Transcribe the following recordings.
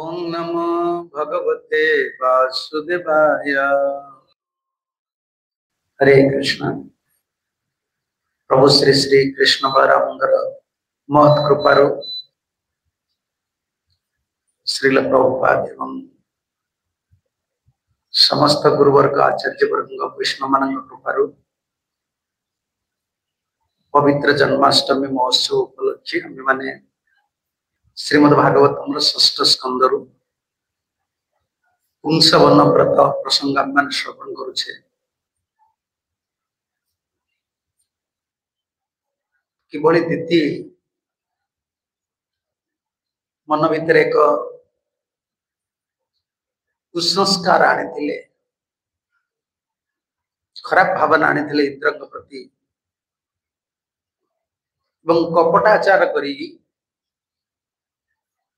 ओम नमो भगवते वासुदेवाय हरे कृष्ण प्रभु श्री श्री कृष्ण बारामर महत् कृपार श्रील प्रभुपाद समस्त गुरुवर्ग आचार्य वर्ग वैष्णव मान कृपार पवित्र जन्माष्टमी महोत्सव उपलक्ष्य आम मैंने ಶ್ರೀಮದ್ ಭಾಗವತಂರ ಷಷ್ಠ ಸ್ಕಂದರು পুংসাবর্ণ ব্রত প্রসঙ্গ আমি শ্রবণ করছে কিভাবে তিথি মন ভিতরে এক কুসংস্কার আনিলে ଖରାପ ଭାବନା ଆଣିଥିଲେ ଇନ୍ଦ୍ରଙ୍କ ପ୍ରତି ଏବଂ କପଟାଚାର କରି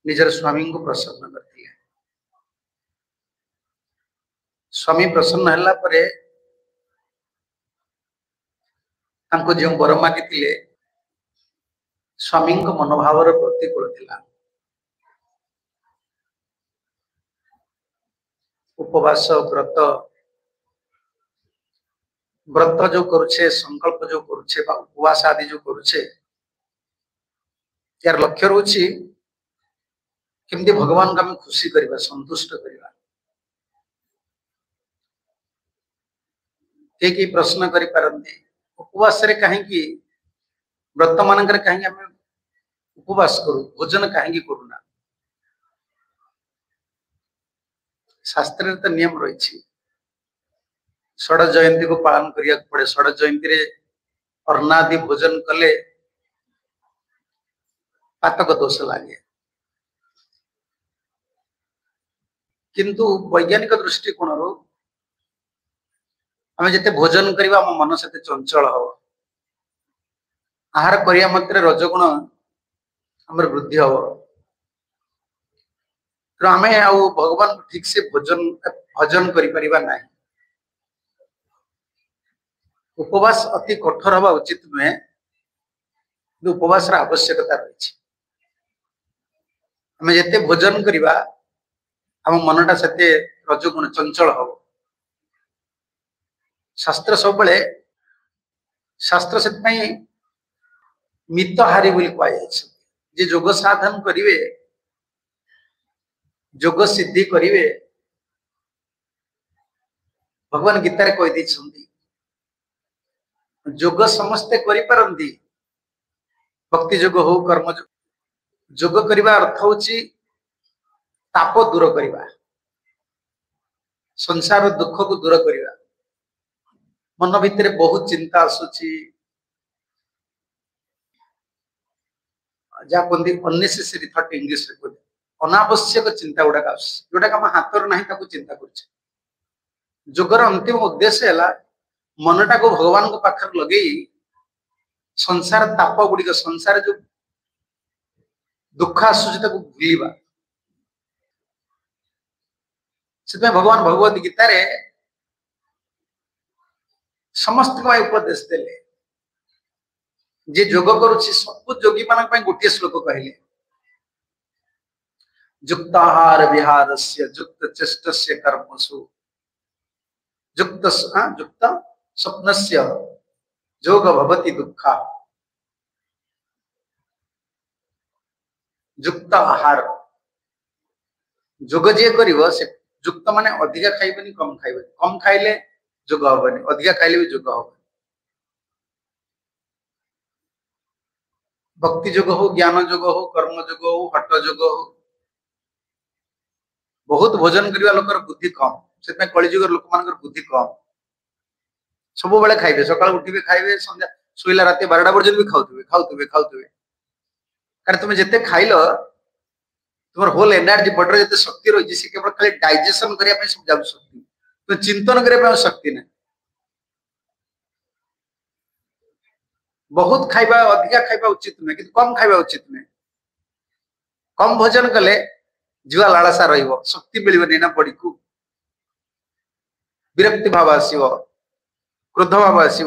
ନିଜର ସ୍ୱାମୀଙ୍କୁ ପ୍ରସନ୍ନ କରିଥିଲେ ସ୍ୱାମୀ ପ୍ରସନ୍ନ ହେଲା ପରେ ତାଙ୍କୁ ଯେଉଁ ବର ମାଗିଥିଲେ ସ୍ୱାମୀଙ୍କ ମନୋଭାବର ପ୍ରତିକୂଳ ଥିଲା ଉପବାସ ବ୍ରତ ବ୍ରତ ଯୋଉ କରୁଛେ ସଂକଳ୍ପ ଯୋଉ କରୁଛେ ବା ଉପବାସ ଆଦି ଯୋଉ କରୁଛେ ଏହାର ଲକ୍ଷ୍ୟ ରହୁଛି केमी भगवान को आम खुशी करवा सतुष्ट करवा प्रश्न करवास कहीं व्रत मान कहीं उपवास करू भोजन कहीं करूना शास्त्र तो नियम रही षड़ जयंती को पालन करने पड़े षड़ जयंती अर्णादि भोजन कले पातक दोष लगे କିନ୍ତୁ ବୈଜ୍ଞାନିକ ଦୃଷ୍ଟିକୋଣରୁ ଆମେ ଯେତେ ଭୋଜନ କରିବା ଆମ ମନ ସେତେ ଚଞ୍ଚଳ ହବ ଆହାର କରିବା ମାତ୍ରେ ରଜଗୁଣ ଆମର ବୃଦ୍ଧି ହବ ତେଣୁ ଆମେ ଆଉ ଭଗବାନ ଠିକ ସେ ଭୋଜନ ଭଜନ କରିପାରିବା ନାହିଁ ଉପବାସ ଅତି କଠୋର ହେବା ଉଚିତ ନୁହେଁ କିନ୍ତୁ ଉପବାସର ଆବଶ୍ୟକତା ରହିଛି ଆମେ ଯେତେ ଭୋଜନ କରିବା ଆମ ମନଟା ସେତେ ରଜଗୁଣ ଚଞ୍ଚଳ ହବ ଶାସ୍ତ୍ର ସବୁବେଳେ ଶାସ୍ତ୍ର ସେଥିପାଇଁ ମିତ ହାରି ବୋଲି କୁହାଯାଇଛି ଯିଏ ଯୋଗ ସାଧନ କରିବେ ଯୋଗ ସିଦ୍ଧି କରିବେ ଭଗବାନ ଗୀତାରେ କହିଦେଇଛନ୍ତି ଯୋଗ ସମସ୍ତେ କରିପାରନ୍ତି ଭକ୍ତି ଯୋଗ ହଉ କର୍ମ ଯୋଗ କରିବା ଅର୍ଥ ହଉଛି ତାପ ଦୂର କରିବା ସଂସାର ଦୁଃଖକୁ ଦୂର କରିବା ମନ ଭିତରେ ବହୁତ ଚିନ୍ତା ଆସୁଛି ଯାହା କୁହନ୍ତି ଅନ୍ନେସେସରୀ ଥଟ୍ ଇଂଲିଶରେ କୁହନ୍ତି ଅନାବଶ୍ୟକ ଚିନ୍ତା ଗୁଡାକ ଆସୁଛି ଯୋଉଟାକି ଆମ ହାତରେ ନାହିଁ ତାକୁ ଚିନ୍ତା କରୁଛେ ଯୋଗର ଅନ୍ତିମ ଉଦ୍ଦେଶ୍ୟ ହେଲା ମନଟାକୁ ଭଗବାନଙ୍କ ପାଖରେ ଲଗେଇ ସଂସାର ତାପ ଗୁଡିକ ସଂସାର ଯୋଉ ଦୁଃଖ ଆସୁଛି ତାକୁ ଭୁଲିବା से भगवान भगवद गीत समस्त उपदेश दे जोग कर सब जोगी मान गोटे श्लोक कहले युक्त विहार से चेष्ट से कर्मसु युक्त स्वप्न से योग भवती दुख युक्त आहार जोग जी कर युक्त मान अधिक खाइबे कम खाइब कम खाइले जोग हमें अधिका खाइले भी जोग हम भक्ति जोग हो ज्ञान जोग हो कर्म जोग हो हट जोग हो बहुत भोजन करवा लोकर बुद्धि कम से कलीजुगर लोक मान बुद्धि कम सब बेले खाइबे सकाल उठे खाइबे सन्या शा रात बारटा पर्यटन भी खाऊ खाऊ खाऊ कारण जिते खाइल तुम होल एनर्जी बॉडी जिते शक्ति रही है केवल खाली डायजेसन करने सब शक्ति चिंतन करने शक्ति ना बहुत खाइबा अधिका खाइबा उचित नुह कि कम खाइबा उचित ना कम भोजन कले जुआ लालसा रक्ति मिले ना बड़ी को विरक्ति भाव आस क्रोध भाव आस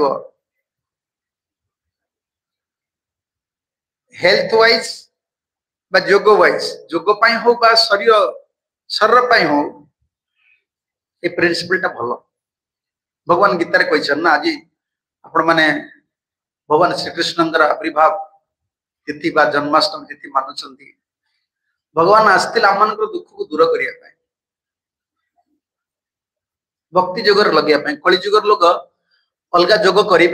हेल्थ वाइज शरीर शरीर पर हूँ प्रिंसिपल टा भल भगवान गीतार ना आज आप भगवान श्रीकृष्ण आविर्भाव तिथि जन्माष्टमी तिथि मानुंट भगवान आम मान दुख को दूर करने भक्ति जुगर लगे कली जुगर लोग अलग जोग करें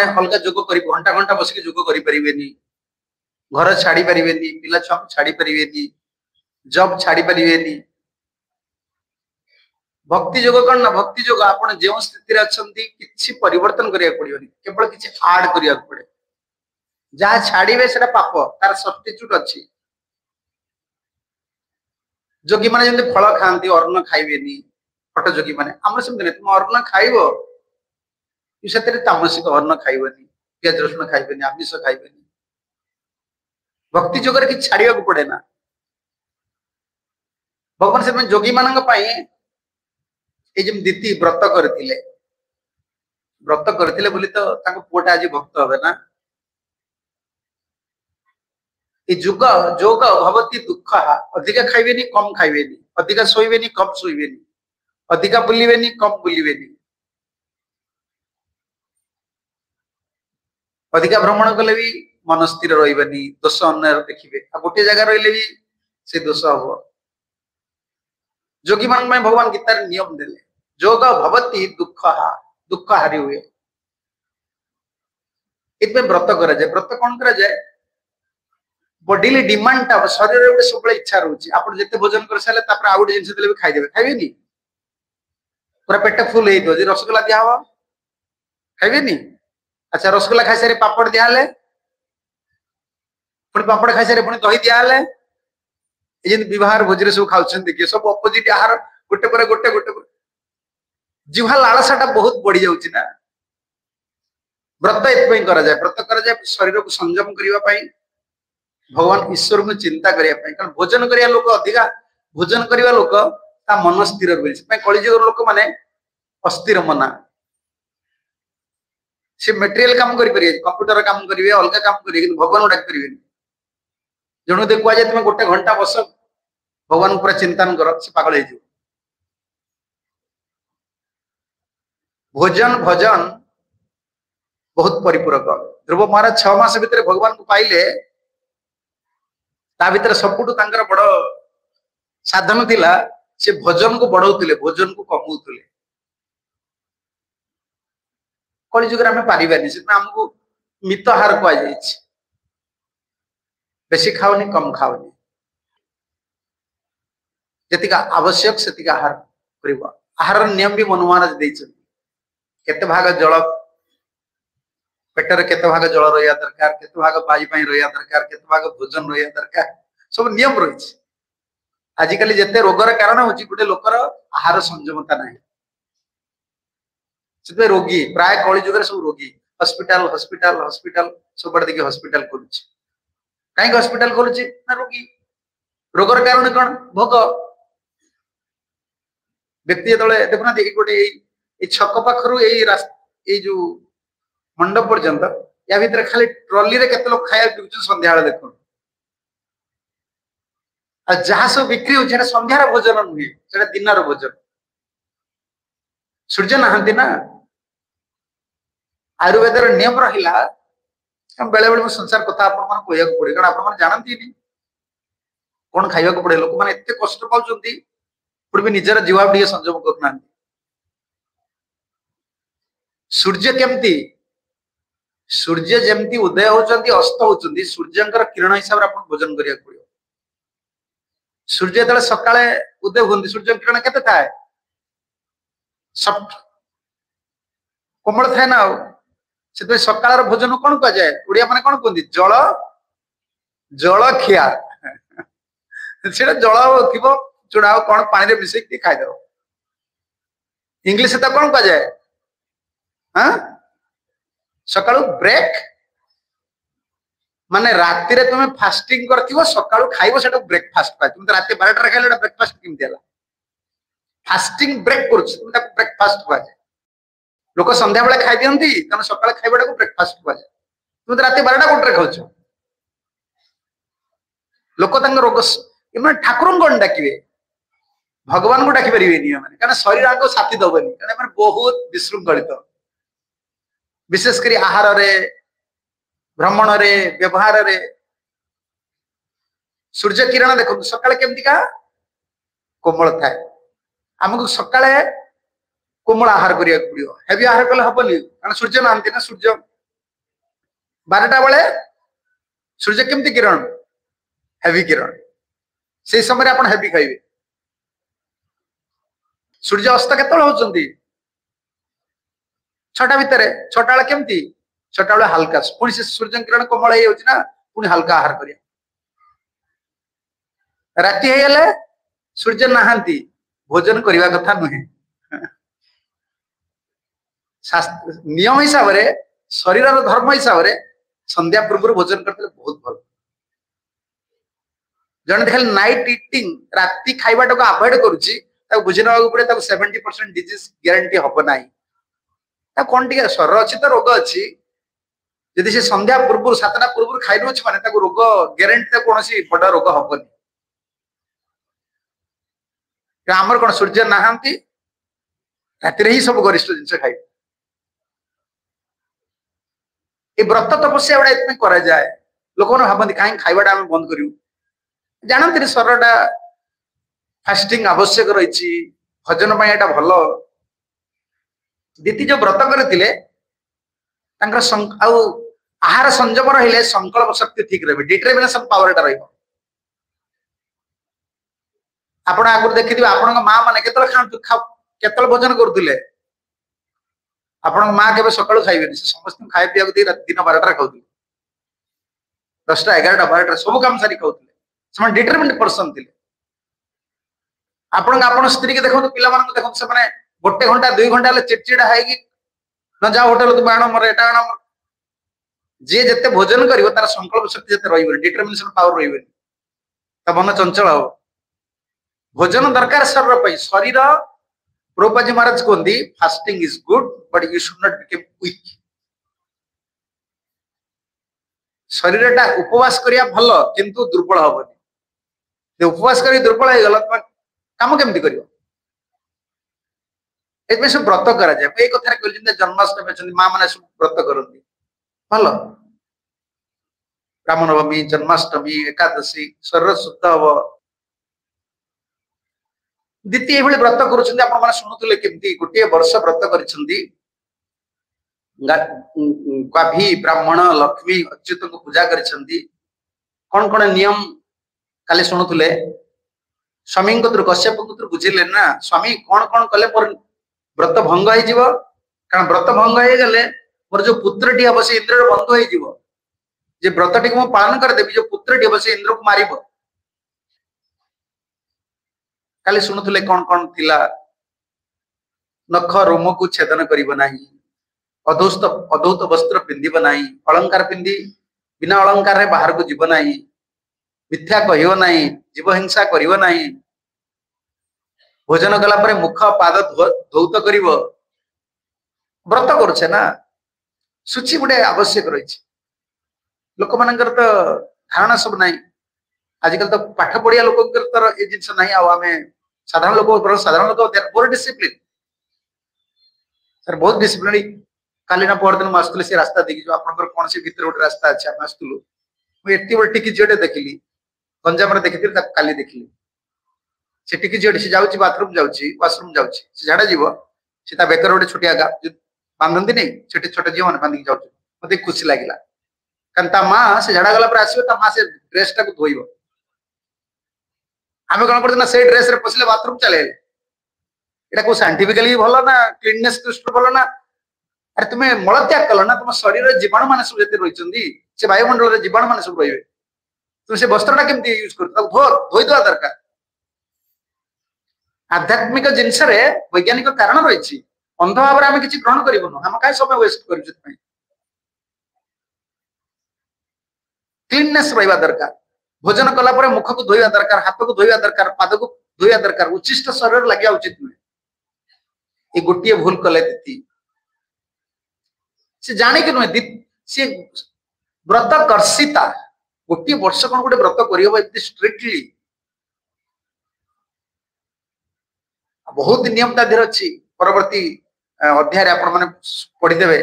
आप अलग जोग कर घंटा घंटा बस के जोग करें ଘର ଛାଡି ପାରିବେନି ପିଲା ଛୁଆଙ୍କୁ ଛାଡି ପାରିବେନି ଜବ୍ ଛାଡି ପାରିବେନି ଭକ୍ତି ଯୋଗ କଣ ନା ଭକ୍ତି ଯୋଗ ଆପଣ ଯେଉଁ ସ୍ଥିତିରେ ଅଛନ୍ତି କିଛି ପରିବର୍ତ୍ତନ କରିବାକୁ ପଡିବନି କେବଳ କିଛି ଆଡ୍ କରିବାକୁ ପଡେ ଯାହା ଛାଡିବେ ସେଟା ପାପ ତାର ସବଷ୍ଟିଚ୍ୟୁଟ ଅଛି ଯୋଗୀମାନେ ଯେମିତି ଫଳ ଖାଆନ୍ତି ଅର୍ଣ୍ଣ ଖାଇବେନି ହଟ ଯୋଗୀମାନେ ଆମର ସେମିତି ନାହିଁ ତୁମେ ଅର୍ଣ୍ଣ ଖାଇବ ସେଥିରେ ତାମସିକ ଅର୍ଣ୍ଣ ଖାଇବନି ପିଆଜ ରସୁଣ ଖାଇବେନି ଆମିଷ ଖାଇବେନି भक्ति जुग रे किछ पड़े ना भगवान से जोगी मानन दीति व्रत करथिले व्रत करथिले बोली तो ताको पोटा आज भक्त होवे ना जुग जोग भवती दुख अधिक खाइबेनी कम खाइबेनी अधिक सोइबेनी कम सोइबेनी अधिक बुलिबेनी कम बुलिबेनी अधिक भ्रमण कले भी ମନ ସ୍ଥିର ରହିବନି ଦୋଷ ଅନ୍ୟର ଦେଖିବେ ଆଉ ଗୋଟିଏ ଜାଗା ରହିଲେ ବି ସେ ଦୋଷ ହବ ଯୋଗୀମାନଙ୍କ ପାଇଁ ଭଗବାନ ଗୀତାରେ ନିୟମ ଦେଲେ ଯୋଗ ଭବତି ଦୁଃଖ ଦୁଃଖ ହାରି ହୁଏ ଏଥିପାଇଁ ବ୍ରତ କରାଯାଏ ବ୍ରତ କଣ କରାଯାଏ ବଡିଲି ଡିମାଣ୍ଡଟା ଶରୀରରେ ଗୋଟେ ସବୁବେଳେ ଇଚ୍ଛା ରହୁଛି ଆପଣ ଯେତେ ଭୋଜନ କରିସାରିଲେ ତାପରେ ଆଉ ଗୋଟେ ଜିନିଷ ଦେଲେ ବି ଖାଇଦେବେ ଖାଇବେନି ପୁରା ପେଟ ଫୁଲ ହେଇଥିବ ଯେ ରସଗୋଲା ଦିଆହବ ଖାଇବେନି ଆଚ୍ଛା ରସଗୋଲା ଖାଇସାରି ପାପଡ଼ ଦିଆହେଲେ पुणी पापड़ खाई सारे पुणी दही दिया बहार भोज सब खाऊँ किए सब अपोजिट आहार गोटे पर गोटे गोटे जिहा लालसाटा बहुत बढ़ी जाऊँ ना व्रत ये व्रत कर शरीर को संयम करने भगवान ईश्वर को चिंता करने कारण भोजन करवा लोक अधिका भोजन करवा लोक मन स्थिर रुपए कलिजुग लोक मैंने अस्थिर मना सी मेटेरियल कम कर कंप्यूटर कम करेंगे अलग कम करेंगे भगवान को डाक पारे जे कुरा गोटे घंटा बस भगवान् पुरा चिन्तन पगल भोजन भजन बहुत परिपूरक ध्रुव महाराज छ भगवान पाले त साधन बधन से भजन को बढौँ भोजन कु कमउर पारि आम मितहार कहाँ बेसी खाओनि कम खाओनि जेतिक आवश्यक सेतिक आहार करिवो आहार नियम भी मनुमान ज भाग जल पेटर केते भाग जल रहिया दरकार केते भाग पाई पाई दरकार केते भाग भोजन रहिया दरकार सब नियम आज कल जेते रोगर कारण होची गुटे लोकर आहार संयमता ना सिते रोगी प्राय कलि सब रोगी हस्पिटा हॉस्पिटल हॉस्पिटल सब बड देखि हॉस्पिटल करूछ କାହିଁକି ହସ୍ପିଟାଲ ଖୋଲୁଛି ନା ରୋଗୀ ରୋଗର କାରଣ କ'ଣ ଭୋଗ ବ୍ୟକ୍ତି ଯେତେବେଳେ ଦେଖୁନାହାନ୍ତି ଏଇ ଗୋଟେ ଏଇ ଏଇ ଛକ ପାଖରୁ ଏଇ ଏଇ ଯୋଉ ମଣ୍ଡପ ପର୍ଯ୍ୟନ୍ତ ୟା ଭିତରେ ଖାଲି ଟ୍ରଲିରେ କେତେ ଲୋକ ଖାଇବା ବିକୁଛନ୍ତି ସନ୍ଧ୍ୟାବେଳେ ଦେଖନ୍ତୁ ଆଉ ଯାହା ସବୁ ବିକ୍ରି ହଉଛି ସେଟା ସନ୍ଧ୍ୟାର ଭୋଜନ ନୁହେଁ ସେଟା ଦିନର ଭୋଜନ ସୂର୍ଯ୍ୟ ନାହାନ୍ତି ନା ଆୟୁର୍ବେଦର ନିୟମ ରହିଲା बेले बेले संसार कथा आप पड़े कारण आप जानती कौन खावाक पड़े लोक मैंने एत कष्ट पाँच भी निजर जीवाब टे संयम कर सूर्य केमती सूर्य जमती उदय होती अस्त हो सूर्य किरण हिसाब से आप भोजन करा पड़ो सूर्य जो सका उदय हमें सूर्य किरण के सफ्ट कोमल थाए ना ସେଥିପାଇଁ ସକାଳର ଭୋଜନ କଣ କୁହାଯାଏ ଓଡିଆ ମାନେ କଣ କୁହନ୍ତି ଜଳ ଜଳଖିଆ ସେଟା ଜଳ ଥିବ ଚୁଡା ଆଉ କଣ ପାଣିରେ ମିଶେଇକି ଟିକେ ଖାଇଦେବ ଇଂଲିଶ ତାକୁ କଣ କୁହାଯାଏ ହଁ ସକାଳୁ ବ୍ରେକ୍ ମାନେ ରାତିରେ ତୁମେ ଫାଷ୍ଟିଂ କରିଥିବ ସକାଳୁ ଖାଇବ ସେଟା ବ୍ରେକଫାଷ୍ଟ କୁହାଯାଏ ତୁମେ ରାତି ବାରଟାରେ ଖାଇଲେ ଏଟା ବ୍ରେକଫାଷ୍ଟ କେମିତି ହେଲା ଫାଷ୍ଟିଂ ବ୍ରେକ୍ କରୁଛି ତାକୁ ବ୍ରେକଫାଷ୍ଟ କୁହାଯାଏ লোক সন্ধ্যাবেলে খাই দিকে কারণ সকাল খাইবাটাকে ব্রেকফাস্ট কুযায় তুমি তো রাতে বারোটা গোটে খাওছ লোক তাঙ্ক রোগ এমনি ঠাকুর কণ ডাকবে ভগবান কু ডাকি পারিবেনি এমানে কারণ শরীরাঙ্ক সাথী দেবনি কারণ এমানে বহুত বিশৃঙ্খলিত বিশেষ করে আহারে ভ্রমণরে ব্যবহারে সূর্য কিরণ দেখুন সকালে কেমতিকা কোমল থাকে আমাকে সকালে कोमल आहार करिया आहार कले हेनी कारण सूर्य ना सूर्य बारटा बेले सूर्य केमती किरण हेवी किरण से समय हेवी खाइबे सूर्य अस्त के छटा भितर छटा बेल केमती छटा बेल हालका पुणी से सूर्य किरण कोमल पुणी हालका आहार कर राति सूर्य नहांती भोजन करने कथा नुहे ନିୟମ ହିସାବରେ ଶରୀରର ଧର୍ମ ହିସାବରେ ସନ୍ଧ୍ୟା ପୂର୍ବରୁ ଭୋଜନ କରିଥିଲେ ବହୁତ ଭଲ ଜଣେ ଦେଖିଲେ ନାଇଟ୍ ଇଟିଂ ରାତି ଖାଇବାଟାକୁ ଆଭଏଡ କରୁଛି ତାକୁ ବୁଝି ନେବାକୁ ପଡେ ତାକୁ ସେଭେଣ୍ଟି ପରସେଣ୍ଟ ଡିଜିଜ ଗ୍ୟାରେଣ୍ଟି ହବ ନାହିଁ ତା କଣ ଟିକେ ସ୍ୱର ଅଛି ତ ରୋଗ ଅଛି ଯଦି ସେ ସନ୍ଧ୍ୟା ପୂର୍ବରୁ ସାତଟା ପୂର୍ବରୁ ଖାଇ ଦଉଛି ମାନେ ତାକୁ ରୋଗ ଗ୍ୟାରେଣ୍ଟି ତାକୁ କୌଣସି ବଡ ରୋଗ ହବନି ଆମର କଣ ସୂର୍ଯ୍ୟ ନାହାନ୍ତି ରାତିରେ ହିଁ ସବୁ ଗରିଷ୍ଠ ଜିନିଷ ଖାଇବେ ଏ ବ୍ରତ ତପସ୍ୟା ଗୁଡା ଏଥିପାଇଁ କରାଯାଏ ଲୋକମାନେ ଭାବନ୍ତି କାହିଁ ଖାଇବାଟା ଆମେ ବନ୍ଦ କରିବୁ ଜାଣନ୍ତିନି ଶରୀରଟା ଫାଷ୍ଟିଂ ଆବଶ୍ୟକ ରହିଛି ଭଜନ ପାଇଁ ଏଇଟା ଭଲ ଦିତି ଯୋଉ ବ୍ରତ କରିଥିଲେ ତାଙ୍କର ଆଉ ଆହାର ସଂଯମ ରହିଲେ ସଂକଳ୍ପ ଶକ୍ତି ଠିକ ରହିବ ଡିଟରମିନେସନ ପାୱାରଟା ରହିବ ଆପଣ ଆଗରୁ ଦେଖିଥିବେ ଆପଣଙ୍କ ମା ମାନେ କେତେବେଳେ ଖାଆନ୍ତୁ କେତେବେଳେ ଭୋଜନ କରୁଥିଲେ ଆପଣଙ୍କ ମା କେବେ ସକାଳୁ ଖାଇବେନି ସେ ସମସ୍ତଙ୍କୁ ଖାଇବା ପିଇବାକୁ ଦେଇ ଦିନ ବାରଟାରେ ଖାଉଥିଲେ ଦଶଟା ଏଗାରଟା ବାରଟା ସବୁ କାମ ସାରି ଖାଉଥିଲେ ସେମାନେ ଡିଟରମିଣ୍ଟ ପର୍ସନ ଥିଲେ ଆପଣଙ୍କ ଆପଣ ସ୍ତ୍ରୀକି ଦେଖନ୍ତୁ ପିଲାମାନଙ୍କୁ ଦେଖନ୍ତୁ ସେମାନେ ଗୋଟେ ଘଣ୍ଟା ଦୁଇ ଘଣ୍ଟା ହେଲେ ଚିଡ଼ଚିଡ଼ା ହେଇକି ନା ଯାହା ହୋଟେଲ ତୁମେ ଆଣ ମୋର ଏଟା ଆଣ ମୋର ଯିଏ ଯେତେ ଭୋଜନ କରିବ ତାର ସଂକଳ୍ପ ଶକ୍ତି ଯେତେ ରହିବନି ଡିଟରମିନେସନ ପାୱାର ରହିବନି ତା ମନ ଚଞ୍ଚଳ ହବ ଭୋଜନ ଦରକାର ଶରୀର ପାଇଁ ଶରୀର Prabhupada Maharaj Kondi, fasting is good, but you should not become weak. শরীরটা উপবাস করিয়া ভালো কিন্তু দুর্বল হবনি উপবাস করি দুর্বল হয়ে গেল তোমার কাম কেমতি করিব এতে সব ব্রত করা যায় এই কথাটা কইলেন যে জন্মাষ্টমী অনেক মা মানে সব ব্রত করতে ভালো রামনবমী জন্মাষ্টমী একাদশী শরীর শুদ্ধ হব ଦିତି ଏଭଳି ବ୍ରତ କରୁଛନ୍ତି ଆପଣମାନେ ଶୁଣୁଥିଲେ କେମିତି ଗୋଟିଏ ବର୍ଷ ବ୍ରତ କରିଛନ୍ତି ଗାଭି ବ୍ରାହ୍ମଣ ଲକ୍ଷ୍ମୀ ଅଚ୍ୟୁତଙ୍କୁ ପୂଜା କରିଛନ୍ତି କଣ କଣ ନିୟମ କାଲି ଶୁଣୁଥିଲେ ସ୍ୱାମୀଙ୍କ କତୁରୁ କଶ୍ୟପଙ୍କ କତୁରୁ ବୁଝିଲେ ନା ସ୍ୱାମୀ କଣ କଣ କଲେ ମୋର ବ୍ରତ ଭଙ୍ଗ ହେଇଯିବ କାରଣ ବ୍ରତ ଭଙ୍ଗ ହେଇଗଲେ ମୋର ଯୋଉ ପୁତ୍ରଟି ହବ ସେ ଇନ୍ଦ୍ରର ବନ୍ଧୁ ହେଇଯିବ ଯେ ବ୍ରତଟିକୁ ମୁଁ ପାଳନ କରିଦେବି ଯୋଉ ପୁତ୍ରଟି ହବ ସେ ଇନ୍ଦ୍ରକୁ ମାରିବ କାଲି ଶୁଣୁଥିଲେ କ'ଣ କ'ଣ ଥିଲା ନଖ ରୋମକୁ ଛେଦନ କରିବ ନାହିଁ ଅଧୌସ୍ତ ଅଧୌତ ବସ୍ତ୍ର ପିନ୍ଧିବ ନାହିଁ ଅଳଙ୍କାର ପିନ୍ଧି ବିନା ଅଳଙ୍କାରରେ ବାହାରକୁ ଯିବ ନାହିଁ ମିଥ୍ୟା କହିବ ନାହିଁ ଜୀବହିଂସା କରିବ ନାହିଁ ଭୋଜନ କଲା ପରେ ମୁଖ ପାଦ ଧୌତ କରିବ ବ୍ରତ କରୁଛେ ନା ସୂଚୀ ଗୋଟେ ଆବଶ୍ୟକ ରହିଛି ଲୋକମାନଙ୍କର ତ ଧାରଣା ସବୁ ନାହିଁ आजिकल तो पाठ पढ़िया लोक ये जिन ना आम साधारण लोक साधारण लोक बहुत डिसिप्लिन सर बहुत डिसिप्लिन कालीन पर दिन रास्ता देखी जो आपसे भितर गोटे रास्ता अच्छे आसलु मुझे बड़े टिकी झीटे देख ली गंजाम देखी का देख ली से टिकी झीटे जाऊँच बाथरूम जाऊरूम जाऊा जीव सी बेकर गोटे छोटिया बांधती नहीं छोटे झील मैंने बांधिक जाऊ मत खुशी लगे कारण ता से झाड़ा गला आस ड्रेस टाक धोब ଆମେ କଣ କରୁଛୁ ନା ସେଇ ଡ୍ରେସରେ ପଶିଲେ ବାଥରୁମ ଚାଲିଗଲେ ଏଇଟା କୋଉ ସାଇଣ୍ଟିଫିକାଲି ଭଲ ନା କ୍ଲିନନେସ ଦୃଷ୍ଟିରୁ ଭଲ ନା ଆରେ ତୁମେ ମଳତ୍ୟାଗ କଲ ନା ତୁମ ଶରୀରରେ ଜୀବାଣୁ ମାନେ ସବୁ ଯେତେ ରହିଛନ୍ତି ସେ ବାୟୁମଣ୍ଡଳରେ ଜୀବାଣୁ ମାନେ ସବୁ ରହିବେ তুমি সে বস্ত্রটা কেমতি ইউজ করছো তাকে ধো ধোই দেওয়া দরকার আধ্যাত্মিক জিনিসরে বৈজ্ঞানিক কারণ রয়েছে অন্ধ ভাবে আমি কিছু গ্রহণ করবুনু আমি কাই সময় ওয়েস্ট করবু সেপাই ক্লিননেস রহবা দরকার भोजन कला मुख को धोवा दरकार हाथ को धोवा दरकार पाद को धोवा दरकार उच्चिष्ट शरीर लगे उचित नुह ये गोटे भूल कले दीदी सी जाने के नुह सी व्रत कर्षिता गोटे वर्ष कौन गोटे व्रत कर बहुत नियम दाधीर अच्छी परवर्त अध्याय पढ़ीदे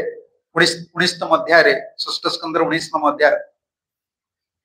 उन्नीसतम अध्याय ष्ठ स्कंद अध्याय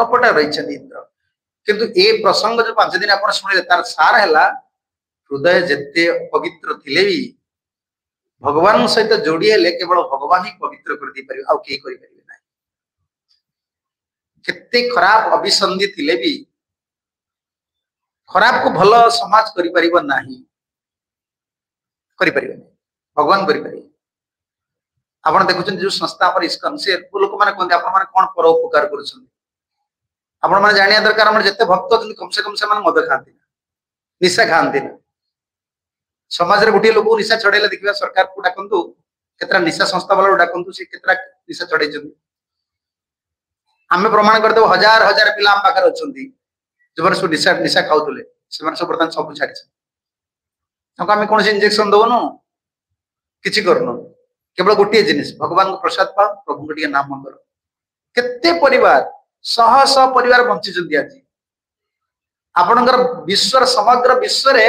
कपट रही इंद्र किंतु प्रसंग जो पांच दिन आप शुणिले तार सार है हृदय जिते पवित्र थे भी भगवान सहित तो जोड़ी हेले केवल भगवान ही पवित्र कर दे पार आई करते खराब अभिसंधि थे भी खराब को भल समाज करगवान कर संस्था पर इकन से लोक मैंने कहते आप कौन पर उपकार करते आपने जाना दरकार जिते भक्त अच्छे कम से कम से मद खाते ना निशा खाती ना समाज में गोटे लोक निशा चढ़ेले देखिए सरकार को डाक निशा संस्था वाले डाक निशा चढ़ाई आम प्रमाण करदे हजार हजार पिला आम पाखे अच्छा जो मैंने सब निशा निशा खाऊ सब बर्तमान आम कौन इंजेक्शन दौन किसी करनु केवल गोटे जिनिस भगवान को प्रसाद पाओ प्रभु को नाम मंगल के ଶହ ଶହ ପରିବାର ବଞ୍ଚିଛନ୍ତି ଆଜି ଆପଣଙ୍କର ବିଶ୍ୱର ସମଗ୍ର ବିଶ୍ୱରେ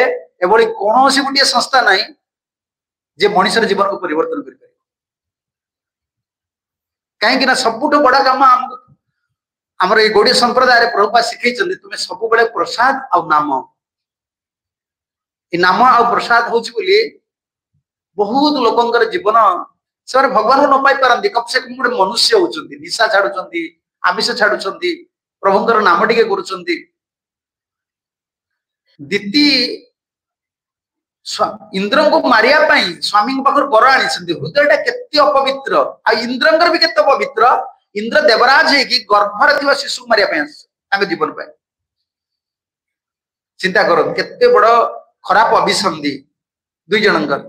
ଏଭଳି କୌଣସି ଗୋଟିଏ ସଂସ୍ଥା ନାହିଁ ଯେ ମଣିଷର ଜୀବନକୁ ପରିବର୍ତ୍ତନ କରିପାରିବ କାହିଁକି ନା ସବୁଠୁ ବଡ କାମ ଆମକୁ ଆମର ଏଇ ଗୋଡିଏ ସମ୍ପ୍ରଦାୟରେ ପ୍ରଭୁପା ଶିଖେଇଛନ୍ତି ତୁମେ ସବୁବେଳେ ପ୍ରସାଦ ଆଉ ନାମ ଏ ନାମ ଆଉ ପ୍ରସାଦ ହଉଛି ବୋଲି ବହୁତ ଲୋକଙ୍କର ଜୀବନ ସେମାନେ ଭଗବାନଙ୍କୁ ନ ପାଇପାରନ୍ତି କମ୍ ସେ କମ୍ ଗୋଟେ ମନୁଷ୍ୟ ହଉଛନ୍ତି ନିଶା ଛାଡୁଛନ୍ତି ଆମିଷ ଛାଡୁଛନ୍ତି ପ୍ରଭୁଙ୍କର ନାମ ଟିକେ କରୁଛନ୍ତି ଦିତି ଇନ୍ଦ୍ରଙ୍କୁ ମାରିବା ପାଇଁ ସ୍ୱାମୀଙ୍କ ପାଖରୁ ବର ଆଣିଛନ୍ତି ହୃଦୟଟା କେତେ ଅପବିତ୍ର ଆଉ ଇନ୍ଦ୍ରଙ୍କର ବି କେତେ ପବିତ୍ର ଇନ୍ଦ୍ର ଦେବରାଜ ହେଇକି ଗର୍ଭରେ ଥିବା ଶିଶୁକୁ ମାରିବା ପାଇଁ ଆସିଛନ୍ତି ତାଙ୍କ ଜୀବନ ପାଇଁ ଚିନ୍ତା କରନ୍ତୁ କେତେ ବଡ ଖରାପ ଅଭିସନ୍ଧି ଦୁଇ ଜଣଙ୍କର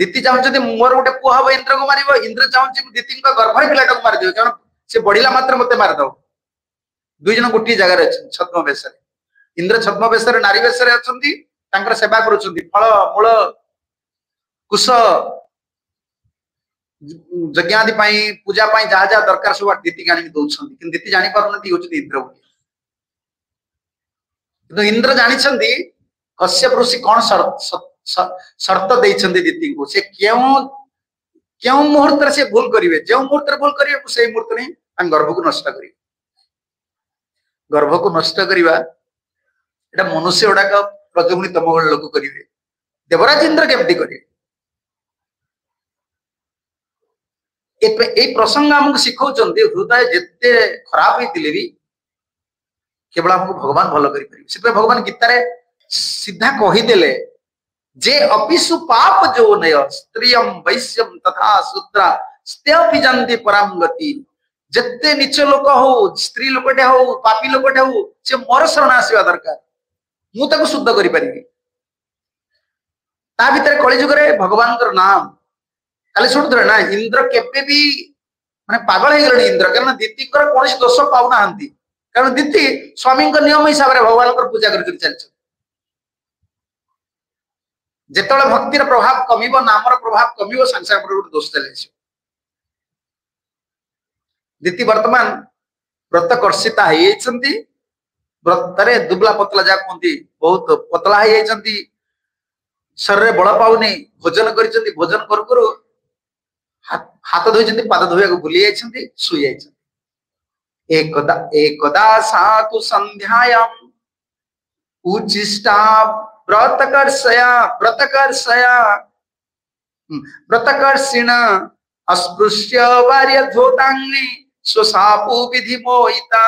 ଦିତି ଚାହୁଁଛନ୍ତି ମୋର ଗୋଟେ ପୁଅ ହବ ଇନ୍ଦ୍ରକୁ ମାରିବ ଇନ୍ଦ୍ର ଚାହୁଁଛି ଦିତିଙ୍କ ଗର୍ଭରେ ପିଲାଟାକୁ ମାରିଦେବ କାରଣ से बढ़ला मात्र मत मारिद दुईज गोटे जगार छद्म बेस इंद्र छद्म बेस नारी बेस सेवा कर फल मूल कुश यज्ञ आदि पूजा जहा जा दरकार सब दीति आणिक दौर दीति जान पार ना हूँ इंद्र बोली इंद्र जानी कश्यप ऋषि कौन शर्त दे दीति को से क्यों क्यों मुहूर्त से भूल करेंगे जो मुहूर्त भूल करेंगे गर्भ को नष्ट कर गर्भ को नष्ट मनुष्य गुडाक प्रजमुनी तम भाई लोक करेंगे देवराज इंद्र कमी करेंगे प्रसंग आमको शिखाउं हृदय जिते खराब होते भी केवल आमको भगवान भल कर भगवान गीतार सीधा कहीदे जे अपिसु पाप जो नय स्त्रियम वैश्यम तथा शूद्र स्त्यपिजंती परम गति जत्ते नीच लोक हो स्त्री लोकटे हो पापी लोकटे हो से मोर शरण आसवा दरकार मु ताको शुद्ध करि ता भीतर कलि युग भगवान नाम खाली सुन धरे ना इंद्र केपे भी माने पागल हे इंद्र कारण दीति कर दोष पाउ ना कारण दीति स्वामी नियम हिसाब रे भगवान पूजा कर कर যেতবে ভক্তির প্রভাব কমিব নামর প্রভাব কমিব সাংে সাংে গোটে দোষ চালি আসবে দিদি বর্তমান ব্রতকর্ষিতা হয়ে যাইছেন ব্রতরে দুবলা পতলা যা কুহতি বহুত পতলা হয়ে যাইছেন শরীরে বল পাওনি ভোজন করেছেন ভোজন করু করু হাত ধুইছেন পাদ ধোয়া ভুলে যাইছেন শুই যাইছেন একদা একদা সাতু সন্ধ্যায়াম উচিষ্টা प्रतकर्षया प्रतकर्षया प्रतकर्षिण हम्म, अस्पृश्य वार्य धोतांगनी स्वसापु विधि मोहिता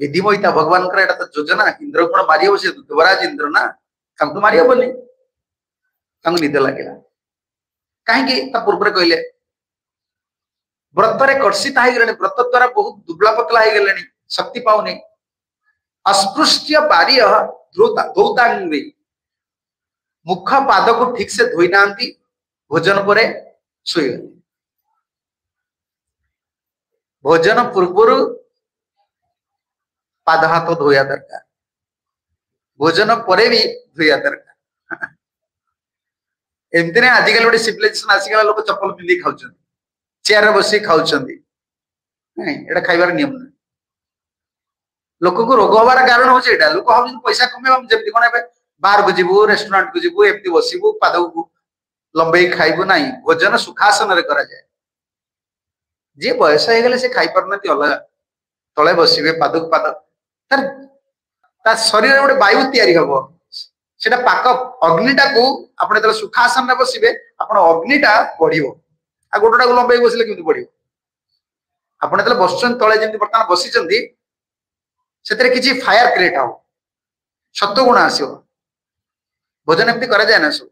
विधि मोहिता भगवान एटा तो योजना इंद्र पण मारियो से दुवराज इंद्र ना तो सांगतो मारिया बोलली सांगून निदेला गेला काहींकी ता पूर्वरे कहले व्रतरे कर्षित ହେଇଗଲେଣି ବ୍ରତ ଦ୍ୱାରା ବହୁତ ଦୁବଲା ପତଲା ହେଇଗଲେଣି ଶକ୍ତି ପାଉନି अस्पृश्य ବାରିୟ ଧୋତା ଧୋତାଙ୍ଗି ମୁଖ ପାଦକୁ ଠିକ ସେ ଧୋଇ ନାହାନ୍ତି ଭୋଜନ ପରେ ଶୋଇଗଲେ ଭୋଜନ ପୂର୍ବରୁ ପାଦ ହାତ ଧୋଇବା ଦରକାର ଭୋଜନ ପରେ ବି ଧୋଇବା ଦରକାର ଏମିତି ନାଇଁ ଆଜିକାଲି ଗୋଟେ ସିଭିଲାଇଜେସନ ଆସିଗଲା ଲୋକ ଚପଲ ପିନ୍ଧିକି ଖାଉଛନ୍ତି ଚେୟାରରେ ବସିକି ଖାଉଛନ୍ତି ନାଇଁ ଏଇଟା ଖାଇବାର ନିୟମ ନାହିଁ ଲୋକଙ୍କୁ ରୋଗ ହବାର କାରଣ ହଉଛି ଏଇଟା ଲୋକ ଭାବୁଛନ୍ତି ପଇସା କମେଇବା ଯେମିତି କଣ ଏବେ ବାହାରକୁ ଯିବୁ ରେଷ୍ଟୁରାଣ୍ଟକୁ ଯିବୁ ଏମିତି ବସିବୁ ପାଦକୁ ଲମ୍ବେଇ ଖାଇବୁ ନାହିଁ ଭୋଜନ ସୁଖାସନରେ କରାଯାଏ ଯିଏ ବୟସ ହେଇଗଲେ ସେ ଖାଇପାରୁନାହାନ୍ତି ଅଲଗା ତଳେ ବସିବେ ପାଦକୁ ପାଦ ତାର ତା ଶରୀରରେ ଗୋଟେ ବାୟୁ ତିଆରି ହବ ସେଟା ପାକ ଅଗ୍ନିଟାକୁ ଆପଣ ଯେତେବେଳେ ସୁଖାସନରେ ବସିବେ ଆପଣ ଅଗ୍ନିଟା ବଢିବ ଆଉ ଗୋଟଟାକୁ ଲମ୍ବେଇ ବସିଲେ କେମିତି ବଢିବ ଆପଣ ଯେତେବେଳେ ବସୁଛନ୍ତି ତଳେ ଯେମିତି ବର୍ତ୍ତମାନ ବସିଛନ୍ତି ସେଥିରେ କିଛି ଫାୟାର କ୍ରିଏଟ୍ ହବ ସତ୍ୱଗୁଣ ଆସିବ ଭୋଜନ ଏମିତି କରାଯାଏ ନା ସବୁ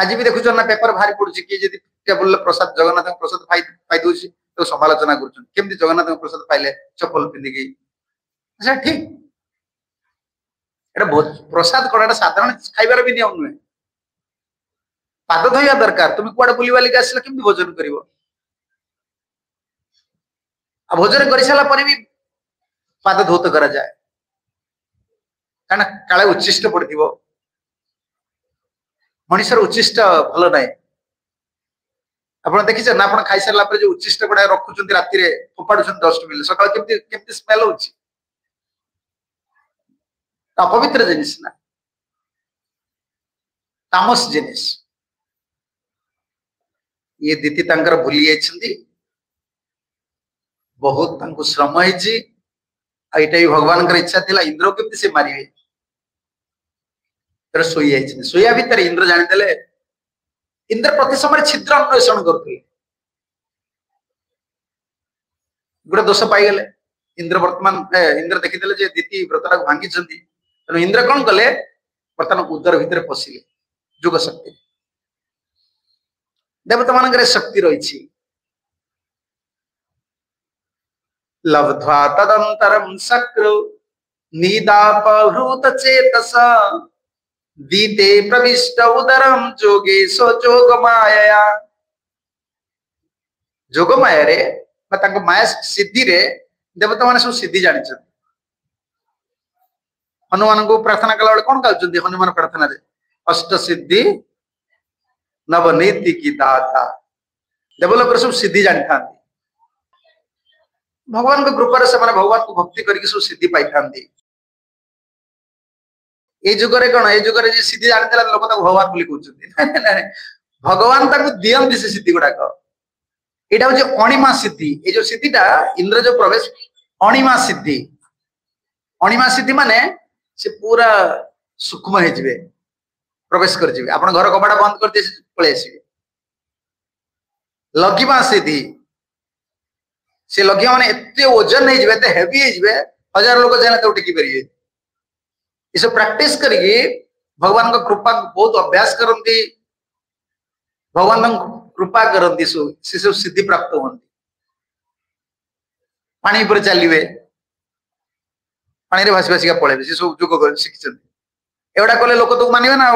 ଆଜି ବି ଦେଖୁଛନ୍ତି ନା ପେପର ବାହାରି ପଡୁଛି କିଏ ଯଦି ଟେବୁଲରେ ପ୍ରସାଦ ଜଗନ୍ନାଥଙ୍କ ପ୍ରସାଦ ପାଇ ଦଉଛି ତାକୁ ସମାଲୋଚନା କରୁଛନ୍ତି କେମିତି ଜଗନ୍ନାଥଙ୍କ ପ୍ରସାଦ ପାଇଲେ ଚପଲ ପିନ୍ଧିକି ସେଟା ଠିକ এটা প্রসাদ করাটা সাধারণ খাইবার বি নিয়ম নুহে পাদ ধোয়া দরকার তুমি কুয়াড়ে বুলিবালিকি আসলে কেমতি ভোজন করিব আর ভোজন করে সারা পরে বি पदधूत गरज कारण काले उच्छिष्ट पड़ मनीषर उच्छिष्ट भल ना आप देखी ना आप खाई सारा जो उच्छिष्ट गुड़ा रखुच्च रात फोपाड़ डस्टबिन सकाल स्मेल होपवित्र जिनस ना तामस जिनिस ये दीदी भूली जाइंस बहुत श्रम है ଏଇଟା ବି ଭଗବାନଙ୍କର ଇଚ୍ଛା ଥିଲା ଇନ୍ଦ୍ର କେମିତି ସେ ମାରିବେ ତାର ଶୋଇଯାଇଛନ୍ତି ଶୋଇବା ଭିତରେ ଇନ୍ଦ୍ର ଜାଣିଦେଲେ ଇନ୍ଦ୍ର ପ୍ରତି ସମୟରେ ଛିଦ୍ର ଅନ୍ୱେଷଣ କରୁଥିଲେ ଗୋଟେ ଦୋଷ ପାଇଗଲେ ଇନ୍ଦ୍ର ବର୍ତ୍ତମାନ ଇନ୍ଦ୍ର ଦେଖିଦେଲେ ଯେ ଦିତି ବ୍ରତଟାକୁ ଭାଙ୍ଗିଛନ୍ତି ତେଣୁ ଇନ୍ଦ୍ର କଣ କଲେ ବର୍ତ୍ତମାନ ଉଦର ଭିତରେ ପଶିଲେ ଯୁଗ ଶକ୍ତି ଦେବତାମାନଙ୍କର ଶକ୍ତି ରହିଛି लब्ध्वा तदंतरम शक्र नीदापहृत चेतस दीते प्रविष्ट उदरम जोगे सो जोगमाया जोगमायरे मतलब माया सिद्धि रे देवता माने सब सिद्धि जानी हनुमान को प्रार्थना कला कौन कर हनुमान प्रार्थना रे अष्ट सिद्धि नवनीति की दाता देवलोक सब सिद्धि जानी ଭଗବାନଙ୍କ କୃପାରେ ସେମାନେ ଭଗବାନଙ୍କୁ ଭକ୍ତି କରିକି ସବୁ ସିଦ୍ଧି ପାଇଥାନ୍ତି ଏଇ ଯୁଗରେ କଣ ଏଇ ଯୁଗରେ ଯିଏ ସିଦ୍ଧି ଜାଣିଥିଲା ଲୋକ ତାକୁ ଭଗବାନ ବୋଲି କହୁଛନ୍ତି ଭଗବାନ ତାଙ୍କୁ ଦିଅନ୍ତି ସେ ସିଦ୍ଧି ଗୁଡାକ ଏଇଟା ହଉଛି ଅଣିମା ସିଦ୍ଧି ଏଇ ଯୋଉ ସିଦ୍ଧିଟା ଇନ୍ଦ୍ର ଯୋଉ ପ୍ରବେଶ ଅଣିମା ସିଦ୍ଧି ଅଣିମା ସିଦ୍ଧି ମାନେ ସେ ପୁରା ସୂକ୍ଷ୍ମ ହେଇଯିବେ ପ୍ରବେଶ କରିଯିବେ ଆପଣ ଘର କବାଟ ବନ୍ଦ କରିଦେଇ ପଳେଇ ଆସିବେ ଲଗିମା ସିଦ୍ଧି से लक्ष्य मान ओजन नहीं हजार लोक जाए टेकि पारे सब प्राक्ट कर भगवान कृपा बहुत अभ्यास करती भगवान कृपा करती सब सिद्धि प्राप्त हमें पानी पर चलिए पानी भाषी भाषिका पलैबे सब जुग शिखी एगुटा कले लोक तुम मानवे ना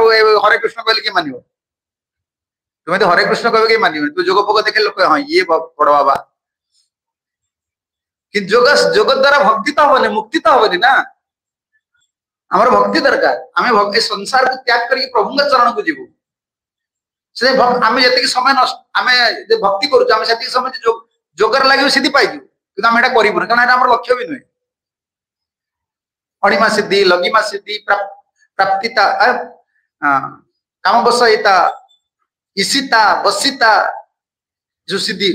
हरे कृष्ण कहले कि मानव तुम्हें तो हरे कृष्ण कह मानवे तुम जोग पोग देखे लोक हाँ ये बड़ बाबा कि जोग द्वारा भक्ति तो हमने मुक्ति तो हमने ना आम भक्ति दरकार आम संसार को त्याग कर प्रभु चरण को जीव आम जी समय आम भक्ति करती समय जोगार लगे से करना लक्ष्य भी नुह अणिमा सिद्धि लगीमा सिद्धि प्राप्ति काम बस ईता जो सिद्धि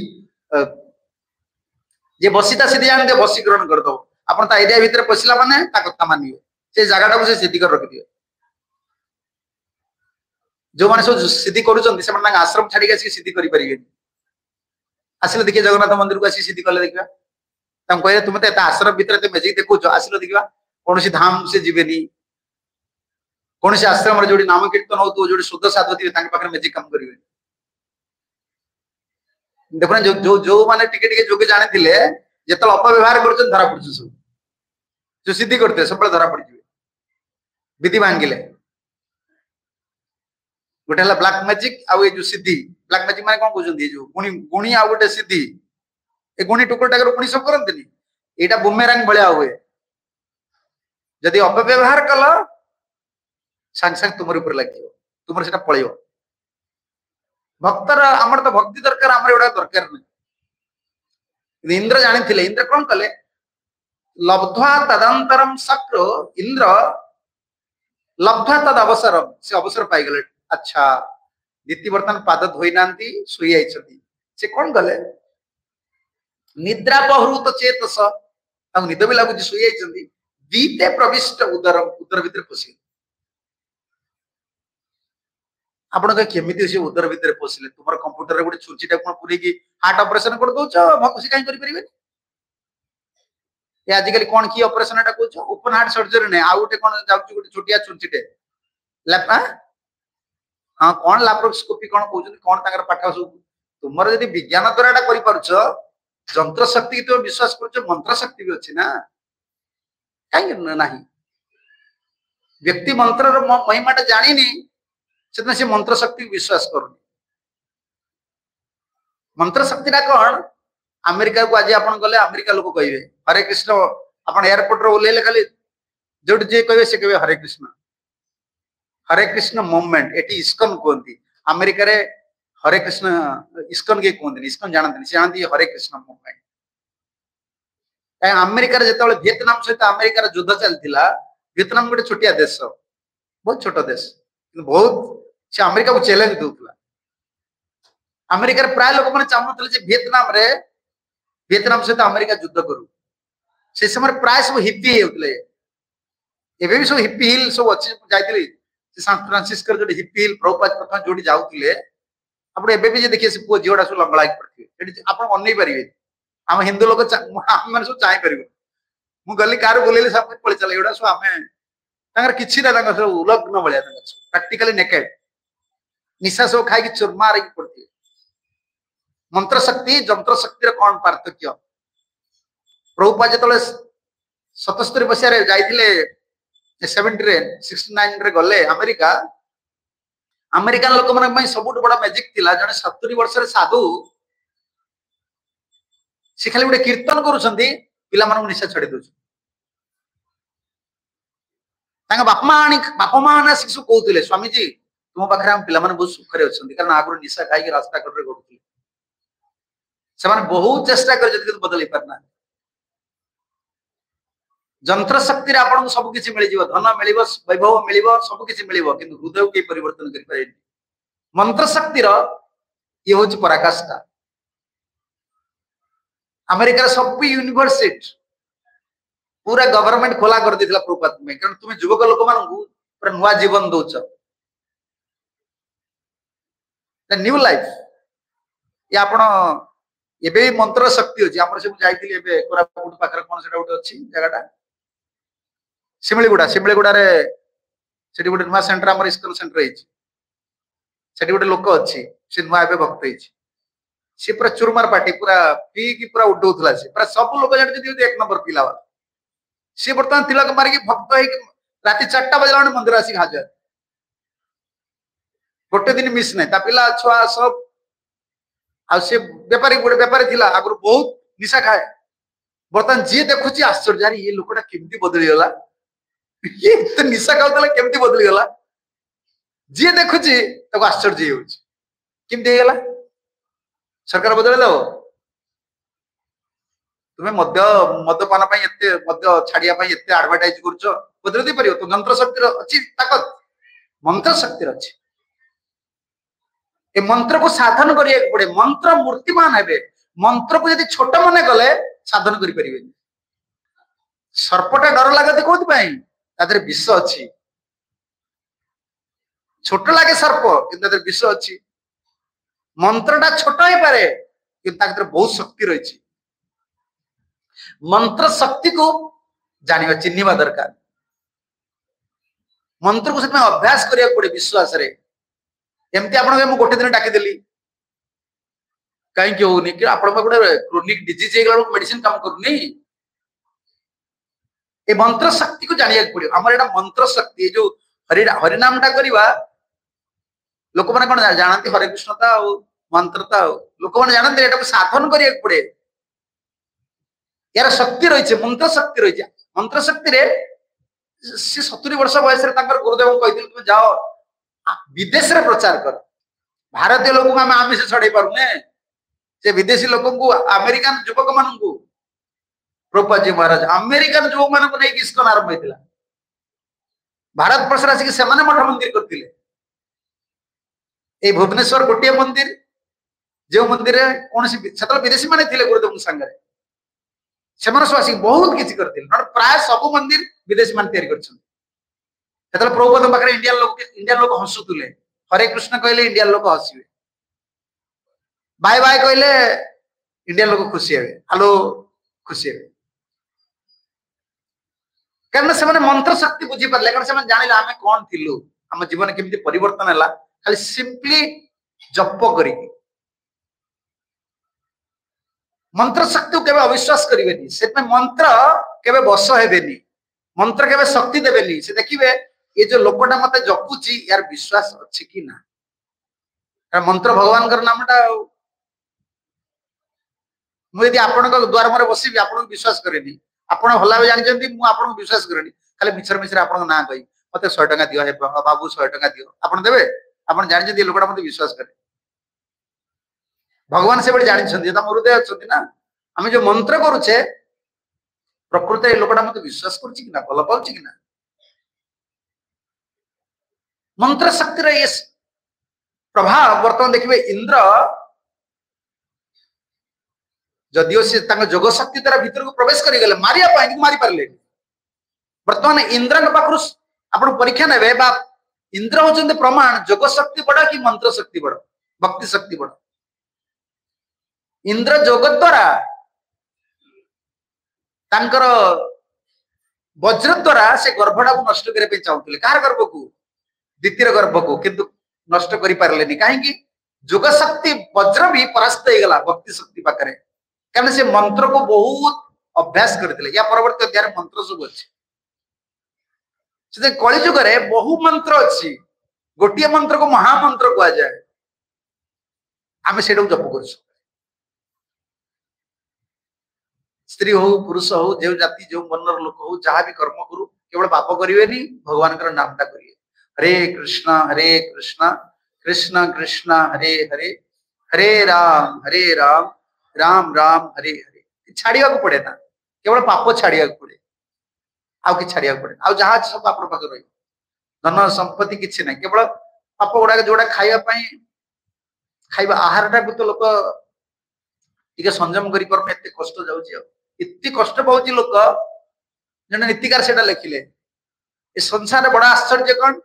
जे बसीता सीधे आने बसीकरण करदेव आप एरिया भितर पशिला मानने कथा मानव से जगह टाक सिद्धि रखिदे जो मैंने सब सिद्धि कर आश्रम छाड़ी आसिक सिद्धि करें आसल देखिए जगन्नाथ मंदिर को आस सिद्धि कले देखा कह तुम तो आश्रम भितर मेजिक देखुच आसल देखा कौन सी धाम से जीवन कौन सी आश्रम जोड़ी नाम कीर्तन हो जो शुद्ध साधु थे पाखे मेजिक काम करेंगे देखुना जो जो जो माने टिके टिके जो के जाने थिले जेत अपव्यवहार करछ धरा पड़छ सब जो सिद्धि करते सब धरा पड़ जिवे विधि मांगिले गोटेला ब्लैक मैजिक आ जो सिद्धि ब्लैक मैजिक माने कोन कोजन दिए जो गुणी गुणी आ गोटे सिद्धि ए गुणी टुकड़ टकर गुणी सब करनतनी एटा बुमेरांग भलिया होए जदी अपव्यवहार करला संसंग तुमरे ऊपर लागियो तुमरे ଭକ୍ତର ଆମର ତ ଭକ୍ତି ଦରକାର ଆମର ଏଗୁଡା ଦରକାର ନାହିଁ ଇନ୍ଦ୍ର ଜାଣିଥିଲେ ଇନ୍ଦ୍ର କଣ କଲେ ଲବ୍ଧ୍ୱା ତଦନ୍ତରମ ଶକ୍ର ଇନ୍ଦ୍ର ଲବ୍ଧ୍ୱା ତଦ ଅବସର ସେ ଅବସର ପାଇଗଲେ ଆଚ୍ଛା ଦିତି ବର୍ତ୍ତମାନ ପାଦ ଧୋଇ ନାହାନ୍ତି ଶୋଇ ଯାଇଛନ୍ତି ସେ କଣ କଲେ ନିଦ୍ରା ବହୁତ ଚେତସ ତାଙ୍କୁ ନିଦ ବି ଲାଗୁଛି ଶୋଇ ଯାଇଛନ୍ତି ଦିତେ ପ୍ରବିଷ୍ଟ ଉଦର ଉଦର ଭିତରେ ପଶିଗଲେ আপোনকে কেমিতি সে উদর ভিতর পছিলে তোমার কম্পিউটার রে গুটি ছুচিটা কোণ পুরেকি হার্ট অপারেশন কর দোসো বহুত কিছু काही করি পারিবে ই আজি কালি কোণ কি অপারেশনটা কোচো ওপেন হার্ট সার্জারি নাই আউটে কোণ যাওচি গুটি ছোটিয়া ছুচিটে ল্যাপা আ কোণ ল্যাপারোস্কোপি কোণ কোচ কোণ তাৰ পাৰকা সব তুমিৰে যদি বিজ্ঞানতৰ এটা কৰি পাৰচো যন্ত্ৰ শক্তিটো বিশ্বাস কৰচো মಂತ್ರ শক্তিও আছে না কা ইং নহয় ব্যক্তি মಂತ್ರৰ মইমাটা জানি নি चेतनाशी मंत्रशक्ती विश्वास करून ମନ୍ତ୍ରଶକ୍ତିଟା କ'ଣ ଆମେରିକାକୁ ଆଜି ଆପଣ ଗଲେ ଆମେରିକା ଲୋକ କହିବେ ହରେ କୃଷ୍ଣ ଆପଣ ଏୟାରପୋର୍ଟରେ ଓହ୍ଲେଇଲେ ଖାଲି ଯୋଉଠି ଯିଏ କହିବେ ସେ କହିବେ ହରେ କୃଷ୍ଣ ହରେ କୃଷ୍ଣ ମୁଭମେଣ୍ଟ ଏଠି ଇସ୍କନ କୁହନ୍ତି ଆମେରିକାରେ ହରେ କୃଷ୍ଣ ଇସ୍କନ କିଏ କୁହନ୍ତିନି ଇସ୍କନ ଜାଣନ୍ତିନି ସେ ଜାଣନ୍ତି ହରେ କୃଷ୍ଣ ମୁଭମେଣ୍ଟ କାହିଁକି ଆମେରିକାରେ ଯେତେବେଳେ ଭିଏତନାମ ସହିତ ଆମେରିକାର ଯୁଦ୍ଧ ଚାଲିଥିଲା ଭିଏତନାମ ଗୋଟେ ଛୋଟିଆ ଦେଶ ବହୁତ ଛୋଟ ଦେଶ କିନ୍ତୁ ବହୁତ से अमेरिका को चैलेंज दूसरा अमेरिका रे प्राय लोग चाहते भिएतनाम भिएतनाम सहित अमेरिका युद्ध करू से समय प्राय सब हिपी होते भी सब हिपी हिल सब अच्छे जाइए फ्रांसीस्कर जो हिपी हिल प्रभुपाज प्रथम जो जाते आप देखिए से पुआ झीटा सब लंगला पड़े आप अन पारे आम हिंदू लोग मैंने सब चाहे पार मुझे गली कार बोल पड़े चल सब आम किसी सब लग्न भाया सब प्राक्टिकाली नेकेट ନିଶା ସବୁ ଖାଇକି ଚୁର୍ମା ହେଇକି ପଡିଥିବେ ମନ୍ତ୍ରଶକ୍ତି ଶକ୍ତି ଯନ୍ତ୍ର ଶକ୍ତିର କଣ ପାର୍ଥକ୍ୟ ପ୍ରଭୁପା ଯେତେବେଳେ ସତସ୍ତରୀ ମସିହାରେ ଯାଇଥିଲେ ସେଭେଣ୍ଟିରେ ସିକ୍ସଟି ନାଇନରେ ଗଲେ ଆମେରିକା ଆମେରିକାନ ଲୋକମାନଙ୍କ ପାଇଁ ସବୁଠୁ ବଡ ମ୍ୟାଜିକ୍ ଥିଲା ଜଣେ ସତୁରି ବର୍ଷରେ ସାଧୁ ସେ ଖାଲି ଗୋଟେ କୀର୍ତ୍ତନ କରୁଛନ୍ତି ପିଲାମାନଙ୍କୁ ନିଶା ଛଡେଇ ଦଉଛନ୍ତି ତାଙ୍କ ବାପା ମା ଆଣି ବାପା ମା ଆଣି ଆସିକି ସବୁ କହୁଥିଲେ ସ୍ଵାମୀଜୀ तुम पाखे आम पे बहुत सुखर अच्छा कारण आगे निशा खाई रास्ता कड़े से बहुत चेष्टा कर बदल पार ना जंत्र शक्ति आप सबकि मिल जाव धन मिल वैभव मिल सबकि मिल हृदय कई परिवर्तन मंत्र शक्ति ये हूँ पराकाष्ठा आमेरिकार सब यूनिभर्सीटी पूरा गवर्नमेंट खोला कर दे प्रभुपात कारण तुम्हें युवक लोक मान पूरा नीवन दौ ନ୍ୟୁ ଲାଇଫ୍ ଇଏ ଆପଣ ଏବେ ବି ମନ୍ତ୍ର ଶକ୍ତି ଅଛି ଆମର ସବୁ ଯାଇଥିଲି ଏବେ କୋରାପୁଟ ପାଖରେ କଣ ସେଟା ଗୋଟେ ଅଛି ଜାଗାଟା ଶିମିଳିଗୁଡା ଶିମିଳିଗୁଡାରେ ସେଠି ଗୋଟେ ନୂଆ ସେଣ୍ଟର ଆମର ଇସ୍କନ ସେଣ୍ଟର ହେଇଛି ସେଠି ଗୋଟେ ଲୋକ ଅଛି ସେ ନୂଆ ଏବେ ଭକ୍ତ ହେଇଛି ସେ ପୁରା ଚୁରମାର ପାଟି ପୁରା ପିଇକି ପୁରା ଉଡଉଥିଲା ସେ ପୁରା ସବୁ ଲୋକ ଜାଣିଛନ୍ତି ଏକ ନମ୍ବର ପିଲା ସିଏ ବର୍ତ୍ତମାନ ତିଲକ ମାରିକି ଭକ୍ତ ହେଇକି ରାତି ଚାରିଟା ବାଜିଲା ମନ୍ଦିର ଆସିକି ହାଜର ଗୋଟେ ଦିନ ମିସ୍ ନାହିଁ ତା ପିଲା ଛୁଆ ସବୁ ଆଉ ସେ ବେପାରୀ ଗୋଟେ ବେପାରୀ ଥିଲା ଆଗରୁ ବହୁତ ନିଶା ଖାଏ ବର୍ତ୍ତମାନ ଯିଏ ଦେଖୁଛି ଆଶ୍ଚର୍ଯ୍ୟ ଆରେ ଇଏ ଲୋକଟା କେମିତି ବଦଳିଗଲା ଇଏ ଏତେ ନିଶା ଖାଉଥିଲା କେମିତି ବଦଳିଗଲା ଯିଏ ଦେଖୁଛି ତାକୁ ଆଶ୍ଚର୍ଯ୍ୟ ହେଉଛି କେମିତି ହେଇଗଲା ସରକାର ବଦଳେଇ ଦେବ ତୁମେ ମଦ୍ୟ ମଦ୍ୟପାନ ପାଇଁ ଏତେ ମଦ୍ୟ ଛାଡିବା ପାଇଁ ଏତେ ଆଡଭାର୍ଟାଇଜ କରୁଛ ବଦଳି ଦେଇପାରିବ ତ ଯନ୍ତ୍ର ଶକ୍ତିର ଅଛି ତାକତ ମନ୍ତ୍ର ଶକ୍ତିର ଅଛି ଏ ମନ୍ତ୍ରକୁ ସାଧନ କରିବାକୁ ପଡେ ମନ୍ତ୍ର ମୂର୍ତ୍ତିମାନ ହେବେ ମନ୍ତ୍ରକୁ ଯଦି ଛୋଟ ମନେ କଲେ ସାଧନ କରିପାରିବେନି ସର୍ପଟା ଡର ଲାଗନ୍ତି କୋଉଥିପାଇଁ ତା ଦେହରେ ବିଷ ଅଛି ছোট লাগে সর্প কিন্তু তাদের বিষ অছি মন্ত্রটা ছোট পারে কিন্তু তাদের বহু শক্তি রয়েছে মন্ত্র কু জানিবা চিহ্নিবা দরকার মন্ত্রকে সেটা অভ্যাস করিয়া পড়ে বিশ্বাসরে ଏମିତି ଆପଣଙ୍କୁ ମୁଁ ଗୋଟେ ଦିନ ଡାକିଦେଲି କାହିଁକି ହଉନି କି ଆପଣଙ୍କ ଗୋଟେ କ୍ରୋନିକ ଡିଜିଜ ହେଇଗଲା ବେଳକୁ ମେଡିସିନ କାମ କରୁନି ଏ ମନ୍ତ୍ର ଶକ୍ତିକୁ ଜାଣିବାକୁ ପଡିବ ଆମର ଏଇଟା ମନ୍ତ୍ର ଶକ୍ତି ଏ ଯୋଉ ହରି ହରିନାମଟା କରିବା ଲୋକମାନେ କଣ ଜାଣନ୍ତି ହରେକୃଷ୍ଣତା ଆଉ ମନ୍ତ୍ରତା ଆଉ ଲୋକମାନେ ଜାଣନ୍ତି ଏଟାକୁ ସାଧନ କରିବାକୁ ପଡେ ଏହାର ଶକ୍ତି ରହିଛି ମନ୍ତ୍ର ଶକ୍ତି ରହିଛି ମନ୍ତ୍ର ଶକ୍ତିରେ ସେ ସତୁରି ବର୍ଷ ବୟସରେ ତାଙ୍କର ଗୁରୁଦେବଙ୍କୁ କହିଥିଲେ ତୁମେ ଯାଅ विदेश रे प्रचार कर भारतीय लोक को आमिष छड़े पारे से विदेशी लोक आमेरिकान युवक मान रूपाजी महाराज आमेरिकान युवक मान को लेकिन स्कन आरंभ होता भारत बर्ष आसिक मठ मंदिर करते भुवनेश्वर गोटे मंदिर जो मंदिर कौन से विदेशी मान थे गुरुदेव सांगे बहुत किसी कर प्राय सब मंदिर विदेशी मान या ସେତେବେଳେ ପ୍ରଭୁପଦଙ୍କ ପାଖରେ ଇଣ୍ଡିଆ ଲୋକ ଇଣ୍ଡିଆ ଲୋକ ହସୁଥିଲେ ହରେ କୃଷ୍ଣ କହିଲେ ଇଣ୍ଡିଆ ଲୋକ ହସିବେ ବାଏ ବାଏ କହିଲେ ଇଣ୍ଡିଆ ଲୋକ ଖୁସି ହେବେ ହ୍ୟାଲୋ ଖୁସି ହେବେ କାରଣ ସେମାନେ ମନ୍ତ୍ର ଶକ୍ତି ବୁଝିପାରିଲେ କାରଣ ସେମାନେ ଜାଣିଲେ ଆମେ କଣ ଥିଲୁ ଆମ ଜୀବନ କେମିତି ପରିବର୍ତ୍ତନ ହେଲା ଖାଲି ସିମ୍ପଲି ଜପ କରିକି ମନ୍ତ୍ର ଶକ୍ତିକୁ କେବେ ଅବିଶ୍ୱାସ କରିବେନି ସେଥିପାଇଁ ମନ୍ତ୍ର କେବେ ବସ ହେବେନି ମନ୍ତ୍ର କେବେ ଶକ୍ତି ଦେବେନି ସେ ଦେଖିବେ ଏ ଯୋଉ ଲୋକଟା ମତେ ଜପୁଛି ୟାର ବିଶ୍ୱାସ ଅଛି କି ନା ମନ୍ତ୍ର ଭଗବାନଙ୍କର ନାମଟା ଆଉ ମୁଁ ଯଦି ଆପଣଙ୍କ ଦ୍ୱାରମରେ ବସିବି ଆପଣଙ୍କୁ ବିଶ୍ୱାସ କରେନି ଆପଣ ଭଲ ଭାବେ ଜାଣିଛନ୍ତି ମୁଁ ଆପଣଙ୍କୁ ବିଶ୍ୱାସ କରେନି ଖାଲି ମିଛରେ ମିଛରେ ଆପଣଙ୍କ ନାଁ କହିବି ମତେ ଶହେ ଟଙ୍କା ଦିଅ ବାବୁ ଶହେ ଟଙ୍କା ଦିଅ ଆପଣ ଦେବେ ଆପଣ ଜାଣିଛନ୍ତି ଏ ଲୋକଟା ମତେ ବିଶ୍ୱାସ କରେ ଭଗବାନ ସେଭଳି ଜାଣିଛନ୍ତି ତମ ହୃଦୟ ଅଛନ୍ତି ନା ଆମେ ଯୋଉ ମନ୍ତ୍ର କରୁଛେ ପ୍ରକୃତରେ ଏ ଲୋକଟା ମତେ ବିଶ୍ୱାସ କରୁଛି କି ନା ଭଲ ପାଉଛି କି ନା मंत्र शक्ति प्रभाव बर्तमान देखिए इंद्र जदिओ सी जग शक्ति द्वारा भितर को प्रवेश कर मारे मारी पारे बर्तमान इंद्र पाखु परीक्षा ने इंद्र हम प्रमाण जग शक्ति बड़ा कि मंत्र शक्ति बड़ भक्ति शक्ति बड़ इंद्र जोग द्वारा वज्र द्वारा से गर्भटा को नष्ट करने चाहते तो कह गर्भ को द्वितीय गर्व को कि नष्ट कहीं जुग शक्ति वज्र भी परास्त हो गला भक्ति शक्ति पाखे कहीं से मंत्र को बहुत अभ्यास करवर्त अध मंत्र सब अच्छे कली जुगे बहु मंत्र अच्छी गोटे मंत्र को महामंत्र कहा जाए आम से जप कर स्त्री हौ पुरुष हौ जो जाति जो मन रोक हूँ जहां भी कर्म करू केवल पाप करेनि भगवान नामटा करिए हरे कृष्णा हरे कृष्णा कृष्णा कृष्णा हरे हरे हरे राम हरे राम राम राम हरे हरे छाड़ पड़े ना केवल पाप छाड़ पड़े आड़ पड़े आज सब आप रही धन संपत्ति किसी ना केवल पाप गुडा जो खाया खाइबा आहार तो लोक टे संयम करते कष्ट इतनी कष्ट लोक जो नीतिकार से लिखिले संसार बड़ा आश्चर्य कौन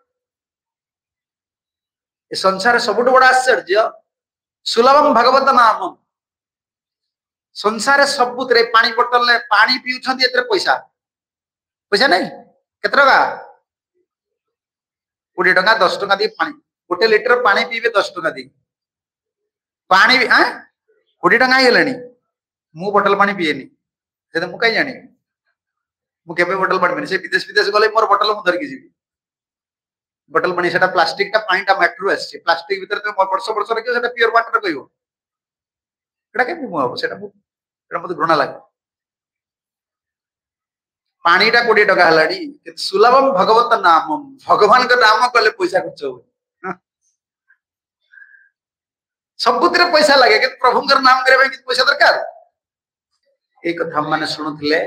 ଏ ସଂସାର ସବୁଠୁ ବଡ ଆଶ୍ଚର୍ଯ୍ୟ ସୁଲଭମ ଭଗବତ ନାମ ସଂସାର ସବୁଥିରେ ପାଣି ବୋଟଲରେ ପାଣି ପିଉଛନ୍ତି ଏଥିରେ ପଇସା ପଇସା ନାଇଁ କେତେ ଟଙ୍କା କୋଡିଏ ଟଙ୍କା ଦଶ ଟଙ୍କା ଦେଇ ପାଣି ଗୋଟେ ଲିଟର ପାଣି ପିଇବେ ଦଶ ଟଙ୍କା ଦେଇ ପାଣି ଆଁ କୋଡିଏ ଟଙ୍କା ହେଇଗଲାଣି ମୁଁ ବୋଟଲ ପାଣି ପିଏନି ସେଟା ମୁଁ କାହିଁ ଜାଣିବି ମୁଁ କେବେ ବୋଟଲ ପାଣି ପିଏନି ସେ ବିଦେଶ ବିଦେଶ ଗଲେ ମୋର ବୋଟଲ ମୁଁ ଧରିକି ଯିବି বটল পানি সেটা প্লাস্টিকটা পানিটা মাটিরু আসছে প্লাস্টিক ভিতরে তুমি ବର୍ଷ ବର୍ଷ ରଖିବ ସେଟା ପିଓର ୱାଟର କହିବ ସେଟା କେମିତି ମୁଁ ହବ ସେଟା ମୁଁ ସେଟା ମତେ ଘୃଣା ଲାଗେ ପାଣିଟା କୋଡିଏ ଟଙ୍କା ହେଲାଣି ସୁଲଭମ ଭଗବତ ନାମ ଭଗବାନଙ୍କ ନାମ କଲେ ପଇସା ଖର୍ଚ୍ଚ ହୁଏ ସବୁଥିରେ ପଇସା ଲାଗେ କିନ୍ତୁ ପ୍ରଭୁଙ୍କର ନାମ କରିବା ପାଇଁ କିଛି ପଇସା ଦରକାର ଏଇ କଥା ମାନେ ଶୁଣୁଥିଲେ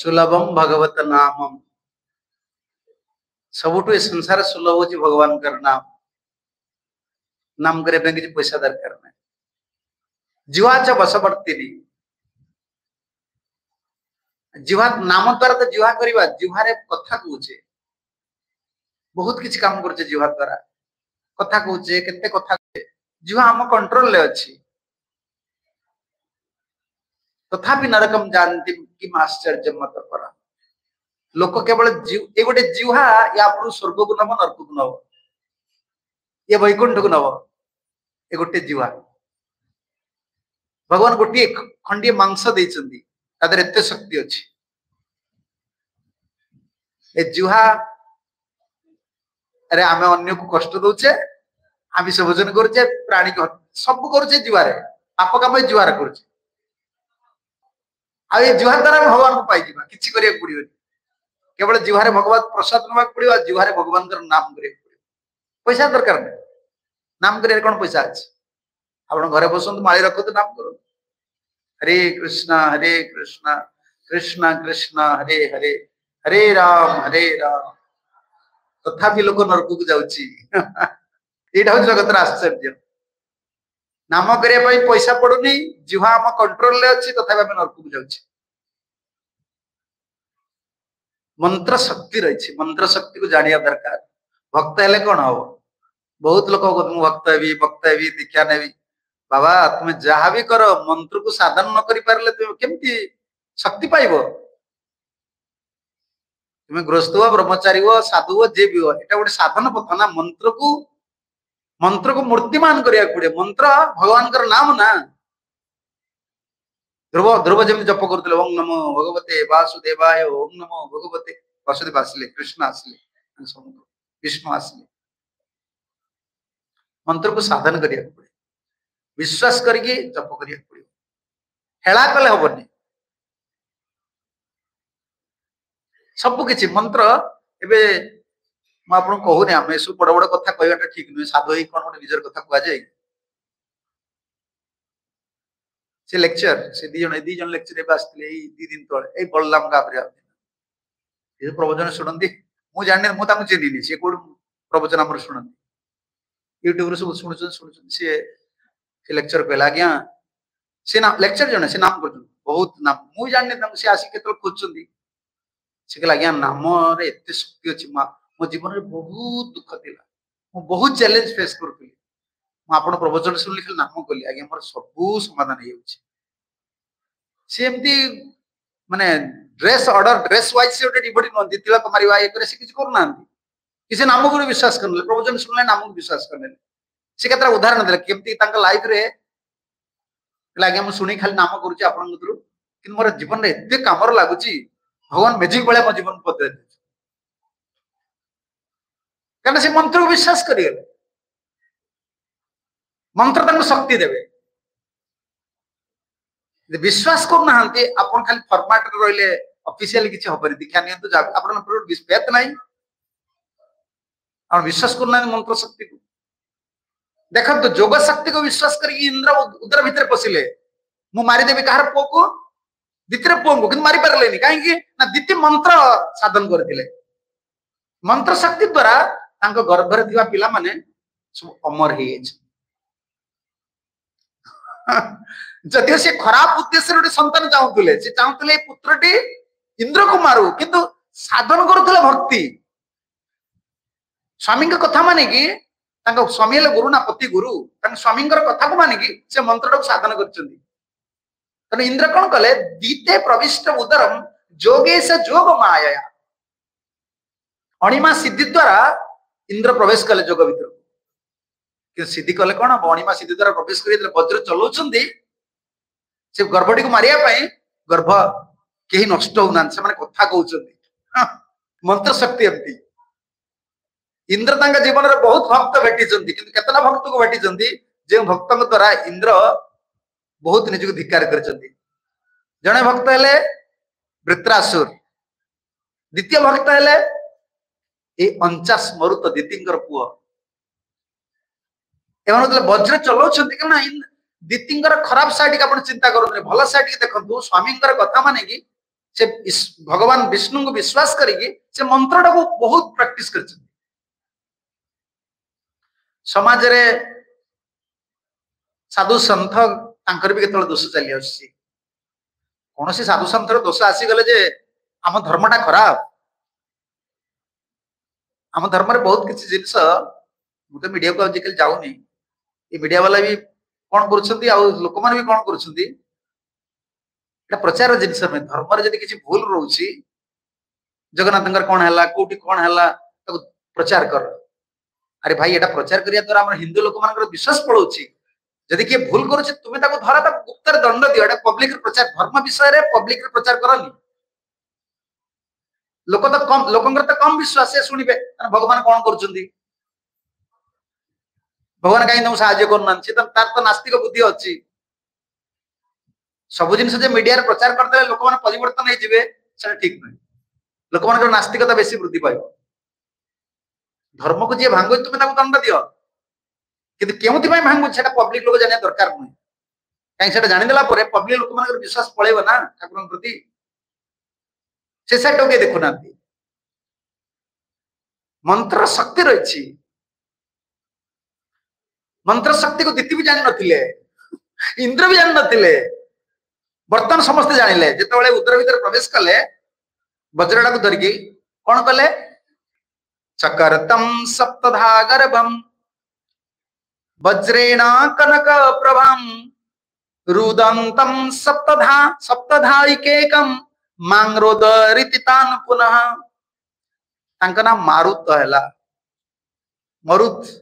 ସୁଲଭମ ଭଗବତ ନାମମ ସବୁଠୁ ଏ ସଂସାର ସୁଲଭ ହଉଛି ଭଗବାନଙ୍କର ନାମ ନାମ କରିବା ପାଇଁ କିଛି ପଇସା ଦରକାର ନାହିଁ ଜିହାଚ ବଶବର୍ତ୍ତିନି ଜିହା ନାମ ଦ୍ଵାରା ତ ଜିହା କରିବା ଜିହାରେ କଥା କହୁଛେ ବହୁତ କିଛି କାମ କରୁଛେ ଜିହା ଦ୍ଵାରା କଥା କହୁଛେ କେତେ କଥା କହୁଛେ ଜିହା ଆମ କଣ୍ଟ୍ରୋଲରେ ଅଛି ତଥାପି ନରକମ ଜାଣନ୍ତି କି ଆଶ୍ଚର୍ଯ୍ୟ ମତ ପରା ଲୋକ କେବଳ ଏ ଗୋଟେ ଜିହ୍ୱା ୟା ପୂର୍ବରୁ ସ୍ୱର୍ଗକୁ ନବ ନର୍କକୁ ନବ ଏ ବୈକୁଣ୍ଠକୁ ନବ ଏ ଗୋଟେ ଜିହ୍ୱା ଭଗବାନ ଗୋଟିଏ ଖଣ୍ଡିଏ ମାଂସ ଦେଇଛନ୍ତି ତା ଦେହରେ ଏତେ ଶକ୍ତି ଅଛି ଏ ଜୁହା ଆରେ ଆମେ ଅନ୍ୟକୁ କଷ୍ଟ ଦଉଛେ ଆମିଷ ଭୋଜନ କରୁଛେ ପ୍ରାଣୀ ସବୁ କରୁଛେ ଜୁହାରେ ପାପ କାମ ଜୁଆରେ କରୁଛେ ଆଉ ଏ ଜୁହାର ଦ୍ଵାରା ଆମେ ଭଗବାନଙ୍କୁ ପାଇଯିବା କିଛି କରିବାକୁ ପଡିବନି কেবল জিভারে ভগবান প্রসাদ নেওয়া পড়ে আর জিভারে ভগবানর নাম করিয়া পড়ব পয়সা দরকার নেই নাম করিয়ার কোন পয়সা আছে আপনার ঘরে বসুন মালি রাখুন নাম করুন হরে কৃষ্ণ হরে কৃষ্ণ কৃষ্ণ কৃষ্ণ হরে হরে হরে রাম হরে রাম তথাপি লোক নরকକୁ যাচ্ছি এইটা হচ্ছে জগতের আশ্চর্য নাম করিয়া পয়সা পড়ুনি জিহা আমার কন্ট্রোল অছি তথাপি আমি নরকକୁ যাচ্ছি ମନ୍ତ୍ର ଶକ୍ତି ରହିଛି ମନ୍ତ୍ର ଶକ୍ତିକୁ ଜାଣିବା ଦରକାର ଭକ୍ତ ହେଲେ କଣ ହବ ବହୁତ ଲୋକ କହୁଛନ୍ତି ମୁଁ ଭକ୍ତ ହେବି ଭକ୍ତ ହେବି ଦୀକ୍ଷା ନେବି ବାବା ତୁମେ ଯାହା ବି କର ମନ୍ତ୍ରକୁ ସାଧନ ନ କରିପାରିଲେ ତୁମେ କେମିତି ଶକ୍ତି ପାଇବ ତୁମେ ଗୃହସ୍ଥ ହୁଅ ବ୍ରହ୍ମଚାରୀ ହୁଅ ସାଧୁ ହୁଅ ଯିଏ ବି ହୁଅ ଏଟା ଗୋଟେ ସାଧନ ପଥ ନା ମନ୍ତ୍ରକୁ ମନ୍ତ୍ରକୁ ମୂର୍ତ୍ତିମାନ କରିବାକୁ ପଡିବ ମନ୍ତ୍ର ଭଗବାନଙ୍କର ନାମ ନା ಧ್ರುವ ಧ್ರುವಜಂದು ಜಪ್ಪಗುರುತಲೆ ಓಂ ನಮೋ ಭಗವತೆ ವಾಸುದೇವಾಯ ಓಂ ನಮೋ ಭಗವತೆ ವಾಸುದೇವ ಹಸಲಿ कृष्ण हसले સમુદ્ર વિષ્ણુ હસલે મંત્રકુ સાધન କରିବାକୁ પડે વિશ્વાસ કરીକି ଜପ କରିବାକୁ ପଡିବ ହେଳା କଲେ ହବନି ସବୁ କିଛି ମନ୍ତ୍ର ଏବେ ମୁଁ ଆପଣଙ୍କୁ କହୁନି ଆମେ ଏସବୁ ବଡ ବଡ କଥା କହିବାଟା ଠିକ ନୁହେଁ ସାଧୁ ହେଇ କଣ ଗୋଟେ ନିଜର କଥା କୁହାଯାଏ ସେ ଲେକ୍ଚର ସେ ଦି ଜଣ ଦି ଜଣ ଲେକ୍ଚର ଏବେ ଆସିଥିଲେ ଏଇ ଦି ଦିନ ତଳେ ଏଇ ବଳରାମ ଗାବରେ ସେ ପ୍ରବଚନ ଶୁଣନ୍ତି ମୁଁ ଜାଣିନି ମୁଁ ତାଙ୍କୁ ଚିହ୍ନିନି ସେ କୋଉଠି ପ୍ରବଚନ ଆମର ଶୁଣନ୍ତି ୟୁଟ୍ୟୁବରୁ ସବୁ ଶୁଣୁଛନ୍ତି ଶୁଣୁଛନ୍ତି ସିଏ ସେ ଲେକ୍ଚର କହିଲା ଆଜ୍ଞା ସେ ନା ଲେକ୍ଚର ଜଣେ ସେ ନାମ କରୁଛନ୍ତି ବହୁତ ନାମ ମୁଁ ଜାଣିନି ତାଙ୍କୁ ସେ ଆସିକି କେତେବେଳେ ଖୋଜୁଛନ୍ତି ସେ କହିଲା ଆଜ୍ଞା ନାମରେ ଏତେ ଶକ୍ତି ଅଛି ମା ମୋ ଜୀବନରେ ବହୁତ ଦୁଃଖ ଥିଲା ମୁଁ ବହୁତ ଚ୍ୟାଲେଞ୍ଜ ଫେସ୍ କରୁଥିଲି ମୁଁ ଆପଣ ପ୍ରବଚନ ଶୁଣି ଖାଲି ନାମ କଲି ଆଜ୍ଞା ମୋର ସବୁ ସମାଧାନ ହେଇଯାଉଛି ସେ ଏମିତି ମାନେ ଡ୍ରେସ୍ ଅର୍ଡର ଡ୍ରେସ୍ ୱାଇଜ୍ ସେ ଗୋଟେ ଡିଭୋଟି ନୁହନ୍ତି ତିଳକ ମାରିବା ଇଏ କରିବା ସେ କିଛି କରୁନାହାନ୍ତି କିଛି ନାମକୁ ବିଶ୍ୱାସ କରିନେଲେ ପ୍ରବଚନ ଶୁଣିଲେ ନାମକୁ ବିଶ୍ୱାସ କରିନେଲେ ସେ କେତେଟା ଉଦାହରଣ ଦେଲେ କେମିତି ତାଙ୍କ ଲାଇଫରେ କହିଲେ ଆଜ୍ଞା ମୁଁ ଶୁଣି ଖାଲି ନାମ କରୁଛି ଆପଣଙ୍କ କତିରୁ କିନ୍ତୁ ମୋର ଜୀବନରେ ଏତେ କାମରେ ଲାଗୁଛି ଭଗବାନ ମେଜିକ ଭଳିଆ ମୋ ଜୀବନକୁ ବଦଳାଇ ଦେଇଛି କାରଣ ସେ ମନ୍ତ୍ରକୁ ବିଶ୍ୱାସ କରିଗଲେ मंत्र शक्ति देवे विश्वास करमाट रे अफिशियल किसी हमारी दीक्षा निपेत ना विश्वास कर मंत्र शक्ति को देखो जोग शक्ति को विश्वास कर इंद्र उदर भितर पशिले मु मारिदेवी कह पु को द्वितीय पुह को मारी पारे नहीं कहीं द्वितीय मंत्र साधन कर मंत्र शक्ति द्वारा गर्भ पिला मैंने सब अमर ही ଯଦିଓ ସେ ଖରାପ ଉଦ୍ଦେଶ୍ୟରେ ଗୋଟେ ସନ୍ତାନ ଚାହୁଁଥିଲେ ସେ ଚାହୁଁଥିଲେ ଏ ପୁତ୍ରଟି ଇନ୍ଦ୍ରକୁ ମାରୁ କିନ୍ତୁ ସାଧନ କରୁଥିଲେ ଭକ୍ତି ସ୍ୱାମୀଙ୍କ କଥା ମାନିକି ତାଙ୍କ ସ୍ୱାମୀ ହେଲେ ଗୁରୁ ନା ପତି ଗୁରୁ ତାଙ୍କ ସ୍ୱାମୀଙ୍କର କଥାକୁ ମାନିକି ସେ ମନ୍ତ୍ରଟାକୁ ସାଧନ କରିଛନ୍ତି ତେଣୁ ଇନ୍ଦ୍ର କଣ କଲେ ଦିତେ ପ୍ରବିଷ୍ଟ ଉଦରମ ଯୋଗେ ସେ ଯୋଗ ମାୟା ଅଣିମା ସିଦ୍ଧି ଦ୍ଵାରା ଇନ୍ଦ୍ର ପ୍ରବେଶ କଲେ ଯୋଗ ଭିତରକୁ सिद्धि कले कौन बणीमा सिद्धि द्वारा प्रवेश कर वज्र चला गर्भटी को मारे गर्भ कही नष्ट हो कथा कौन मंत्र शक्ति एमती इंद्र जीवन रे बहुत भक्त भेटी के भक्त को भेटी जो भक्त द्वारा इंद्र बहुत निज को धिकार कर जड़े भक्त है वृत्रासुर द्वितीय भक्त हेले अंचाश मरुत दीदी पुह ଏମାନେ ଯେତେବେଳେ ବଜ୍ର ଚଲାଉଛନ୍ତି କାରଣ ଦିତିଙ୍କର ଖରାପ ସାଇଡ୍କି ଆପଣ ଚିନ୍ତା କରୁଥିଲେ ଭଲ ସାଇଡ୍କି ଦେଖନ୍ତୁ ସ୍ୱାମୀଙ୍କର କଥା ମାନିକି ସେ ଭଗବାନ ବିଷ୍ଣୁଙ୍କୁ ବିଶ୍ୱାସ କରିକି ସେ ମନ୍ତ୍ରଟାକୁ ବହୁତ ପ୍ରାକ୍ଟିସ କରିଛନ୍ତି ସମାଜରେ ସାଧୁ ସନ୍ଥ ତାଙ୍କର ବି କେତେବେଳେ ଦୋଷ ଚାଲି ଆସୁଛି କୌଣସି ସାଧୁ ସନ୍ଥର ଦୋଷ ଆସିଗଲେ ଯେ ଆମ ଧର୍ମଟା ଖରାପ ଆମ ଧର୍ମରେ ବହୁତ କିଛି ଜିନିଷ ମୁଁ ତ ମିଡିଆକୁ ଆଜିକାଲି ଯାଉନି ଏ ମିଡିଆ ବାଲା ବି କ'ଣ କରୁଛନ୍ତି ଆଉ ଲୋକମାନେ ବି କ'ଣ କରୁଛନ୍ତି ଏଇଟା ପ୍ରଚାରର ଜିନିଷ ନୁହେଁ ଧର୍ମରେ ଯଦି କିଛି ଭୁଲ ରହୁଛି ଜଗନ୍ନାଥଙ୍କର କ'ଣ ହେଲା କୋଉଠି କ'ଣ ହେଲା ତାକୁ ପ୍ରଚାର କର ଆରେ ଭାଇ ଏଇଟା ପ୍ରଚାର କରିବା ଦ୍ୱାରା ଆମର ହିନ୍ଦୁ ଲୋକମାନଙ୍କର ବିଶ୍ୱାସ ପଳଉଛି ଯଦି କିଏ ଭୁଲ କରୁଛି ତୁମେ ତାକୁ ଧର ତାକୁ ଗୁପ୍ତରେ ଦଣ୍ଡ ଦିଅ ଏଇଟା ପବ୍ଲିକରେ ପ୍ରଚାର ଧର୍ମ ବିଷୟରେ ପବ୍ଲିକରେ ପ୍ରଚାର କରନି ଲୋକ ତ କମ ଲୋକଙ୍କର ତ କମ ବିଶ୍ୱାସ ସେ ଶୁଣିବେ ଭଗବାନ କ'ଣ କରୁଛନ୍ତି ଭଗବାନ କାହିଁ ତମକୁ ସାହାଯ୍ୟ କରୁନାହାନ୍ତି ସେ ତାର ତ ନାସ୍ତିକ ବୁଦ୍ଧି ଅଛି ସବୁ ଜିନିଷ ଯେ ମିଡିଆରେ ପ୍ରଚାର କରିଦେଲେ ଲୋକମାନେ ପରିବର୍ତ୍ତନ ହେଇଯିବେ ସେଟା ଠିକ ନୁହେଁ ଲୋକମାନଙ୍କର ନାସ୍ତିକତା ବେଶୀ ବୃଦ୍ଧି ପାଇବ ଧର୍ମକୁ ଯିଏ ଭାଙ୍ଗୁଛି ତୁମେ ତାକୁ ଦଣ୍ଡ ଦିଅ କିନ୍ତୁ କେଉଁଥିପାଇଁ ଭାଙ୍ଗୁଛି ସେଟା ପବ୍ଲିକ ଲୋକ ଜାଣିବା ଦରକାର ନୁହେଁ କାହିଁକି ସେଟା ଜାଣିଦେଲା ପରେ ପବ୍ଲିକ ଲୋକମାନଙ୍କର ବିଶ୍ୱାସ ପଳେଇବ ନା ଠାକୁରଙ୍କ ପ୍ରତି ସେ ସେଟାକୁ କେହି ଦେଖୁନାହାନ୍ତି ମନ୍ତ୍ରର ଶକ୍ତି ରହିଛି मंत्र शक्ति को दीति भी जान नंद्र भी जान नर्तमान समस्ते जान लें जो उदर भितर प्रवेश कले वज्रटा को धरिकी कौन कले चकर्तम सप्तधा गर्भम वज्रेण कनक प्रभम रुदंतम सप्तधा सप्तधा इकेकम मांगरोद रितान पुनः ना मारुत है मरुत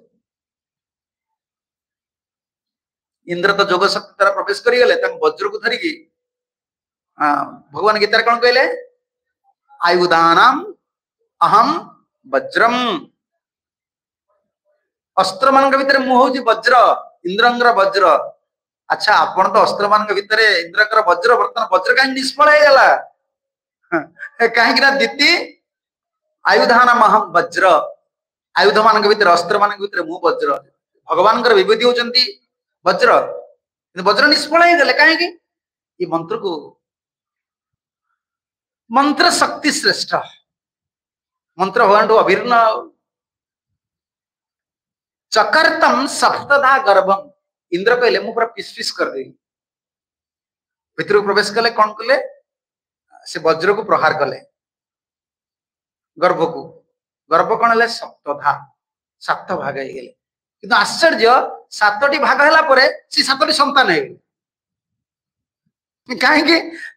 ଇନ୍ଦ୍ର ତ ଯୋଗ ଶକ୍ତି ଦ୍ୱାରା ପ୍ରବେଶ କରିଗଲେ ତାଙ୍କୁ ବଜ୍ରକୁ ଧରିକି ଭଗବାନ ଗୀତାରେ କଣ କହିଲେ ଆୟୁଦାନାମ ଅହମ ବଜ୍ରମ ଅସ୍ତ୍ର ମାନଙ୍କ ଭିତରେ ମୁଁ ହଉଛି ବଜ୍ର ଇନ୍ଦ୍ରଙ୍କର ବଜ୍ର ଆଚ୍ଛା ଆପଣ ତ ଅସ୍ତ୍ର ମାନଙ୍କ ଭିତରେ ଇନ୍ଦ୍ରଙ୍କର ବଜ୍ର ବର୍ତ୍ତମାନ ବଜ୍ର କାହିଁକି ନିଷ୍ଫଳ ହେଇଗଲା କାହିଁକି ନା ଦିତି ଆୟୁଧାନ ମହମ ବଜ୍ର ଆୟୁଧ ମାନଙ୍କ ଭିତରେ ଅସ୍ତ୍ର ମାନଙ୍କ ଭିତରେ ମୁଁ ବଜ୍ର ଭଗବାନଙ୍କର ବିଭୂତି ହଉଛନ୍ତି वज्र वज्र निष्फल कहीं मंत्र को मंत्र शक्ति श्रेष्ठ मंत्र भगवान को अभिन्न चकर्तम सप्तधा गर्भम इंद्र कहले मु पूरा पीस पीस कर देली भितर प्रवेश कले कौन कले से वज्र को प्रहार कले गर्भ को गर्भ कौन सप्तधा सप्त भाग कि आश्चर्य সাতটি ভাগ ହେଲା ପରେ ସେ ସାତଟି ସନ୍ତାନ ହେଇଗଲେ କାହିଁକି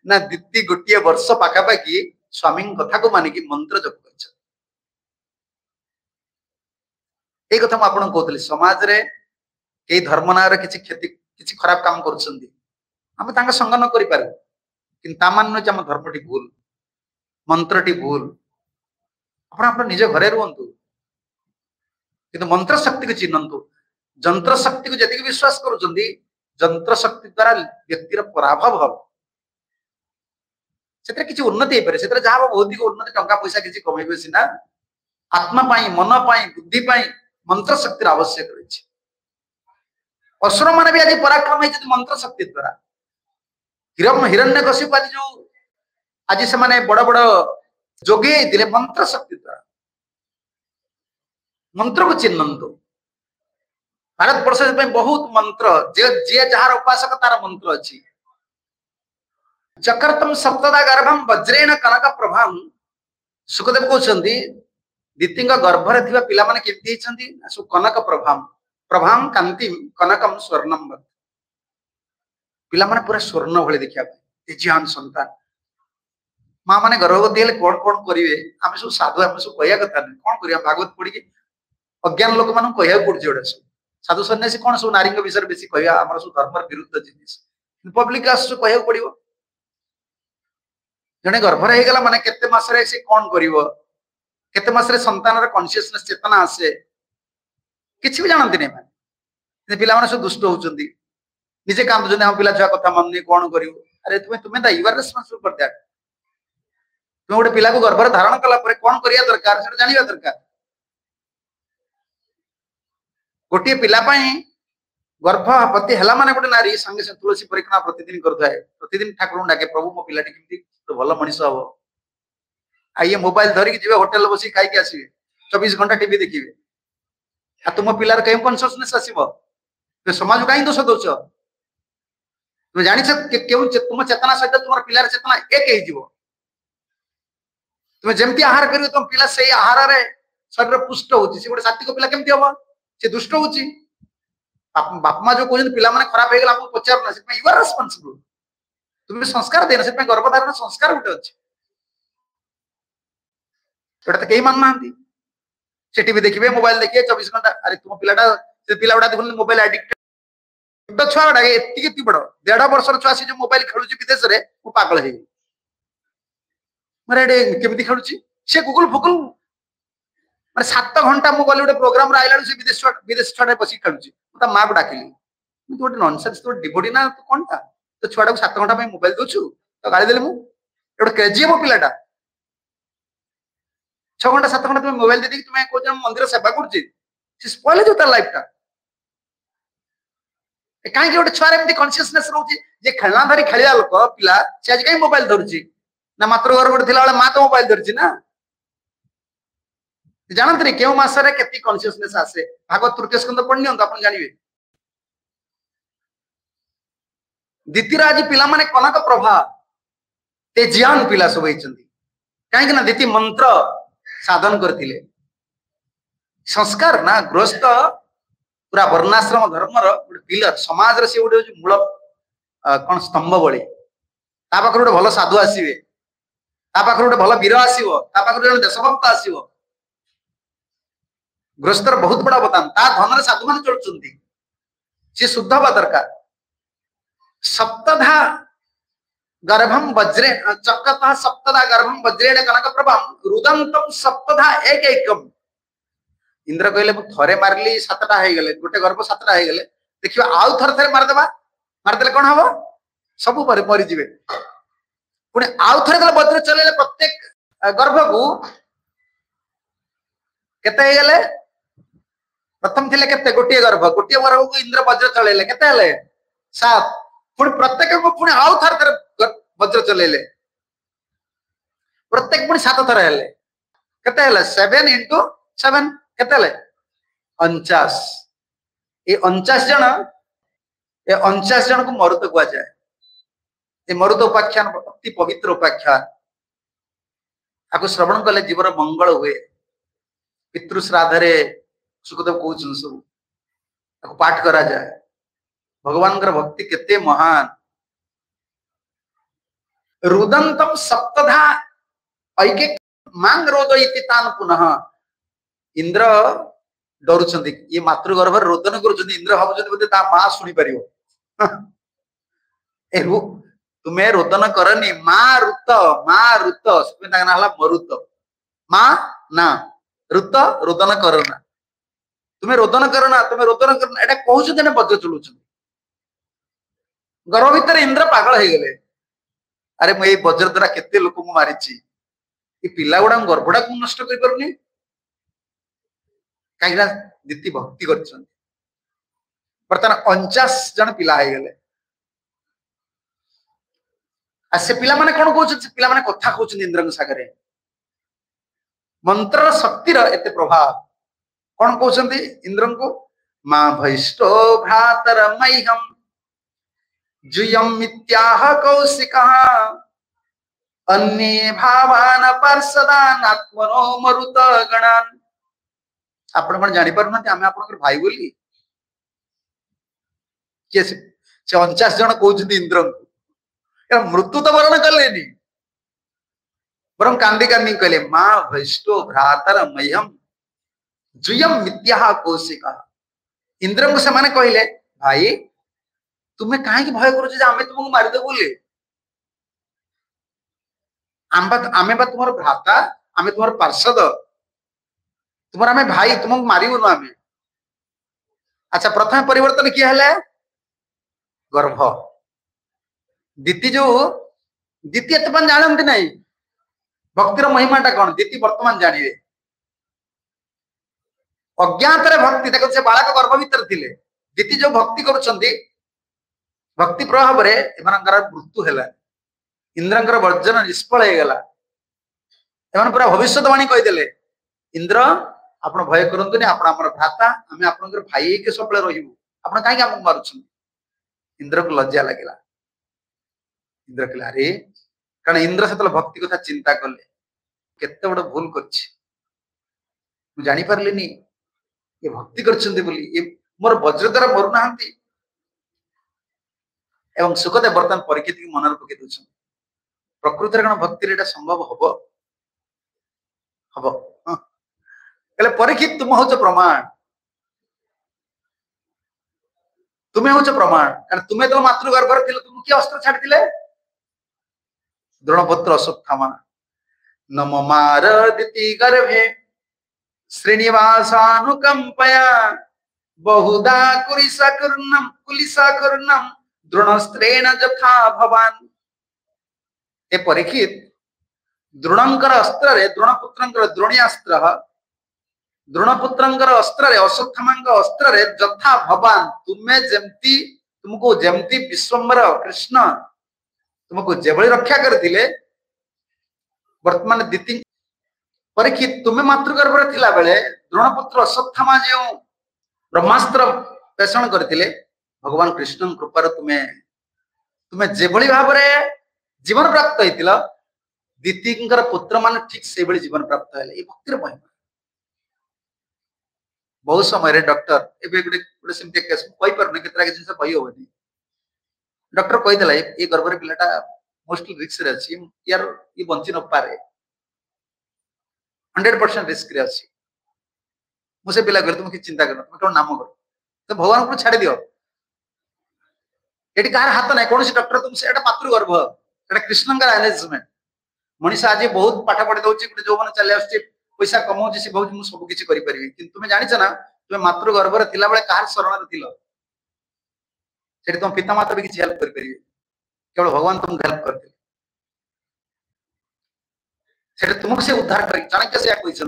ନା ଦିଦି ଗୋଟିଏ ବର୍ଷ ପାଖାପାଖି ସ୍ୱାମୀଙ୍କ କଥାକୁ ମାନିକି ମନ୍ତ୍ର ଜପ କରିଛନ୍ତି ଏଇ କଥା ମୁଁ ଆପଣଙ୍କୁ କହୁଥିଲି ସମାଜରେ କେହି ଧର୍ମ ନାଁରେ କିଛି କ୍ଷତି କିଛି ଖରାପ କାମ କରୁଛନ୍ତି ଆମେ ତାଙ୍କ ସଙ୍ଗ ନ କରିପାରୁ କିନ୍ତୁ ତା ମାନେ ନୁହେଁ ଯେ ଆମ ଧର୍ମଟି ଭୁଲ ମନ୍ତ୍ରଟି ଭୁଲ ଆପଣ ଆପଣ ନିଜ ଘରେ ରୁହନ୍ତୁ କିନ୍ତୁ ମନ୍ତ୍ର ଶକ୍ତିକୁ ଚିହ୍ନନ୍ତୁ जंत्र शक्ति को जी विश्वास करंत्र शक्ति द्वारा व्यक्तिर पराभव हम से किसी उन्नति हो पारे से जहां भौतिक उन्नति टा पैसा किसी कमे सीना आत्मा मन बुद्धि मंत्र शक्ति आवश्यक रही असुर मान भी आज पराक्रम मंत्र शक्ति द्वारा हिरण्य घसी आज जो आज से बड़ बड़ जगे मंत्र शक्ति द्वारा मंत्र को चिन्हतु तो। भारत बर्ष बहुत मंत्र जे जहाँ उपासक तार मंत्र अच्छी चक्रतम सप्तदा गर्भम वज्रेण कनक प्रभा सुखदेव कहते दीदी गर्भर थी पाने के कनक प्रभा प्रभा कांति कनकम स्वर्णम पे पूरा स्वर्ण भले देखा तेजीवान सतान माँ मान गर्भवती है कौन कौन करेंगे आम सब साधु आम सब कह कथ कौन कर भागवत पढ़ी अज्ञान लोक मान कह पड़े गुटा सब साधु सन्यासी कौन सब नारी विषय बेस कह सब धर्म विरुद्ध जिन पब्लिक कह जे गर्भर हो मान केस कौन करते सतान रनसीयसने चेतना आसे किसी भी जानते नहीं मैंने पे सब दुष्ट होजे कांद हम पिला छुआ कथ मानुनि कौन कर अरे तुम्हें तुम्हें तो युवा रेस्पन्सिबल कर दिया तुम्हें गोटे पिला को गर्भर धारण कला कौन करा दरकार जानवा दरकार गोटे पिला गर्भवती है मान गोटे नारी संगे संगे तुलसी परिक्रमा प्रतिदिन करतीदिन ठाकुर डाके प्रभु मो पिला भल मनीष हम आइए मोबाइल धरिक होटेल बस खाई आसवे चौबीस घंटा टी देखे तुम पिलार कहीं कनसियस आसव तुम समाज कहीं दोष दौ तुम जान तुम चेतना सहित तुम पिलार चेतना एक हो तुम जमी आहार कर पिला से आहार शरीर पुष्ट हो गोटे सात पिला केमती हम से दुष्ट हो बापा जो कहते पे खराब हो गला पचार तुम संस्कार देन से गर्भधारण संस्कार गोटे अच्छे तो कई मान ना से देखिए मोबाइल देखिए चौबीस घंटा अरे तुम पिलाटा पिला देखते मोबाइल एडिक्टेड छुआ गुडा ये बड़ देढ़ बर्ष छुआ से जो मोबाइल खेलु विदेश में पगल हो मैं कमी खेलुची से गुगुल फुगुल ମାନେ ସାତ ଘଣ୍ଟା ମୁଁ ଗଲି ଗୋଟେ ପ୍ରୋଗ୍ରାମରେ ଆଇଲା ବେଳକୁ ସେ ବିଦେଶ ଛୁଆ ବିଦେଶ ଛୁଆଟା ବସିକି ଖେଳୁଛି ମୁଁ ତା ମାଆକୁ ଡାକିଲି ମୁଁ ଗୋଟେ ନନସେନ୍ସ ତୁ ଗୋଟେ ଡିଭୋଟି ନା ତୁ କଣଟା ତୋ ଛୁଆଟାକୁ ସାତ ଘଣ୍ଟା ପାଇଁ ମୋବାଇଲ ଦଉଛୁ ତ ଗାଳି ଦେଲି ମୁଁ ଗୋଟେ କ୍ରେଜି ମୋ ପିଲାଟା ଛଅ ଘଣ୍ଟା ସାତ ଘଣ୍ଟା তুমি মোবাইল দিয়ে তুমি কৌছ মন্দির সেবা করছি সে স্পয়েল হয়ে তার লাইফটা কাহিঁকি গোটে ছুয়ার এমনি কনসিয়াসনেস রয়েছে যে খেলনা ধরি খেলা লোক পিলা সে আজ কাই মোবাইল ধরুছি না মাতৃ ঘর গোটে ଥିଲା ବେଳେ মা তো মোবাইল ধরছি না जा केस कनसियसेस आगवत तृतीय स्क्यन्त जानी र आज पहिला मनक प्रभा तेजिया पिलाइन् कहाँक नीति मन्त्र साधन ना गृहस्थ पुरा वर्णाश्रम धर्म रिलत समे गूल कम्भ भयो साधु आसे तार पार्टी भिर आसभक्त आस गृहस्थर बहुत बड़ा बदान ताधन साधु मान चलु सी शुद्ध हवा दरकार सप्तधा गर्भम वज्रे चक्रता सप्तधा गर्भम वज्रेण कनक प्रभाम रुदंतम सप्तधा एक एकम इंद्र कहले थे मारली सतटा हो गले गोटे गर्भ सतटा हो गले देखिए आउ थ मारिदे मारिदे कौन हम सब मरीज पुणे आउ थ वज्र चल प्रत्येक गर्भ को कते प्रथम थिले केते गर्भ गोटिए गर्भ को इंद्र वज्र चल सात पुनी प्रत्येक को पुनी आउ थर वज्र चलेले प्रत्येक पुनी सात थर हले केते हले 7 इनटू 7 केते हले 49 को मरुत कोआ जाय मरुत उपाख्यान अति पवित्र उपाख्यान आपको श्रवण कले जीवन मंगल हुए पितृश्राद्ध સુખદેવ કહું છું શું પાઠ કરા જાય ભગવાનકર ભક્તિ કેતે મહાન રુદંતમ સપ્તધા ઐકે માંગ રોદ ઇતિ તાન પુનઃ ଇନ୍ଦ୍ର ଡରୁଛନ୍ତି ଇଏ ମାତୃ ଗର୍ଭରେ ରୋଦନ କରୁଛନ୍ତି ଇନ୍ଦ୍ର ଭାବୁଛନ୍ତି ବୋଧେ ତା ମା ଶୁଣିପାରିବ ଏ ତୁମେ ରୋଦନ କରନି ମା ଋତ ମା ଋତ ସେଥିପାଇଁ ତାଙ୍କ ନାଁ ହେଲା ମରୁତ ମା ନା ଋତ ରୋଦନ କରନା तुम्हें रोदन कर ना तुम्हें रोदन करना ना ये कह बज चलु गर्भ भितर इंद्र पगल हो गले अरे मुझे बज्र द्वारा के मारी पा गुडा गर्भटा को नष्ट कर दीति भक्ति कर पिला है गले। आ कौन पिला कथा इंद्र सागर मंत्र शक्ति प्रभाव कौन कौन इंद्र को मा भैष्ट भ्रातर मह्यम जुयम मिथ्याह कौशिक अन्य भावान पार्षदान मरुत गणान आप जानी पार ना आम आप भाई बोली से अचाश जन कौन इंद्र को मृत्यु तो बरण कले बर कांदी कांदी कले मा भैष्ट भ्रातर मह्यम जुयम मिथ्या कौशिका इंद्र को से कहले भाई तुम्हें कहीं भय कर मारिदे बोले आम बा तुम भ्राता आम तुम पार्षद तुम्हें भाई तुमको मारू ना अच्छा प्रथम परिवर्तन किए है गर्भ दीति जो दीति ये जानते ना भक्तिर महिमा टा कौन दीति बर्तमान जानवे ଅଜ୍ଞାତରେ ଭକ୍ତି ତାକୁ ସେ ବାଳକ ଗର୍ଭ ଭିତରେ ଥିଲେ ଦିତି ଯୋଉ ଭକ୍ତି କରୁଛନ୍ତି ଭକ୍ତି ପ୍ରଭାବରେ ଏମାନଙ୍କର ମୃତ୍ୟୁ ହେଲା ଇନ୍ଦ୍ରଙ୍କର ବର୍ଜନ ନିଷ୍ଫଳ ହେଇଗଲା ଏମାନେ ପୁରା ଭବିଷ୍ୟତବାଣୀ କହିଦେଲେ ଇନ୍ଦ୍ର ଆପଣ ଭୟ କରନ୍ତୁନି ଆପଣ ଆମର ଭ୍ରାତା ଆମେ ଆପଣଙ୍କର ଭାଇ ହେଇକି ସବୁବେଳେ ରହିବୁ ଆପଣ କାହିଁକି ଆମକୁ ମାରୁଛନ୍ତି ଇନ୍ଦ୍ରକୁ ଲଜ୍ଜା ଲାଗିଲା ଇନ୍ଦ୍ର କହିଲେ ଆରେ କାରଣ ଇନ୍ଦ୍ର ସେତେବେଳେ ଭକ୍ତି କଥା ଚିନ୍ତା କଲେ କେତେ ବଡ ଭୁଲ କରିଛି ମୁଁ ଜାଣିପାରିଲିନି ଇଏ ଭକ୍ତି କରିଛନ୍ତି ବୋଲି ଇଏ ମୋର ବଜ୍ରଦ୍ୱାରା ମରୁନାହାନ୍ତି ଏବଂ ସୁଖଦେବ ବର୍ତ୍ତମାନ ପରୀକ୍ଷିତକୁ ମନରେ ପକେଇ ଦଉଛନ୍ତି ପ୍ରକୃତରେ କଣ ଭକ୍ତିରେ ଏଇଟା ସମ୍ଭବ ହବ ହବ ହେଲେ ପରୀକ୍ଷିତ ତୁମ ହଉଛ ପ୍ରମାଣ ତୁମେ ହଉଛ ପ୍ରମାଣ କାରଣ ତୁମେ ତ ମାତୃ ଗର୍ଭରେ ଥିଲ ତୁମକୁ କିଏ ଅସ୍ତ୍ର ଛାଡିଥିଲେ ଦ୍ରୋଣପତ୍ର ଅଶ୍ୱତ୍ଥାମା ନମ ମାର ଗର୍ଭେ श्रीनिवासानुकंपया बहुदा कुलिसाकर्णम कुलिसाकर्णम द्रोणस्त्रेण जथा भवान ए परीक्षित द्रोणंकर अस्त्र अस्त्रे द्रोणपुत्रंकर द्रोणियास्त्र द्रोणपुत्रंकर अस्त्रे अस्त्र रे जथा भवान तुम्हें जमती तुमको जमती विश्वम्बर कृष्ण तुमको जेबळी रक्षा करथिले वर्तमान बर्तमान परीक्षित तुम्हें मातृगर्भ रहा द्रोणपुत्र अश्वत्थामा जो ब्रह्मास्त्र पेषण करते भगवान कृष्ण कृपार तुम्हें तुम्हें जो भाव जीवन प्राप्त होती द्वितीय पुत्र मान ठीक से जीवन प्राप्त है भक्ति महिमा बहुत समय डक्टर कहीपारे जिन कही हम डक्टर कही गर्भ पिलाटा मोस्टली रिक्स ये बंची न पारे हंड्रेड परसेंट रिस्क मुझे पिला घर चिंता कर तुम कर तो भगवान को छाड़ दियो ये कह हाथ ना कौन डक्टर तुम से पातृ गर्भ कृष्ण एनेजमेंट मनीष आज बहुत पाठ पढ़ी दौर गोटे जो मैंने चल आस पैसा कमाऊँ से भाव मुझे सबकि तुम्हें ना तुम मातृ गर्भर थी बेले कह शरण से तुम पिता माता भी किसी हेल्प करें भगवान तुमको हेल्प करते उद्धार कर चाणक्य से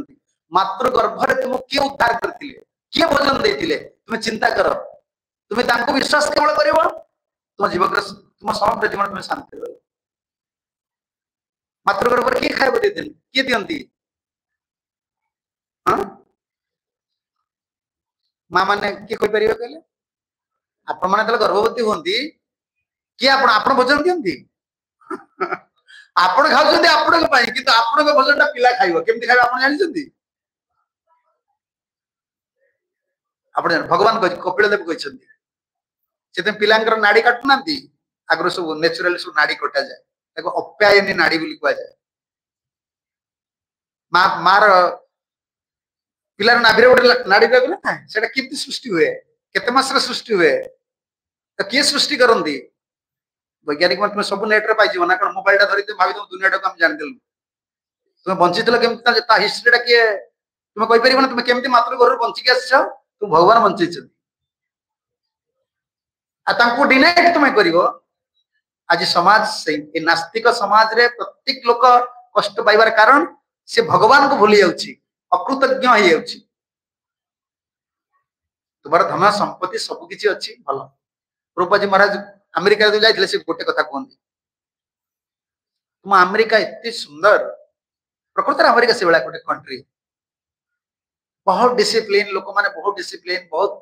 मातृ गर्भ किए उद्धार करते किए भोजन देते तुम्हें चिंता कर तुम्हें विश्वास केवल कर तुम समग्र जीवन तुम शांति रह मातृ गर्भ किए खाइब दे किए दिखती माँ मान किए कहीपर कह गर्भवती हमें किए आप भोजन दिखती ଆପଣ ଖାଉଛନ୍ତି ଆପଣଙ୍କ ପାଇଁ କିନ୍ତୁ ଆପଣଙ୍କ ଭୋଜନଟା ପିଲା ଖାଇବ କେମିତି ଖାଇବ ଆପଣ ଜାଣିଛନ୍ତି ଆପଣ ଭଗବାନ କପିଳ ଦେବ କହିଛନ୍ତି ସେଥିପାଇଁ ପିଲାଙ୍କର ନାଡ଼ି କାଟୁନାହାନ୍ତି ଆଗରୁ ସବୁ ନ୍ୟାଚୁରାଲି ସବୁ ନାଡ଼ି କଟାଯାଏ ତାକୁ ଅପ୍ୟାୟନୀ ନାଡ଼ି ବୋଲି କୁହାଯାଏ ମା ମାର ପିଲାର ନାଭିରେ ଗୋଟେ ନାଡ଼ି ରହିବ ନା ସେଇଟା କେମିତି ସୃଷ୍ଟି ହୁଏ କେତେ ମାସରେ ସୃଷ୍ଟି ହୁଏ ତ କିଏ ସୃଷ୍ଟି କରନ୍ତି वैज्ञानिक मैं तुम्हें सब नेट्रे पाइव ना कौन मोबाइल टाइम धरते भाई दुनिया टाक आम जानते तुम बंची थे हिस्ट्री टा किए तुम कहीपर ना तुम कमी मातृ घर बंचिक आस तुम भगवान बंची डिनाइट आज समाज से नास्तिक समाज रे प्रत्येक लोक कष्ट पाइबार कारण से भगवान को भूली जाऊँ अकृतज्ञ तुम्हारा धन संपत्ति सबकि अच्छी भल रूपाजी महाराज आमेरिका जाइले से गोटे कथा कहते तुम एत सुंदर प्रकृत आमेरिका से भाई गोटे कंट्री बहुत डिसिप्लिन लोक मैंने बहुत डिसिप्लिन बहुत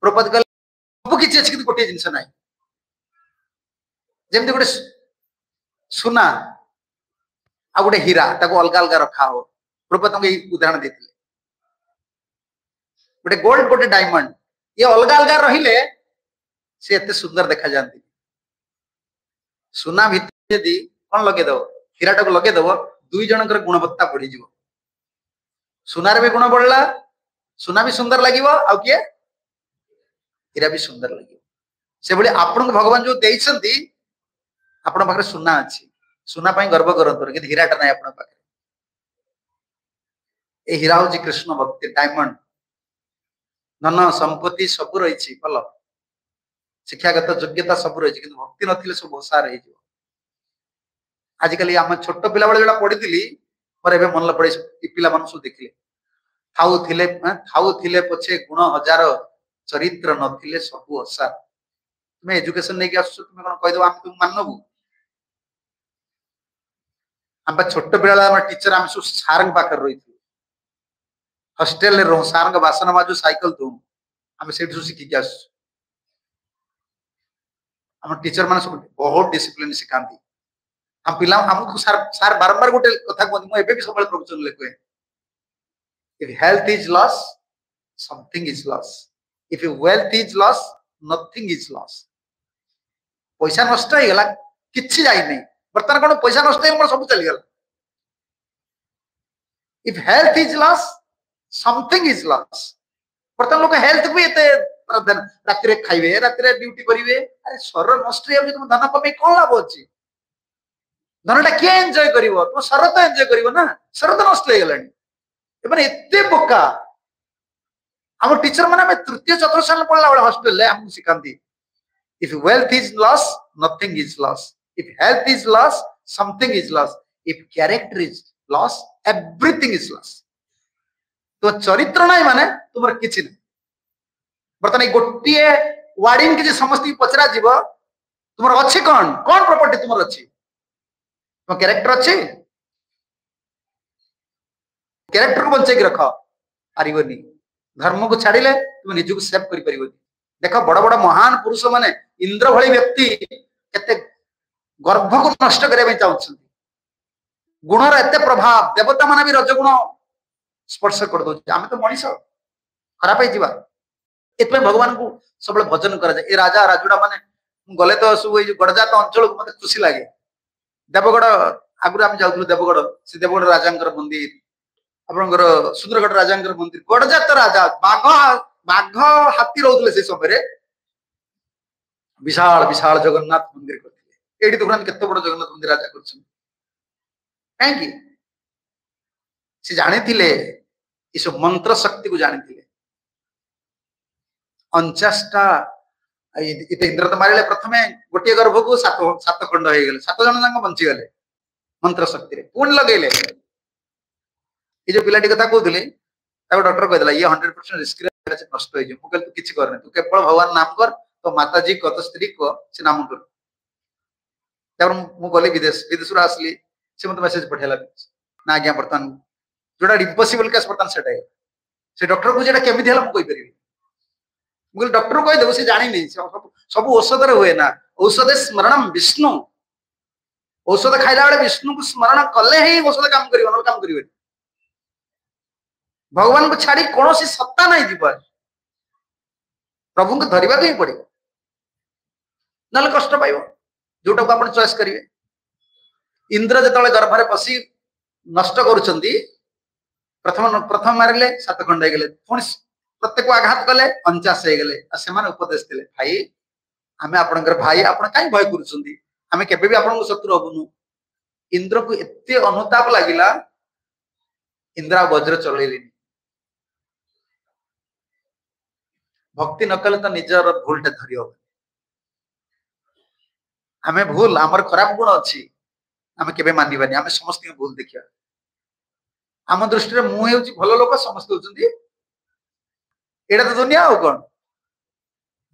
प्रपद कल सबकि गोटे जिन जमी गोटे सुना आ गोटे हीरा अलग अलग रखा हो प्रपद उदाहरण देते गोल्ड गोटे डायमंड ये अलग अलग रही से सुंदर देखा जाती सुना भी कौन लगेदेव हीराट को लगेदेव दु जन गुणवत्ता बढ़ीज सुनार भी गुण बढ़ला सुना भी सुंदर लगे आए हीरा भी सुंदर लगे से भाई आपन को भगवान जो दे आपरे सुना अच्छी सुनापाई गर्व करूँ कि हीराट ना आप हीरा हूँ कृष्ण भक्ति डायमंड नन संपत्ति सब रही भल ଶିକ୍ଷାଗତ ଯୋଗ୍ୟତା ସବୁ ରହିଛି କିନ୍ତୁ ଭକ୍ତି ନଥିଲେ ସବୁ ଭସାର ହେଇଯିବ ଆଜିକାଲି ଆମେ ଛୋଟ ପିଲାବେଳେ ଯୋଉଟା ପଢିଥିଲି ପରେ ଏବେ ମନେ ପଡେ ପିଲାମାନଙ୍କୁ ସବୁ ଦେଖିଲେ ଥାଉ ଥିଲେ ଥାଉ ଥିଲେ ପଛେ ଗୁଣ ହଜାର ଚରିତ୍ର ନଥିଲେ ସବୁ ଅସାର ତୁମେ ଏଜୁକେସନ ନେଇକି ଆସୁଛ ତୁମେ କଣ କହିଦେବ ଆମେ ତୁମକୁ ମାନବୁ ଆମେ ଛୋଟ ପିଲା ଆମ ଟିଚର ଆମେ ସବୁ ସାର୍ଙ୍କ ପାଖରେ ରହିଥିଲୁ ହଷ୍ଟେଲରେ ରହୁ ସାର୍ଙ୍କ ବାସନ ମାଜୁ ସାଇକେଲ ଧୋଉ ଆମେ ସେଇଠୁ ଶିଖିକି ଆସୁଛୁ ଆମ ଟିଚର ମାନେ ସବୁ ବହୁତ ଡିସିପ୍ଲିନ ଶିଖାନ୍ତି ଆମ ପିଲା ଆମକୁ ସାର୍ ସାର୍ ବାରମ୍ବାର ଗୋଟେ କଥା କୁହନ୍ତି ମୁଁ ଏବେ ବି ସବୁବେଳେ ପ୍ରବଚନରେ କୁହେ if health is loss something is loss if wealth is loss nothing is loss ପଇସା ନଷ୍ଟ ହେଇଗଲା କିଛି ଯାଇନି ବର୍ତ୍ତମାନ କ'ଣ ପଇସା ନଷ୍ଟ ହେଇଗଲା ମୋର ସବୁ ଚାଲିଗଲା if health is loss something is loss ବର୍ତ୍ତମାନ ଲୋକ ହେଲ୍ଥକୁ ଏତେ ରାତିରେ ଖାଇବେ ରାତିରେ ଡ୍ୟୁଟି କରିବେ ଆରେ ସ୍ୱର ନଷ୍ଟ ହେଇଯାଉଛି ତୁମ ଧନ କମେଇ କଣ ଲାଭ ଅଛି ଧନଟା କିଏ ଏନ୍ଜୟ କରିବ ତୁମ ସ୍ୱର ତ ଏନ୍ଜୟ କରିବ ନା ସ୍ୱର ତ ନଷ୍ଟ ହେଇଗଲାଣି ଏମାନେ ଏତେ ବୋକା ଆମ ଟିଚର ମାନେ ଆମେ ତୃତୀୟ ଚତୁର୍ଥ ଶ୍ରେଣୀ ପଢିଲା ବେଳେ ହଷ୍ଟେଲରେ ଆମକୁ ଶିଖାନ୍ତି if wealth is lost nothing is lost if health is lost something is lost if character is lost everything is lost তো ଚରିତ୍ର ନାହିଁ ମାନେ ତୁମର କିଛି না ବର୍ତ୍ତମାନ ଏଇ ଗୋଟିଏ ୱାର୍ଡିଂ କି ଯେ ସମସ୍ତଙ୍କୁ ପଚରାଯିବ ତୁମର ଅଛି କ'ଣ କ'ଣ ପ୍ରପର୍ଟି ତୁମର ଅଛି ତୁମ କ୍ୟାରେକ୍ଟର ଅଛି କ୍ୟାରେକ୍ଟରକୁ ବଞ୍ଚେଇକି ରଖ ପାରିବନି ଧର୍ମକୁ ଛାଡ଼ିଲେ ତୁମେ ନିଜକୁ ସେଭ୍ କରିପାରିବନି ଦେଖ ବଡ଼ ବଡ଼ ମହାନ ପୁରୁଷ ମାନେ ଇନ୍ଦ୍ର ଭଳି ବ୍ୟକ୍ତି କେତେ ଗର୍ଭକୁ ନଷ୍ଟ କରିବା ପାଇଁ ଚାହୁଁଛନ୍ତି ଗୁଣର ଏତେ ପ୍ରଭାବ ଦେବତା ମାନେ ବି ରଜଗୁଣ ସ୍ପର୍ଶ କରିଦଉଛି ଆମେ ତ ମଣିଷ ଖରାପ ହେଇଯିବା ଏଥିପାଇଁ ଭଗବାନଙ୍କୁ ସବୁବେଳେ ଭଜନ କରାଯାଏ ଏ ରାଜା ରାଜୁଡା ମାନେ ମୁଁ ଗଲେ ତ ସବୁ ଏଇ ଯୋଉ ଗଡଜାତ ଅଞ୍ଚଳକୁ ମତେ ଖୁସି ଲାଗେ ଦେବଗଡ ଆଗରୁ ଆମେ ଯାଉଥିଲୁ ଦେବଗଡ ସେ ଦେବଗଡ ରାଜାଙ୍କର ମନ୍ଦିର ଆପଣଙ୍କର ସୁନ୍ଦରଗଡ ରାଜାଙ୍କର ମନ୍ଦିର ଗଡଜାତ ରାଜା ବାଘ ବାଘ ହାତୀ ରହୁଥିଲେ ସେଇ ସମୟରେ ବିଶାଳ ବିଶାଳ ଜଗନ୍ନାଥ ମନ୍ଦିର କରିଥିଲେ ଏଇଠି ଦେଖୁନାହାନ୍ତି କେତେ ବଡ ଜଗନ୍ନାଥ ମନ୍ଦିର ରାଜା କରିଛନ୍ତି କାହିଁକି ସେ ଜାଣିଥିଲେ ଏସବୁ ମନ୍ତ୍ର ଶକ୍ତିକୁ ଜାଣିଥିଲେ ଅଞ୍ଚାଶଟା ଇନ୍ଦ୍ର ତ ମାରିଲେ ପ୍ରଥମେ ଗୋଟିଏ ଗର୍ଭକୁ ସାତ ସାତ ଖଣ୍ଡ ହେଇଗଲେ ସାତ ଜଣ ଯାକ ବଞ୍ଚିଗଲେ ମନ୍ତ୍ର ଶକ୍ତିରେ ପୁଣି ଲଗେଇଲେ ଏ ଯୋଉ ପିଲାଟି କଥା କହୁଥିଲି ତାକୁ ଡକ୍ଟର କହିଦେଲା ଇଏ ହଣ୍ଡ୍ରେଡ ପରସେଣ୍ଟ ରିସ୍କରେ ନଷ୍ଟ ହେଇଯିବ ମୁଁ କହିଲି ତୁ କିଛି କରନି ତୁ କେବଳ ଭଗବାନ ନାମ କର ତୋ ମାତାଜୀ ଗତ ସ୍ତ୍ରୀ କୁହ ସେ ନାମ କରୁ ତାପରେ ମୁଁ ଗଲି ବିଦେଶ ବିଦେଶରୁ ଆସିଲି ସେ ମତେ ମେସେଜ ପଠେଇଲା ନା ଆଜ୍ଞା ବର୍ତ୍ତମାନ ଯୋଉଟା ଇମ୍ପସିବଲ କେସ୍ ବର୍ତ୍ତମାନ ସେଟା ହେଇଗଲା ସେ ଡକ୍ଟରକୁ ଯେଟା କେମିତି ହେଲା ମୁଁ କହିପାରିବି ମୁଁ କହିଲି ଡକ୍ଟର କହିଦେବୁ ସେ ଜାଣିନି ସବୁ ଔଷଧରେ ହୁଏ ନା ଔଷଧ ସ୍ମରଣ ବିଷ୍ଣୁ ଔଷଧ ଖାଇଲା ବେଳେ ବିଷ୍ଣୁଙ୍କୁ ସ୍ମରଣ କଲେ ହିଁ ଔଷଧ କାମ କରିବ ନହେଲେ କାମ କରିବନି ଭଗବାନଙ୍କୁ ଛାଡି କୌଣସି ସତ୍ତା ନାହିଁ ଜୀବନ ପ୍ରଭୁଙ୍କୁ ଧରିବାକୁ ହିଁ ପଡିବ ନହେଲେ କଷ୍ଟ ପାଇବ ଯୋଉଟାକୁ ଆପଣ ଚଏସ୍ କରିବେ ଇନ୍ଦ୍ର ଯେତେବେଳେ ଗର୍ଭରେ ପଶି ନଷ୍ଟ କରୁଛନ୍ତି ପ୍ରଥମ ପ୍ରଥମ ମାରିଲେ ସାତ ଖଣ୍ଡ ହେଇଗଲେ ପୁଣି ପ୍ରତ୍ୟେକ ଆଘାତ କଲେ ଅଞ୍ଚାଶ ହେଇଗଲେ ଆଉ ସେମାନେ ଉପଦେଶ ଦେଲେ ଭାଇ ଆମେ ଆପଣଙ୍କର ଭାଇ ଆପଣ କାହିଁ ଭୟ କରୁଛନ୍ତି ଆମେ କେବେ ବି ଆପଣଙ୍କୁ ଶତ୍ରୁ ହବୁନୁ ଇନ୍ଦ୍ରକୁ ଏତେ ଅନୁତାପ ଲାଗିଲା ଇନ୍ଦ୍ର ଆଉ ବଜ୍ର ଚଳେଇଲେନି ଭକ୍ତି ନ କଲେ ତ ନିଜର ଭୁଲଟା ଧରି ହବନି ଆମେ ଭୁଲ ଆମର ଖରାପ ଗୁଣ ଅଛି ଆମେ କେବେ ମାନିବାନି ଆମେ ସମସ୍ତଙ୍କୁ ଭୁଲ ଦେଖିବା ଆମ ଦୃଷ୍ଟିରେ ମୁଁ ହେଉଛି ଭଲ ଲୋକ ସମସ୍ତେ ହେଉଛନ୍ତି ଏଇଟା ତ ଦୁନିଆ ଆଉ କ'ଣ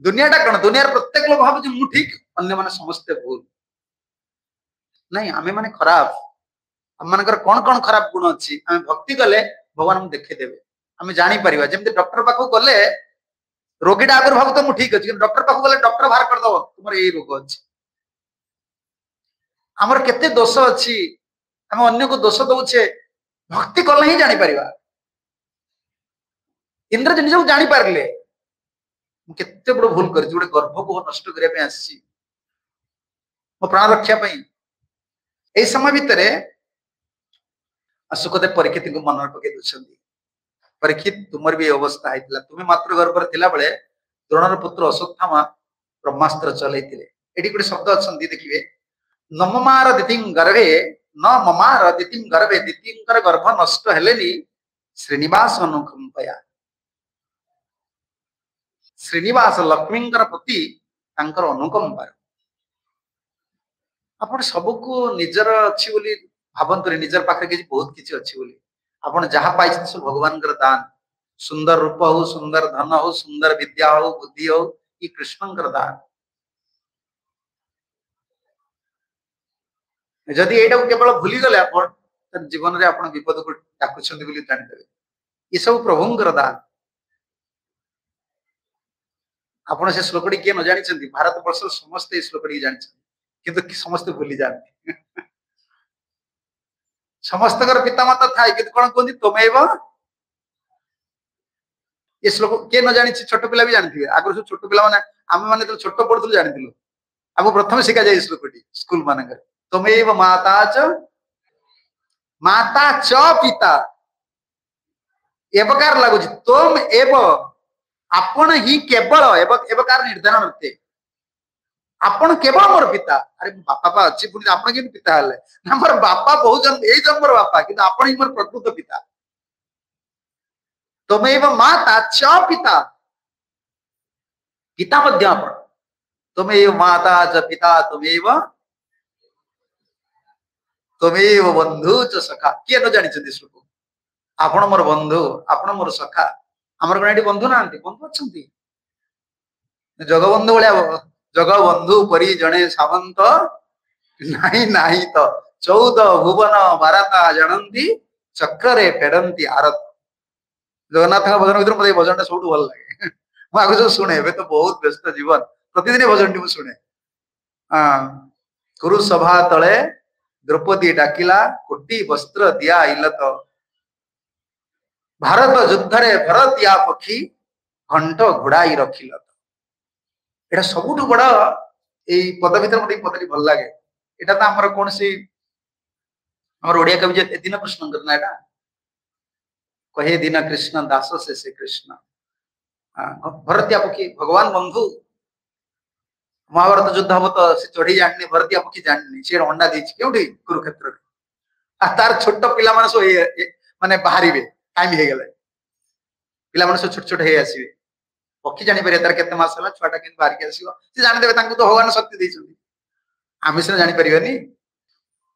ଦୁନିଆଟା କ'ଣ ଦୁନିଆର ପ୍ରତ୍ୟେକ ଲୋକ ଭାବୁଛି ମୁଁ ଠିକ ଅନ୍ୟମାନେ ସମସ୍ତେ ଭୁଲ ନାଇଁ ଆମେମାନେ ଖରାପ ଆମମାନଙ୍କର କ'ଣ କ'ଣ ଖରାପ ଗୁଣ ଅଛି ଆମେ ଭକ୍ତି କଲେ ଭଗବାନ ଆମକୁ ଦେଖେଇଦେବେ ଆମେ ଜାଣିପାରିବା ଯେମିତି ଡକ୍ଟର ପାଖକୁ ଗଲେ ରୋଗୀଟା ଆଗରୁ ଭାବୁ ତ ମୁଁ ଠିକ ଅଛି କିନ୍ତୁ ଡକ୍ଟର ପାଖକୁ ଗଲେ ଡକ୍ଟର ବାହାର କରିଦବ ତୁମର ଏଇ ରୋଗ ଅଛି ଆମର କେତେ ଦୋଷ ଅଛି ଆମେ ଅନ୍ୟକୁ ଦୋଷ ଦଉଛେ ଭକ୍ତି କଲେ ହିଁ ଜାଣିପାରିବା इंद्र जिन सब जान पारे के बड़ भूल कर गर्भ को नष्ट मो प्राण रक्षा समय भितर सुखदेव परीक्षित मन पक परीक्षित तुम्हारे भी अवस्था है तुम्हें मात्र गर्भर थी बेले द्रोणर पुत्र अशोत्थमा ब्रह्मास्त्र चलते ये गोटे शब्द अच्छा देखिए नममार दीति गर्भे न ममार दीति गर्भे दीति गर्भ नष्टि श्रीनिवास अनुकंपया ଶ୍ରୀନିବାସ ଲକ୍ଷ୍ମୀଙ୍କର ପ୍ରତି ତାଙ୍କର ଅନୁକମ୍ପାର ଆପଣ ସବୁକୁ ନିଜର ଅଛି ବୋଲି ଭାବନ୍ତୁନି ନିଜର ପାଖରେ କିଛି ବହୁତ କିଛି ଅଛି ବୋଲି ଆପଣ ଯାହା ପାଇଛନ୍ତି ସବୁ ଭଗବାନଙ୍କର ଦାନ ସୁନ୍ଦର ରୂପ ହଉ ସୁନ୍ଦର ଧନ ହଉ ସୁନ୍ଦର ବିଦ୍ୟା ହଉ ବୁଦ୍ଧି ହଉ ଇ କୃଷ୍ଣଙ୍କର ଦାନ ଯଦି ଏଇଟାକୁ କେବଳ ଭୁଲିଗଲେ ଆପଣ ଜୀବନରେ ଆପଣ ବିପଦକୁ ଡାକୁଛନ୍ତି ବୋଲି ଜାଣିଦେବେ ଏସବୁ ପ୍ରଭୁଙ୍କର ଦାନ ଆପଣ ସେ ଶ୍ଳୋକଟି କିଏ ନ ଜାଣିଛନ୍ତି ଭାରତ ବର୍ଷର ସମସ୍ତେ ଏଇ ଶ୍ଳୋକଟିକି ଜାଣିଛନ୍ତି କିନ୍ତୁ ସମସ୍ତେ ଭୁଲି ଯାଆନ୍ତି ସମସ୍ତଙ୍କର ପିତାମାତା ଥାଏ କିନ୍ତୁ କଣ କୁହନ୍ତି ତୋମେଇବ ଏ ଶ୍ଳୋକ କିଏ ନ ଜାଣିଛି ଛୋଟ ପିଲା ବି ଜାଣିଥିବେ ଆଗରୁ ସବୁ ଛୋଟ ପିଲାମାନେ ଆମେ ମାନେ ଯେତେବେଳେ ଛୋଟ ପଢୁଥିଲୁ ଜାଣିଥିଲୁ ଆମକୁ ପ୍ରଥମେ ଶିଖାଯାଏ ଏ ଶ୍ଳୋକଟି ସ୍କୁଲ ମାନଙ୍କରେ ତୋମେଇବ ମାତା ଚ ମାତା ଚ ପିତା ଏବକାର ଲାଗୁଛି ତୋମ ଏବ आपण ही केवल कार निर्धारण नुहे आपण केवळ मोर पिता अरे बापा अच्छी पुणी आपण किती पिता आले ना मोर बापा बहु जन्म ए जन्म बापा किंवा आपण ही मोर प्रकृत पिता तुम्हे माता च पिता पिता मध्ये आपण तुम्हे माता च पिता तुम्हे तुम्हे बंधु च सखा किए न जाणी श्लोक आपण मोर बंधु आपण मोर सखा आमर कौन ये बंधु ना बंधु अच्छा जगबंधु भाया जग बंधु पी जड़े सामंत नाई नाई तो चौद भुवन भारत जानती चक्र फेरती आरत जगन्नाथ भजन भर मत भजन टा सब भल लगे मुझे सब शुणे ए तो बहुत व्यस्त जीवन प्रतिदिन भजन टी मुझे कुरुसभा तले द्रौपदी डाकिला कोटी वस्त्र दिया इलत भारत युद्ध भरत या पक्षी घंट घोड़ाई रखिल यहाँ सब बड़ पद भर मत पद भल लगे यहाँ तो आम कौन सी कवि दिन कृष्ण ना यहाँ कहे दिन कृष्ण दास से से कृष्ण भरतिया पक्षी भगवान बंधु महाभारत युद्ध हम तो चढ़ी जानी भरतिया पक्षी जानी सी अंडा दीची क्योंकि कुरुक्षेत्र तार छोट पे सब बाहर टाइम हो गए पे छोट छोट हो आसवे पक्षी जापर तार केस है छुआटा कितनी बाहर आसो सी जानदेवे तो भगवान शक्ति आम सीना जापर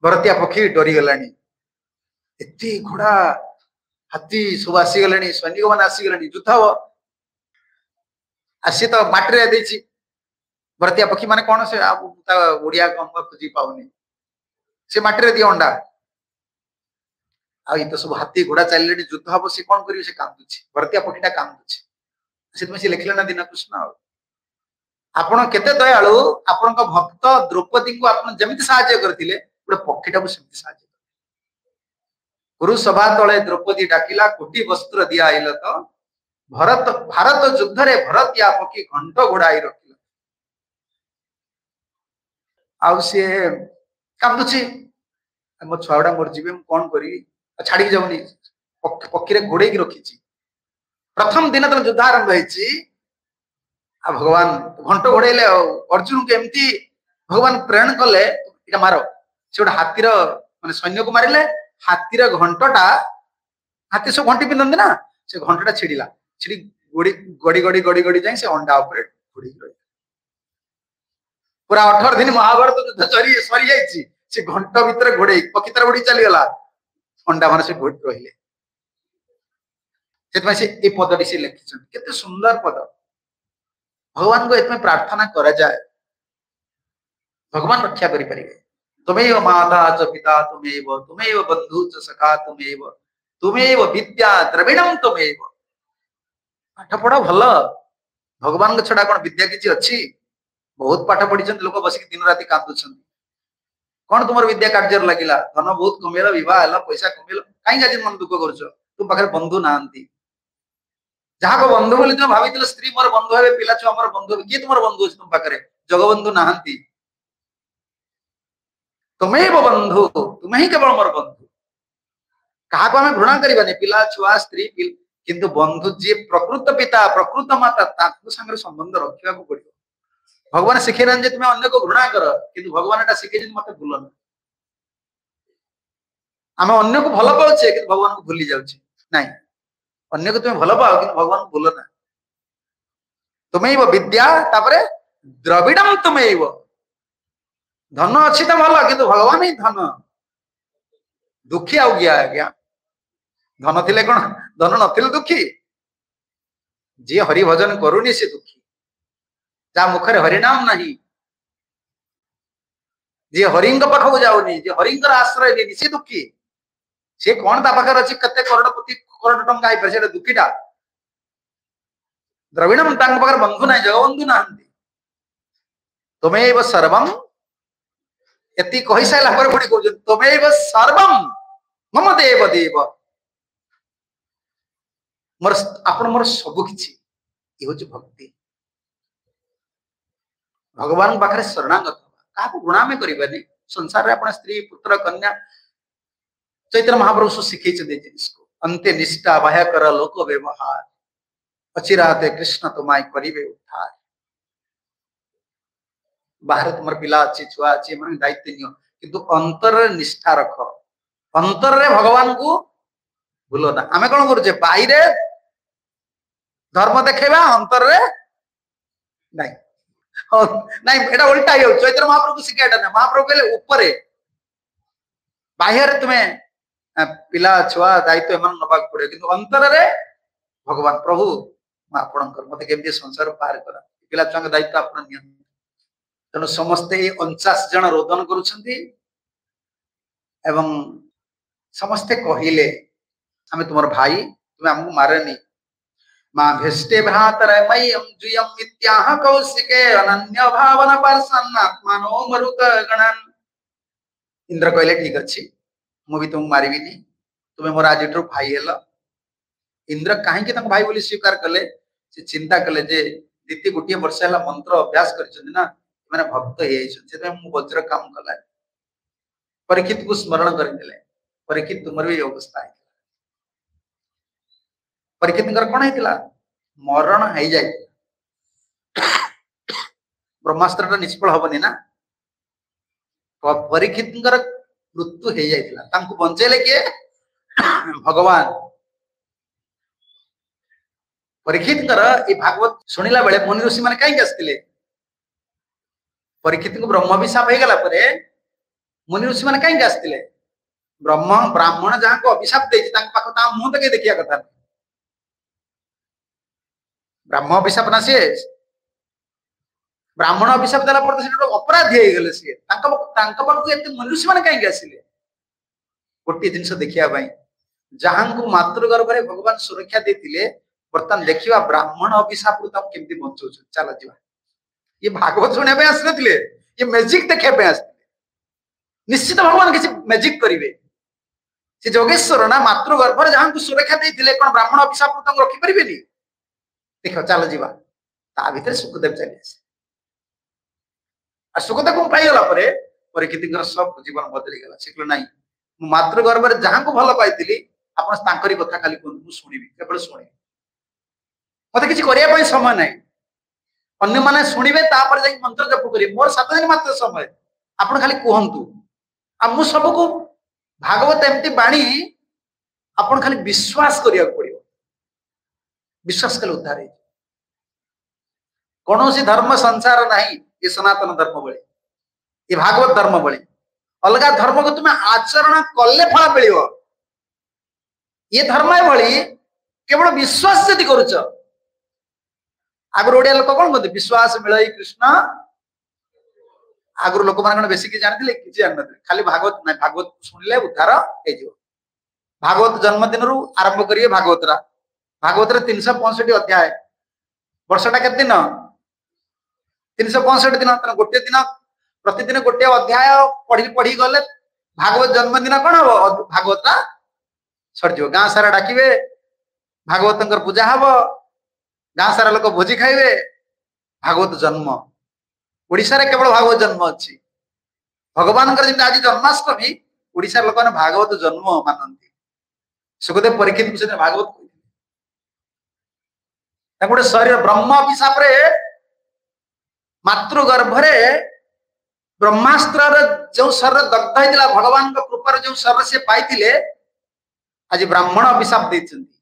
भरतीया पक्षी डरी गला घोड़ा हाथी सब आसीगले सैनिक मान आसीगले युद्ध हव आसी तो मटी भरतीया पक्षी मान कौन से ओडिया खोज पाऊनी से मटी अंडा ଆଉ ଏତ ସବୁ ହାତୀ ଘୋଡ଼ା ଚାଲିଲେଣି ଯୁଦ୍ଧ ହବ ସେ କଣ କରିବ ସେ କାନ୍ଦୁଛି ଭରତିଆ ପକ୍ଷୀଟା କାନ୍ଦୁଛି ସେଥିପାଇଁ ସେ ଲେଖିଲେ ନା ଦୀନକୃଷ୍ଣ ଆଉ ଆପଣ କେତେ ଦୟାଳୁ ଆପଣଙ୍କ ଭକ୍ତ ଦ୍ରୌପଦୀଙ୍କୁ ଆପଣ ଯେମିତି ସାହାଯ୍ୟ କରିଥିଲେ ଗୋଟେ ପକ୍ଷୀଟାକୁ ସେମିତି ସାହାଯ୍ୟ ଗୁରୁ ସଭା ତଳେ ଦ୍ରୌପଦୀ ଡାକିଲା କୋଟି ବସ୍ତ୍ର ଦିଆଇଲ ତ ଭରତ ଭାରତ ଯୁଦ୍ଧରେ ଭରତିଆ ପକ୍ଷୀ ଘଣ୍ଟ ଘୋଡ଼ାଇ ରଖିଲ ଆଉ ସିଏ କାନ୍ଦୁଛି ମୋ ଛୁଆଗୁଡା ମୋର ଯିବେ ମୁଁ କଣ କରିବି ଛାଡିକି ଯାଉନି ପକ୍ଷୀରେ ଘୋଡେଇକି ରଖିଛି ପ୍ରଥମ ଦିନ ତାର ଯୁଦ୍ଧ ଆରମ୍ଭ ହେଇଛି ଆଉ ଭଗବାନ ଘଣ୍ଟ ଘୋଡେଇଲେ ଆଉ ଅର୍ଜୁନଙ୍କୁ ଏମିତି ଭଗବାନ ପ୍ରେରଣ କଲେ ଏଇଟା ମାର ସେ ଗୋଟେ ହାତୀର ମାନେ ସୈନ୍ୟକୁ ମାରିଲେ ହାତୀର ଘଣ୍ଟଟା ହାତୀ ସବୁ ଘଣ୍ଟି ପିନ୍ଧନ୍ତି ନା ସେ ଘଣ୍ଟଟା ଛିଡିଲା ଛିଡି ଗୋଡି ଗଡି ଗଡି ଗଡି ଗଡି ଯାଇ ସେ ଅଣ୍ଡା ଉପରେ ଘୋଡ଼େଇକି ରହିଲା ପୁରା ଅଠର ଦିନ ମହାଭାରତ ଯୁଦ୍ଧ ସରି ସରିଯାଇଛି ସେ ଘଣ୍ଟ ଭିତରେ ଘୋଡେଇ ପକ୍ଷୀ ତାର ଘୋଡ଼େଇ ଚାଲିଗଲା अंडा मान से घोट रही से सुंदर पद भगवान को प्रार्थना करा रक्षा करता तुम्हें तुम्हें बंधु तुम्हें तुम्हें विद्या पाठ पढ़ भल भगवान छड़ा कौन विद्या किसी अच्छी बहुत पाठ पढ़ी लोक बस दिन रात कादुच्च କଣ ତୁମର ବିଦ୍ୟା କାର୍ଯ୍ୟରେ ଲାଗିଲା ଧନ ବହୁତ କମିଗଲା ବିବାହ ହେଲା ପଇସା କମିଗଲା କାହିଁକି ଆଜି ମନ ଦୁଃଖ କରୁଛ ତୁମ ପାଖରେ ବନ୍ଧୁ ନାହାନ୍ତି ଯାହାକୁ ବନ୍ଧୁ ବୋଲି ତୁମେ ଭାବିଥିଲ ସ୍ତ୍ରୀ ମୋର ବନ୍ଧୁ ହେବେ ପିଲା ଛୁଆ ମୋର ବନ୍ଧୁ ହେବେ କିଏ ତୁମର ବନ୍ଧୁ ଅଛି ତୁମ ପାଖରେ ଜଗବନ୍ଧୁ ନାହାନ୍ତି ତମେବ ବନ୍ଧୁ ତୁମେ ହିଁ କେବଳ ମୋର ବନ୍ଧୁ କାହାକୁ ଆମେ ଘୃଣା କରିବାନି ପିଲା ଛୁଆ ସ୍ତ୍ରୀ କିନ୍ତୁ ବନ୍ଧୁ ଯିଏ ପ୍ରକୃତ ପିତା ପ୍ରକୃତ ମାତା ତାଙ୍କ ସାଙ୍ଗରେ ସମ୍ବନ୍ଧ ରଖିବାକୁ ପଡିବ ভগবান শিখিয়ে নেন যে তুমি অন্যকে ঘৃণা কর কিন্তু ভগবান এটা শিখেছেন মতো ভুল না আমি অন্যকে ভালো পাওছে কিন্তু ভগবানকে ভুলি যাচ্ছে নাই অন্যকে তুমি ভালো পাও কিন্তু ভগবান ভুল না তুমি বিদ্যা তারপরে দ্রবিড়ম তুমেইব ধন অছি তো ভালো কিন্তু ভগবান হি ধন দুঃখী আউ গিয়া আজ্ঞা ধন ଥିଲେ କ'ଣ ଧନ ନଥିଲେ ଦୁଃଖୀ ଯିଏ ହରିଭଜନ করুনি সে দুঃখী যা মুখরে হরিনাম নাহি ଯିଏ ହରିଙ୍କ ପାଖକୁ ଯାଉନି ଯିଏ ହରିଙ୍କର ଆଶ୍ରୟ ନେଇନି ସେ ଦୁଃଖୀ ସେ କଣ ତା ପାଖରେ ଅଛି କେତେ କରୋଡ଼ କୋଟି କରୋଡ଼ ଟଙ୍କା ହେଇପାରେ ସେଇଟା ଦୁଃଖୀଟା ଦ୍ରବିଡ଼ ତାଙ୍କ ପାଖରେ ବନ୍ଧୁ ନାହିଁ ଜଗବନ୍ଧୁ ନାହାନ୍ତି ତୁମେ ଏବ ସର୍ବମ୍ ଏତିକି କହିସାରିଲା ପରେ ପୁଣି କହୁଛନ୍ତି ତୁମେ ଏବ ସର୍ବମ୍ ମମ ଦେବ ଦେବ ମୋର ଆପଣ ମୋର ସବୁ କିଛି ଏ ହଉଛି ଭକ୍ତି भगवान पाखे शरणागत क्या गुणामे संसार स्त्री पुत्र कन्या चैत्र महाप्रभु शिखे जिस अंत्य निष्ठा भय कर लोक व्यवहार अचिराते कृष्ण तुम्हें करे उठार बाहर तुम पिला अच्छे छुआ अच्छी दायित्व नियो कितु अंतर निष्ठा रख अंतर भगवान को भूल आम कौन करे बाहर धर्म देखा अंतर नाई नहीं बेटा उल्टा ही चैत्र महाप्रभु से महाप्रभु कहले ऊपर है तुम्हें पिला छुआ दायित्व एम नवाक पड़े कि अंतर रे भगवान प्रभु आपण मत के संसार पार कर पिला छुआ दायित्व आप तेणु समस्ते अंचाश जन रोदन कर समस्ते कहले आम तुम भाई तुम्हें आमको मारे नहीं इंद्र कहले ठीक अच्छे मु तुम मारि भी मोर आज भाई हेलो इंद्र कहीं भाई बोली स्वीकार कले चिंता कले जे गोटे वर्ष हला मंत्र अभ्यास कर छन भक्त से वज्र काम कला परीक्षित को स्मरण कर दिले अवस्था है परीक्षित कौन है मरण है ब्रह्मास्त्र निष्फल हमी ना तो परीक्षित मृत्यु बचेले किए भगवान परीक्षित भागवत शुणला बेले मुनि ऋषि मान कहीं आसते परीक्षित ब्रह्म अभिशाप हो गला मुनि ऋषि मान कहीं आसते ब्रह्म ब्राह्मण जहां को अभिशाप देखा मुहत कहीं देखा कथा ना ब्राह्म अभिशाप ना सीए ब्राह्मण अभिशाप देला अपराधी सी सी मनुष्य मान कहीं आसे गोटे जिनस देखा जहां को मातृगर्भर भगवान सुरक्षा देते बर्तमान देखा ब्राह्मण अभिशाप रुमी बचाऊ चल जा ये भागवत शुणा आस ये मैजिक देखा निश्चित भगवान किसी मेजिक करेंगे से जगेश्वर ना मातृगर्भर जहां सुरक्षा देते कौन ब्राह्मण अभिशाप रखी पारे नहीं ଦେଖ ଚାଲ ଯିବା ତା ଭିତରେ ସୁଖଦେବ ଚାଲିଆସେ ଆଉ ସୁଖଦେବଙ୍କୁ ପାଇଗଲା ପରେ ପରୀକ୍ଷିତଙ୍କର ସବୁ ଜୀବନ ବଦଳିଗଲା ସେ କହିଲେ ନାହିଁ ମୁଁ ମାତୃ ଗର୍ବରେ ଯାହାଙ୍କୁ ଭଲ ପାଇଥିଲି ଆପଣ ତାଙ୍କରି କଥା ଖାଲି କୁହନ୍ତୁ ମୁଁ ଶୁଣିବି କେବଳ ଶୁଣିବି ମତେ କିଛି କରିବା ପାଇଁ ସମୟ ନାହିଁ ଅନ୍ୟମାନେ ଶୁଣିବେ ତାପରେ ଯାଇକି ମନ୍ତ୍ର ଜପ କରିବେ ମୋର ସାତ ଦିନ ମାତ୍ର ସମୟ ଆପଣ ଖାଲି କୁହନ୍ତୁ ଆଉ ମୁଁ ସବୁକୁ ଭାଗବତ ଏମିତି ବାଣୀ ଆପଣ ଖାଲି ବିଶ୍ୱାସ କରିବାକୁ ପଡିବ ବିଶ୍ୱାସ କଲେ ଉଦ୍ଧାର ହେଇଯିବ କୌଣସି ଧର୍ମ ସଂସାର ନାହିଁ ଏ ସନାତନ ଧର୍ମ ଭଳି ଏ ଭାଗବତ ଧର୍ମ ଭଳି ଅଲଗା ଧର୍ମକୁ ତୁମେ ଆଚରଣ କଲେ ଫଳ ମିଳିବ ଏ ଧର୍ମ ଭଳି କେବଳ ବିଶ୍ୱାସ ଯଦି କରୁଛ ଆଗରୁ ଓଡ଼ିଆ ଲୋକ କଣ କୁହନ୍ତି ବିଶ୍ୱାସ ମିଳଇ କୃଷ୍ଣ ଆଗରୁ ଲୋକମାନେ କଣ ବେଶୀ କିଛି ଜାଣିଥିଲେ କିଛି ଜାଣିନଥିଲେ ଖାଲି ଭାଗବତ ନାହିଁ ଭାଗବତ ଶୁଣିଲେ ଉଦ୍ଧାର ହେଇଯିବ ଭାଗବତ ଜନ୍ମଦିନରୁ ଆରମ୍ଭ କରିବେ ଭାଗବତରା ଭାଗବତରେ ତିନିଶହ ପଞ୍ଚଷଠି ଅଧ୍ୟାୟ ବର୍ଷଟା କେତେ ଦିନ ତିନିଶହ ପଞ୍ଚଷଠି ଦିନ ତେଣୁ ଗୋଟିଏ ଦିନ ପ୍ରତିଦିନ ଗୋଟିଏ ଅଧ୍ୟାୟ ପଢି ପଢି ଗଲେ ଭାଗବତ ଜନ୍ମଦିନ କଣ ହବ ଭାଗବତ ସରିଯିବ ଗାଁ ସାରା ଡାକିବେ ଭାଗବତଙ୍କର ପୂଜା ହବ ଗାଁ ସାରା ଲୋକ ଭୋଜି ଖାଇବେ ଭାଗବତ ଜନ୍ମ ଓଡ଼ିଶାରେ କେବଳ ଭାଗବତ ଜନ୍ମ ଅଛି ଭଗବାନଙ୍କର ଯେମିତି ଆଜି ଜନ୍ମାଷ୍ଟମୀ ଓଡ଼ିଶାର ଲୋକମାନେ ଭାଗବତ ଜନ୍ମ ମାନନ୍ତି ସୁଖଦେବ ପରୀକ୍ଷିତ ସେଦିନ ଭାଗବତ କହିଥିଲେ ତାଙ୍କୁ ଗୋଟେ ଶରୀର ବ୍ରହ୍ମ ହିସାବରେ ମାତୃଗର୍ଭରେ ବ୍ରହ୍ମାସ୍ତ୍ରର ଯେଉଁ ଶରୀର ଦଗ୍ଧ ହେଇଥିଲା ଭଗବାନଙ୍କ କୃପାରୁ ଯେଉଁ ଶରୀର ସେ ପାଇଥିଲେ ଆଜି ବ୍ରାହ୍ମଣ ଅଭିଶାପ ଦେଇଛନ୍ତି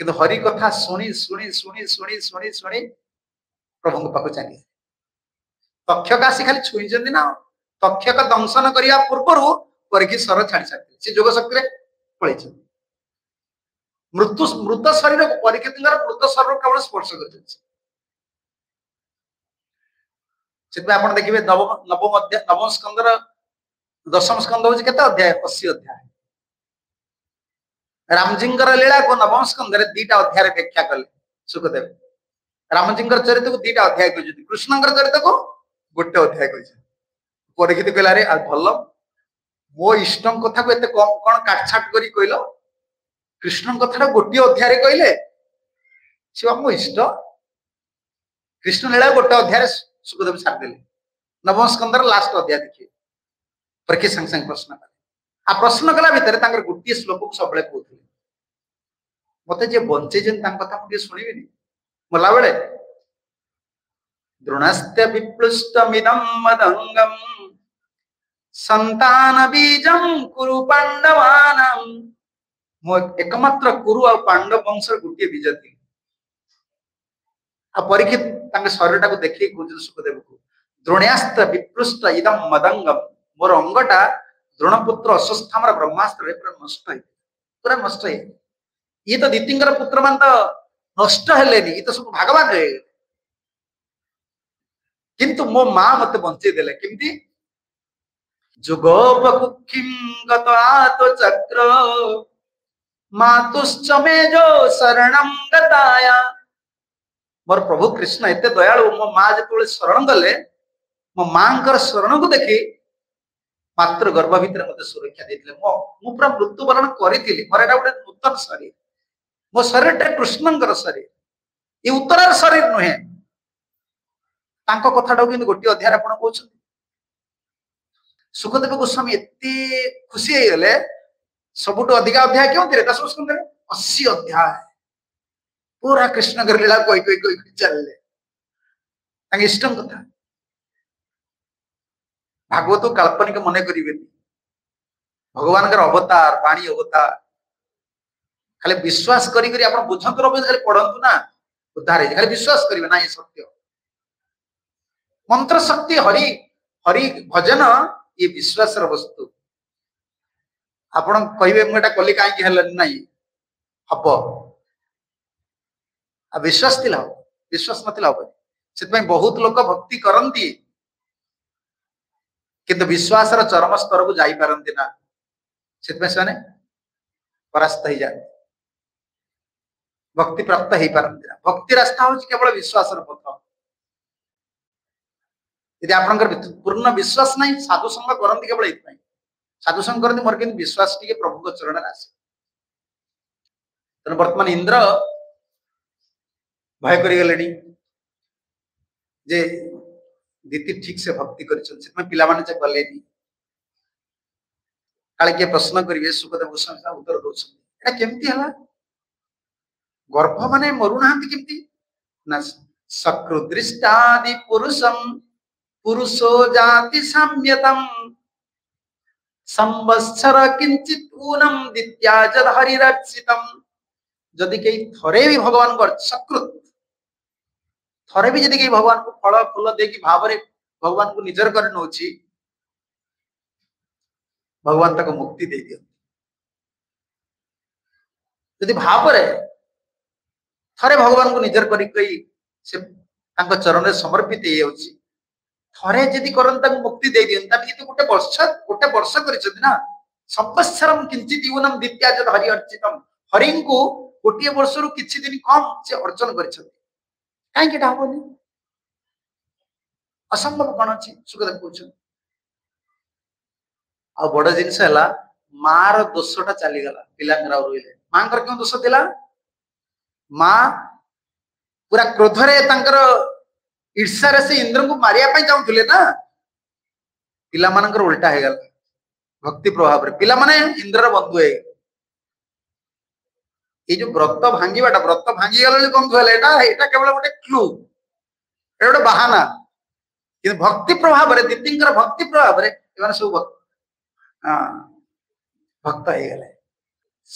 କିନ୍ତୁ ହରି କଥା ଶୁଣି ଶୁଣି ଶୁଣି ଶୁଣି ଶୁଣି ଶୁଣି ପ୍ରଭୁଙ୍କ ପାଖକୁ ଚାଲି ତକ୍ଷକ ଆସି ଖାଲି ଛୁଇଁଛନ୍ତି ନା ତକ୍ଷକ ଦଂଶନ କରିବା ପୂର୍ବରୁ କରିକି ସ୍ୱର ଛାଡି ସାରିଥିଲେ ସେ ଯୋଗ ଶକ୍ତିରେ ପଳେଇଛନ୍ତି ମୃତ୍ୟୁ ମୃତ ଶରୀରକୁ ପରୀକ୍ଷିତଙ୍କର ମୃତ ଶରୀରକୁ କେବଳ ସ୍ପର୍ଶ କରିଛନ୍ତି ସେଥିପାଇଁ ଆପଣ ଦେଖିବେ ନବମ ନବମ ଅଧ୍ୟାୟ ନବମ ସ୍କନ୍ଦର ଦଶମ ସ୍କନ୍ଦ ହଉଛି କେତେ ଅଧ୍ୟାୟ ଅଶୀ ଅଧ୍ୟାୟ ରାମଜୀଙ୍କର ଲୀଳାକୁ ନବମ ସ୍କନ୍ଦରେ ଦିଟା ଅଧ୍ୟାୟରେ ବ୍ୟାଖ୍ୟା କଲେ ସୁଖଦେବ ରାମଜୀଙ୍କର ଚରିତ୍ରକୁ ଦିଟା ଅଧ୍ୟାୟ କହିଛନ୍ତି କୃଷ୍ଣଙ୍କର ଚରିତ୍ରକୁ ଗୋଟେ ଅଧ୍ୟାୟ କହିଛନ୍ତି ପରୀକ୍ଷିତ କହିଲା ଆରେ ଭଲ ମୋ ଇଷ୍ଟଙ୍କ କଥାକୁ ଏତେ କମ କଣ କାଟଛାଟ କରି କହିଲ କୃଷ୍ଣଙ୍କ କଥାଟା ଗୋଟିଏ ଅଧ୍ୟାୟରେ କହିଲେ ସେ ମୋ ଇଷ୍ଟ କୃଷ୍ଣ ଲୀଳା ଗୋଟେ ଅଧ୍ୟାୟରେ सुखदेव छाप दिले नवम स्कंदर लास्ट अध्याय देखिए परके संग संग प्रश्न कले आ प्रश्न कला भितर तांकर गोटे श्लोक को सबले कहउथिले मते जे बंचे जन तां कथा मुके सुनिबिनी मला बेले द्रोणस्य विप्लुष्टमिदं मदंगम संतान बीजम कुरु पांडवानम एकमात्र कुरु आ पांडव वंश गोटे बीज थी ଆଉ ପରୀକ୍ଷିତ ତାଙ୍କ ଶରୀରଟାକୁ ଦେଖି କହୁଛନ୍ତି ସୁଖଦେବକୁ ଦ୍ରୋଣ୍ୟାସ୍ତ୍ର ବିପୃଷ୍ଟ ଇଦମ ମଦଙ୍ଗ ମୋର ଅଙ୍ଗଟା ଦ୍ରୋଣପୁତ୍ର ଅଶ୍ୱସ୍ଥାମର ବ୍ରହ୍ମାସ୍ତ୍ରରେ ପୁରା ନଷ୍ଟ ହେଇଗଲା ପୁରା ନଷ୍ଟ ହେଇଗଲା ଇଏ ତ ଦିତିଙ୍କର ପୁତ୍ରମାନେ ତ ନଷ୍ଟ ହେଲେନି ଇଏ ତ ସବୁ ଭାଗବାନ ହେଇଗଲେ କିନ୍ତୁ ମୋ ମା ମତେ ବଞ୍ଚେଇ ଦେଲେ କେମିତି ଯୁଗୋପକୁକ୍ଷିଂ ଗତ ଆତୋ ଚକ୍ର ମାତୁଶ୍ଚ ମେ ଯୋ ଶରଣଂ मोर प्रभु कृष्ण एत दयालु मो माँ जो शरण गले मो माँ शरण को देख मात्र गर्भ भितर मत सुरक्षा दे पूरा मृत्युवरण करी मोर एटा गोटे नूतन शरीर मो शरीर टा कृष्ण शरीर ये उत्तर शरीर नुहे कथा टाइम गोटे अध्याय आप सुखदेव गोस्वामी एत खुशी सबुठ अधिक अध्याय क्यों थे सब अशी अध्याय ಪೂರಾ ಕೃಷ್ಣ ಗರ್ಲಿಳ ಕೊಯ್ ಕೊಯ್ ಕೊಯ್ ಚಲ್ಲೆ ನಂಗೆ ಇಷ್ಟಂ ಕಥಾ भागवत काल्पनिक मन करें अवतार वाणी अवतार खाली विश्वास करी करी ना उद्धार खाली विश्वास करेंगे ना ये सत्य मंत्र शक्ति हरि हरि भजन ये विश्वास वस्तु आप कहे मुझे कली कहीं ना हब विश्वास विश्वास ना से बहुत लोग भक्ति करती कितु विश्वास चरम स्तर को जापारती ना से परास्त हो जाते भक्ति प्राप्त हो पारती ना भक्ति रास्ता हूँ केवल विश्वास पथ यदि आप पूर्ण विश्वास ना साधुसंग करती केवल ये साधुसंग करती मोर कि विश्वास टी प्रभु चरण आस बर्तमान इंद्र भय कर दीदी ठीक से भक्ति कर प्रश्न करेंगे सुखदेव गोस्वामी उत्तर दौरान केमती है गर्भ मान मरुना ना सकृदृष्टादि पुरुषम पुरुषो जाति साम्यतम संवत्सर किंचित पूनम जदि कई थे भी भगवान सकृत ଥରେ ବି ଯଦି କେହି ଭଗବାନଙ୍କୁ ଫଳ ଫୁଲ ଦେଇକି ଭାବରେ ଭଗବାନଙ୍କୁ ନିଜର କରି ନଉଛି ଭଗବାନ ତାକୁ ମୁକ୍ତି ଦେଇଦିଅନ୍ତି ଯଦି ଭାବରେ ଥରେ ଭଗବାନଙ୍କୁ ନିଜର କରି କହି ସେ ତାଙ୍କ ଚରଣରେ ସମର୍ପିତ ହେଇଯାଉଛି ଥରେ ଯଦି କରନ୍ତି ତାଙ୍କୁ ମୁକ୍ତି ଦେଇ ଦିଅନ୍ତି ତାହେଲେ କିନ୍ତୁ ଗୋଟେ ବର୍ଷ ଗୋଟେ ବର୍ଷ କରିଛନ୍ତି ନା ସପସ୍ୟରମ କିଞ୍ଚିତ ୟୁନମ ଦ୍ୱିତୀୟ ହରି ଅର୍ଚିତମ ହରିଙ୍କୁ ଗୋଟିଏ ବର୍ଷରୁ କିଛି ଦିନ କମ ସେ ଅର୍ଜନ କରିଛନ୍ତି କାହିଁକି ଏଇଟା ହବନି ଅସମ୍ଭବ କ'ଣ ଅଛି ସୁଖଦେବ କହୁଛନ୍ତି ଆଉ ବଡ ଜିନିଷ ହେଲା ମାର ଦୋଷଟା ଚାଲିଗଲା ପିଲାଙ୍କର ଆଉ ରହିଲେ ମାଙ୍କର କେଉଁ ଦୋଷ ଥିଲା ମା ପୁରା କ୍ରୋଧରେ ତାଙ୍କର ଇର୍ଷାରେ ସେ ଇନ୍ଦ୍ରଙ୍କୁ ମାରିବା ପାଇଁ ଚାହୁଁଥିଲେ ନା ପିଲାମାନଙ୍କର ଓଲଟା ହେଇଗଲା ଭକ୍ତି ପ୍ରଭାବରେ ପିଲାମାନେ ଇନ୍ଦ୍ରର ବନ୍ଧୁ ହେଇଗଲେ ये जो व्रत भांगा व्रत भांगी गल कम केवल गोटे क्लू गोटे बाहाना कि भक्ति प्रभाव दीदी भक्ति प्रभाव सब भक्त भक्त हो गले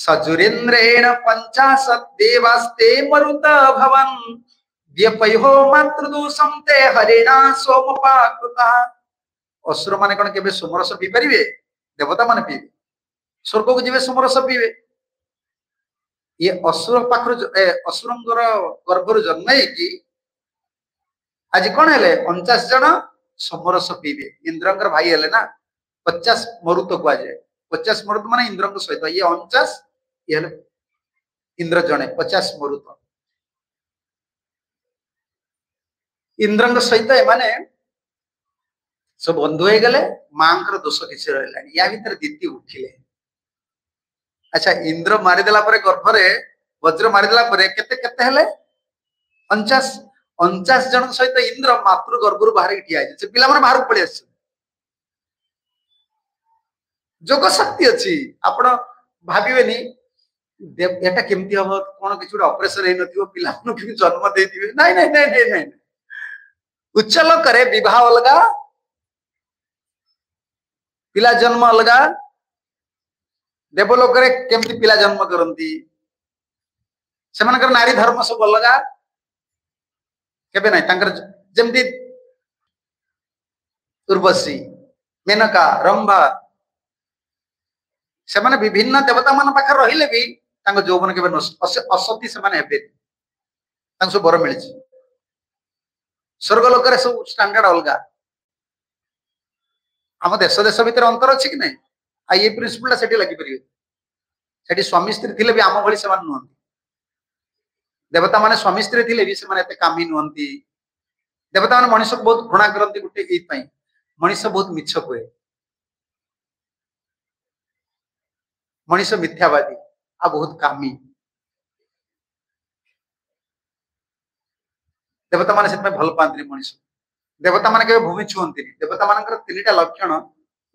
सजुरीन्द्रेण पंचाशत मरुत भवन हो मातृदूषंते हरिणा सोम असुर मान कौन केमरस पी पारे देवता मान पीबे स्वर्ग को जीवे सोमरस पीबे ये असुर पाखे असुर गर्भ रु जन्म आज कौन है अंचाश जन समरस पीबे इंद्र भाई है ना पचास मरुत कह जाए पचास मरुत मान इंद्र सहित ये अंचाश ये इंद्र जने पचास मरुत इंद्र सहित सब बंधु गले दोष किसी रही भितर दीदी उठिले আচ্ছা ইন্দ্র মারিদেলা পরে গর্ভরে বজ্র মারিদেলা পরে কেতে কেতে হলে অঞ্চাশ অঞ্চাশ জন সহিত ইন্দ্র মাতৃ গর্ভর বাহারি ঠিয়া হয়েছে সে মানে বাহারক পড়ে আসছে যোগ শক্তি অছি আপন ভাবিবেনি এটা কেমতি হব কোন কিছু গোটে অপরেশন হইনথিব পিলামানু কেমি জন্ম দেইদিবে নাই নাই নাই নাই নাই উচ্চ লোকরে বিবাহ অলগা পিলা জন্ম অলগা ଦେବଲୋକରେ କେମିତି ପିଲା ଜନ୍ମ କରନ୍ତି ସେମାନଙ୍କର ନାରୀ ଧର୍ମ ସବୁ ଅଲଗା କେବେ ନାହିଁ ତାଙ୍କର ଯେମିତି ଉର୍ବଶୀ ମେନକା ରମ୍ଭା ସେମାନେ ବିଭିନ୍ନ ଦେବତାମାନଙ୍କ ପାଖରେ ରହିଲେ ବି ତାଙ୍କ ଯୌବନ କେବେ ଅସତି ସେମାନେ ହେବେନି ତାଙ୍କୁ ସବୁ ବର ମିଳିଛି ସ୍ୱର୍ଗ ଲୋକରେ ସବୁ ଷ୍ଟାଣ୍ଡାର୍ଡ ଅଲଗା ଆମ ଦେଶ ଦେଶ ଭିତରେ ଅନ୍ତର ଅଛି କି ନାହିଁ ये प्रिंसिपल लगी स्वामी स्त्री थे आम भाई नुहत देवता मान स्वामी स्त्री थे कमी नुहति देवता मान मनीष बहुत घृणा करते गोटे ये मनीष बहुत मिछ कहे मनीष मिथ्यावादी आ बहुत कामी देवता मान से भल पाती मनीष देवता मान भूमि छुअ देवता मानी लक्षण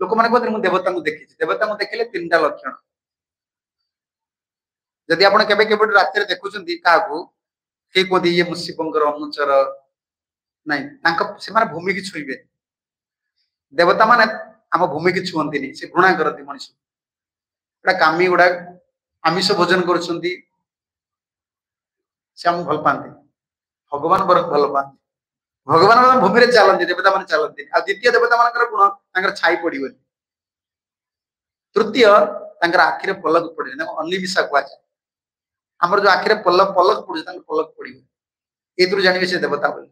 ଲୋକମାନେ କହୁଥିଲେ ମୁଁ ଦେବତାଙ୍କୁ ଦେଖିଛି ଦେବତାଙ୍କୁ ଦେଖିଲେ ତିନିଟା ଲକ୍ଷଣ ଯଦି ଆପଣ କେବେ କେବେ ରାତିରେ ଦେଖୁଛନ୍ତି କାହାକୁ କିଏ କୁହନ୍ତି ଇଏ ମୁଁ ଶିବଙ୍କର ଅନୁଚର ନାଇଁ ତାଙ୍କ ସେମାନେ ଭୂମିକି ଛୁଇଁବେ ମାନେ ଆମ ଭୂମିକି ଛୁଅନ୍ତିନି ସେ ଘୃଣା କରନ୍ତି ମଣିଷ ଏଟା କାମି ଗୁଡା ଆମିଷ ଭୋଜନ କରୁଛନ୍ତି ସେ ଆମକୁ ଭଲ ପାଆନ୍ତି ଭଗବାନ ବରଂ ଭଲ ପାଆନ୍ତି ଭଗବାନଙ୍କ ଭୂମିରେ ଚାଲନ୍ତି ଦେବତାମାନେ ଚାଲନ୍ତି ଆଉ ଦ୍ୱିତୀୟ ଦେବତାମାନଙ୍କର ଗୁଣ ତାଙ୍କର ଛାଇ ପଡିବନି ତୃତୀୟ ତାଙ୍କର ଆଖିରେ ପଲକ ପଡିବନି ତାଙ୍କୁ ଅନିବିଶା କୁହାଯାଏ ଆମର ଯୋଉ ଆଖିରେ ପଲକ ପଲକ ପଡୁଛି ତାଙ୍କୁ ପଲକ ପଡିବ ଏଥିରୁ ଜାଣିବେ ସେ ଦେବତା ବୋଲି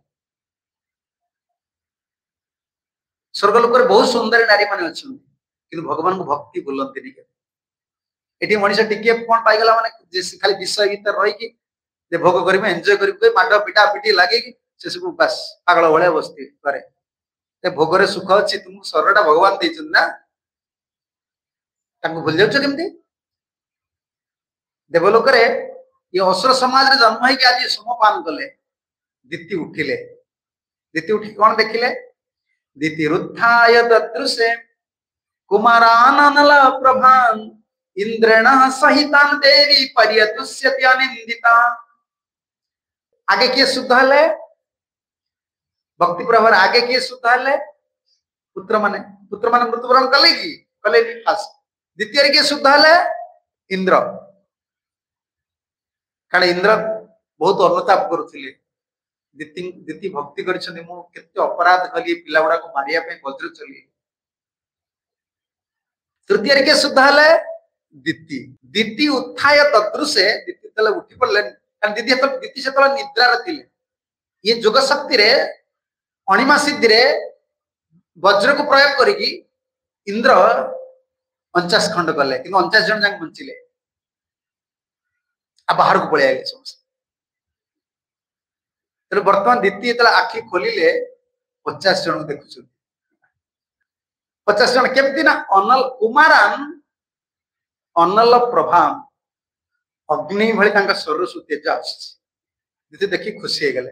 ସ୍ୱର୍ଗ ଲୋକରେ ବହୁତ ସୁନ୍ଦରୀ ନାରୀମାନେ ଅଛନ୍ତି କିନ୍ତୁ ଭଗବାନଙ୍କୁ ଭକ୍ତି ଭୁଲନ୍ତିନି କେବେ ଏଠି ମଣିଷ ଟିକିଏ କଣ ପାଇଗଲା ମାନେ ଖାଲି ବିଷୟ ଗୀତ ରହିକି ଯେ ଭୋଗ କରିବୁ ଏନ୍ଜୟ କରିବୁ ମାଡ ପିଟା ପିଟି ଲାଗିକି से सब बस पगल भाया बसती भोग अच्छी तुमको स्वर टा भगवान देना भूल जाऊ देवलोक ये असुर समाज जन्म है आज समपान कले दीति उठिले दीति उठ कौन देखिले दीति रुद्धा दृशे कुमार प्रभान इंद्रण सहित देवी परिय आगे किए शुद्ध हेले भक्ति प्रहर आगे किए सुद्ध हेले पुत्र मान पुत्र मान मृत्युवरण कले कि कले फास्ट द्वितीय किए सुद्ध हेले इंद्र कारण इंद्र बहुत अनुताप कर दीति भक्ति करते अपराध कली पिला गुड़ा मारे गजरे चल तृतीय किए सुद्ध हेले दीति दीति उत्थाय तदृशे दीति उठी पड़े कारण दीदी दीति से निद्रारे ये जोग शक्ति ଅଣିମା ସିଦ୍ଧିରେ ବଜ୍ରକୁ ପ୍ରୟୋଗ କରିକି ଇନ୍ଦ୍ର ଅଣଚାଶ ଖଣ୍ଡ କଲେ କିନ୍ତୁ ଅଣଚାଶ ଜଣ ଯାକ ବଞ୍ଚିଲେ ଆଉ ବାହାରକୁ ପଳେଇ ଆଇଲେ ସମସ୍ତେ ତେଣୁ ବର୍ତ୍ତମାନ ଦିତି ଯେତେବେଳେ ଆଖି ଖୋଲିଲେ ପଚାଶ ଜଣଙ୍କୁ ଦେଖୁଛନ୍ତି ପଚାଶ ଜଣ କେମିତି ନା ଅନଲ କୁମାରାନ ଅନଲ ପ୍ରଭାମ ଅଗ୍ନି ଭଳି ତାଙ୍କ ସ୍ୱରରୁ ସୁ ତେଜ ଆସୁଛି ଦିତି ଦେଖି ଖୁସି ହେଇଗଲେ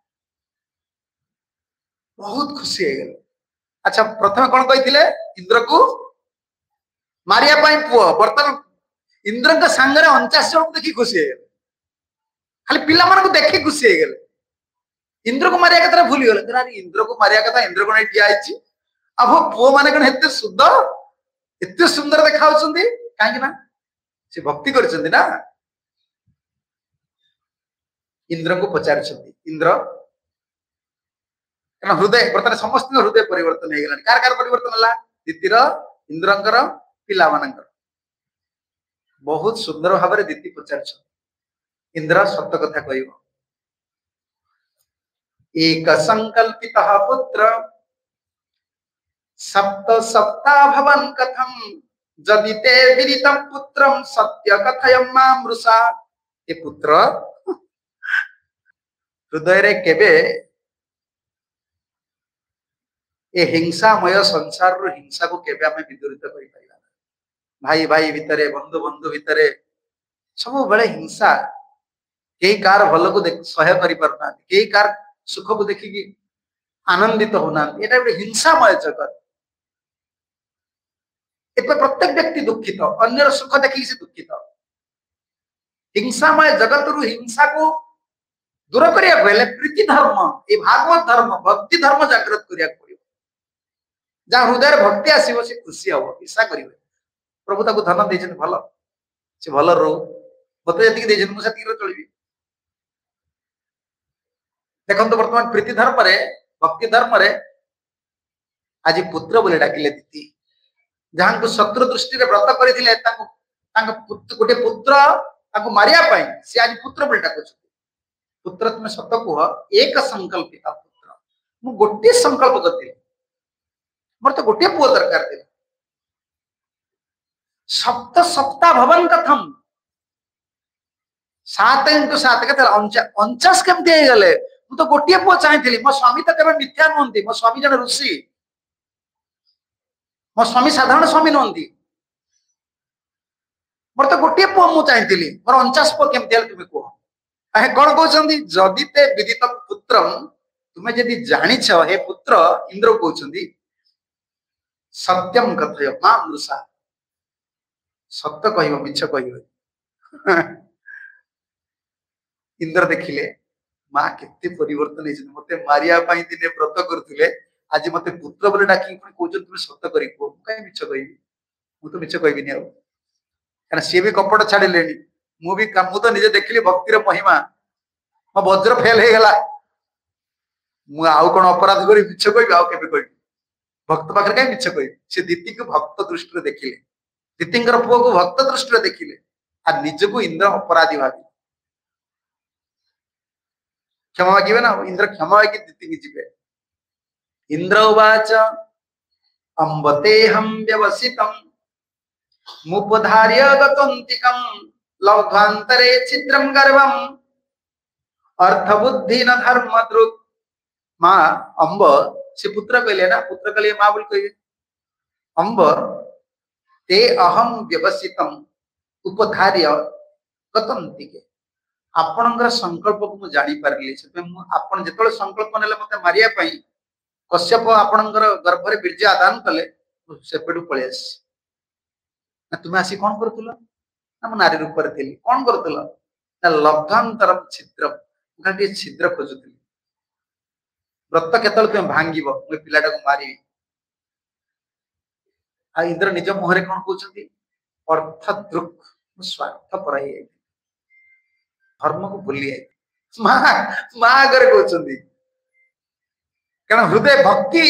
ବହୁତ ଖୁସି ହେଇଗଲେ ଆଚ୍ଛା ପ୍ରଥମେ କଣ କହିଥିଲେ ଇନ୍ଦ୍ରକୁ ମାରିବା ପାଇଁ ପୁଅ ବର୍ତ୍ତମାନ ଇନ୍ଦ୍ରଙ୍କ ସାଙ୍ଗରେ ଅଣଚାଶ ଜଣଙ୍କୁ ଦେଖି ଖୁସି ହେଇଗଲେ ଖାଲି ପିଲାମାନଙ୍କୁ ଦେଖି ଖୁସି ହେଇଗଲେ ଇନ୍ଦ୍ରକୁ ମାରିବା କଥା ଭୁଲିଗଲେ ଆରେ ଇନ୍ଦ୍ରକୁ ମାରିବା କଥା ଇନ୍ଦ୍ର କଣ ଠିଆ ହେଇଛି ଆଉ ପୁଅ ମାନେ କଣ ଏତେ ସୁନ୍ଦର ଏତେ ସୁନ୍ଦର ଦେଖାଯାଉଛନ୍ତି ହଉଛନ୍ତି କାହିଁକି ନା ସେ ଭକ୍ତି କରିଛନ୍ତି ନା ଇନ୍ଦ୍ରଙ୍କୁ ପଚାରୁଛନ୍ତି ଇନ୍ଦ୍ର कहना हृदय बर्तमान समस्त हृदय परिवर्तन दीतिर इंद्र पा मान बहुत सुंदर भाव दीति पचार इंद्र सत कथा कह एक संकल्पित पुत्र सप्त सप्ताह भवन कथम जदि ते विदितम पुत्र सत्य कथय मृषा ये पुत्र हृदय केवे ଏ ହିଂସାମୟ ସଂସାରରୁ ହିଂସାକୁ କେବେ ଆମେ ବିଦୂରିତ କରିପାରିବା ଭାଇ ଭାଇ ଭିତରେ ବନ୍ଧୁ ବନ୍ଧୁ ଭିତରେ ସବୁବେଳେ ହିଂସା କେହି କାହାର ଭଲକୁ ସହ୍ୟ କରିପାରୁନାହାନ୍ତି କେହି କାହାର ସୁଖକୁ ଦେଖିକି ଆନନ୍ଦିତ ହଉନାହାନ୍ତି ଏଇଟା ଗୋଟେ ହିଂସାମୟ ଜଗତ ଏଥିପାଇଁ ପ୍ରତ୍ୟେକ ବ୍ୟକ୍ତି ଦୁଃଖିତ ଅନ୍ୟର ସୁଖ ଦେଖିକି ସେ ଦୁଃଖିତ ହିଂସାମୟ ଜଗତରୁ ହିଂସାକୁ ଦୂର କରିବାକୁ ହେଲେ ପ୍ରୀତି ଧର୍ମ ଏଇ ଭାଗବତ ଧର୍ମ ଭକ୍ତି ଧର୍ମ ଜାଗ୍ରତ କରିବାକୁ ପଡିବ जहाँ हृदय भक्ति आसव सी खुशी हम ईर्षा कर प्रभु तक धन दे भल सी भल रो मत जैसे चल देख बर्तमान प्रीति धर्म भक्ति धर्म आज पुत्र बोले डाकिले दीदी जहां शत्रु दृष्टि व्रत कर गोटे पुत्र मारे सी आज पुत्र बोले डाक पुत्र तुम्हें सत कह एक संकल्पित पुत्र मु गोटे संकल्प करती मोर तो गोटे पुओ दरकार सप्त सप्ताह भवन कथम सात इंटु सात अंचास कमिगले मुझे गोटे पुह चाहे मो स्वामी तो केवल मिथ्या नुहत मो स्वामी जन ऋषि मो स्वामी साधारण स्वामी नुहत मोर तो गोटे पुओ मु चाहिए मोर अंचाश पुओ के तुम्हें कह कौन कहते जदि ते विदित पुत्र तुम्हें जी जाच हे पुत्र इंद्र कहते सत्यम कथय माम मृषा ସତ କହିବ ମିଛ କହିବନି ଇନ୍ଦ୍ର ଦେଖିଲେ ମା କେତେ ପରିବର୍ତ୍ତନ ହେଇଛନ୍ତି ମତେ ମାରିବା ପାଇଁ ଦିନେ ବ୍ରତ କରୁଥିଲେ ଆଜି ମତେ ପୁତ୍ର ବୋଲି ଡାକିକି ପୁଣି କହୁଛନ୍ତି ତୁମେ ସତ କରି କୁହ ମୁଁ କାହିଁ ମିଛ କହିବି ମୁଁ ତ ମିଛ କହିବିନି ଆଉ କାରଣ ସିଏ ବି କପଟ ଛାଡ଼ିଲେଣି ମୁଁ ବି ମୁଁ ତ ନିଜେ ଦେଖିଲି ଭକ୍ତିର ମହିମା ମୋ ବଜ୍ର ଫେଲ ହେଇଗଲା ମୁଁ ଆଉ କଣ ଅପରାଧ କରି ମିଛ କହିବି ଆଉ କେବେ କହିବି भक्त पाखे कहीं मिछ कह दीति भक्त दृष्टि देखिले दीति पुह को भक्त दृष्टि देखिले आ निजक इंद्र अपराधी भाव क्षमा मागे ना इंद्र क्षमा मागे दीति जीवे इंद्र उच अंबते हम व्यवसित मुपधार्य गतिक लब्धांतरे छिद्रम गर्वम अर्थ बुद्धि न धर्म द्रुक मा अंब से पुत्र के लिए ना पुत्र के लिए माँ बोल कही अम्ब ते अहम व्यवस्थित उपधार्य कतम दिखे आपण संकल्प को जानी पारे जो संकल्प ना मत मारे कश्यप आपण गर्भ रे बीर्ज आदान कले से पलि ना तुम आसी कौन कर नारी रूप से कौन कर लब्धांतर छिद्र छिद्र खोजुरी व्रत के भांग पाटा को मारि इंद्र निज मुहर कौन कहते अर्थ दुख स्वार्थ पर धर्म को भूल आगे हृदय भक्ति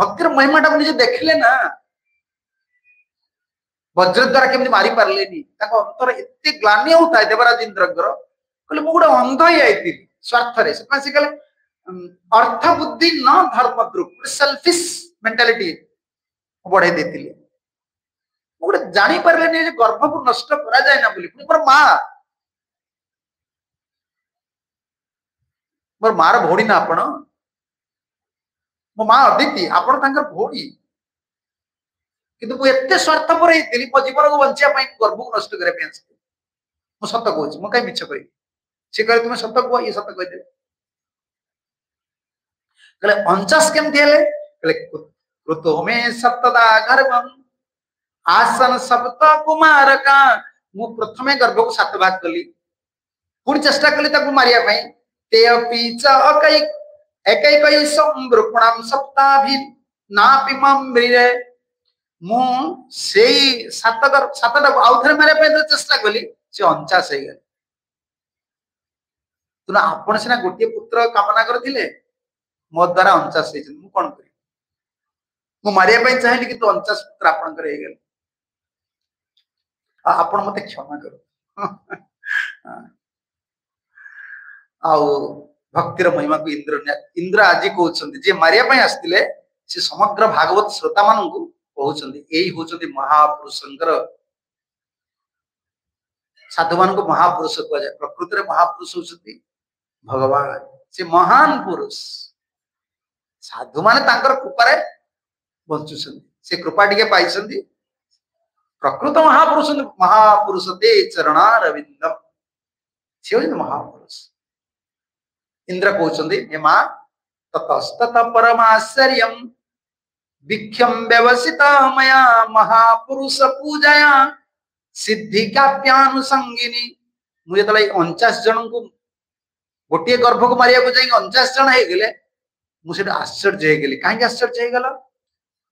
भक्तिर महिमा टाइम निजे देखले ना वज्र द्वारा केमी मारी पारे अंतर एत ग्लानी होता है देवराज इंद्र कह गोटे अंध ही आई थी स्वार्थ से कहे अर्थ बुद्धि न धर्म ग्रुप सेल्फिश मेन्टालीटी बढ़ाई देती गोटे जानी पारे गर्भ को नष्ट करा जाए ना बोली मोर माँ मोर मार भोड़ी ना आपण मो माँ अदिति आपण तांकर भौणी किंतु मु एते स्वार्थपर हेतिली मो जीवन को बंचिया पाई गर्भ को नष्ट करे पेंस मु सत कहूँ मु कहीं मिछ कहि से कहे तुम सत कह ये सत कहि देले କହିଲେ ଅଞ୍ଚାଶ କେମିତି ହେଲେ କହିଲେ କୃତୋମେ ସପ୍ତଦା ଗର୍ଭଂ ଆସନ ସପ୍ତ କୁମାରକା ମୁଁ ପ୍ରଥମେ ଗର୍ଭକୁ ସାତ ଭାଗ କଲି ପୁଣି ଚେଷ୍ଟା କଲି ତାକୁ ମାରିବା ପାଇଁ ତେୟ ପିଚ ଅକୈ ଏକୈକୈ ସମ୍ବୃକୁଣାମ ସପ୍ତାଭି ନା ପିମାମ୍ବ୍ରିରେ ମୁଁ ସେଇ ସାତ ସାତଟାକୁ ଆଉ ଥରେ ମାରିବା ପାଇଁ ଚେଷ୍ଟା କଲି ସେ ଅଞ୍ଚାଶ ହେଇଗଲେ ତେଣୁ ଆପଣ ସିନା ଗୋଟିଏ ପୁତ୍ର କାମନା କରିଥିଲେ मो द्वारा अणचाश हो कौन कर मरिया चाहे कि अणचाश पुत्र आपल आप मत क्षमा कर भक्तिर महिमा को इंद्र इंद्र आज कहते जे मारिया आसते सी समग्र भागवत श्रोता मान को कहते हूँ महापुरुष साधु मान को महापुरुष कह जाए प्रकृति महापुरुष होती भगवान से महान पुरुष साधु मानते कृपा बचुचार से कृपा टी पाई प्रकृत महापुरुष महापुरुष दे चरण रविंद सी महापुरुष इंद्र कहते परमाश्चर्य भिक्षम व्यवसित मैं महापुरुष पूजया सिद्धि काव्यानुषंगी मुझे अंचाश जन को गोटे गर्भ को मारे अंचाश जन है मुझे आश्चर्य कहीं आश्चर्य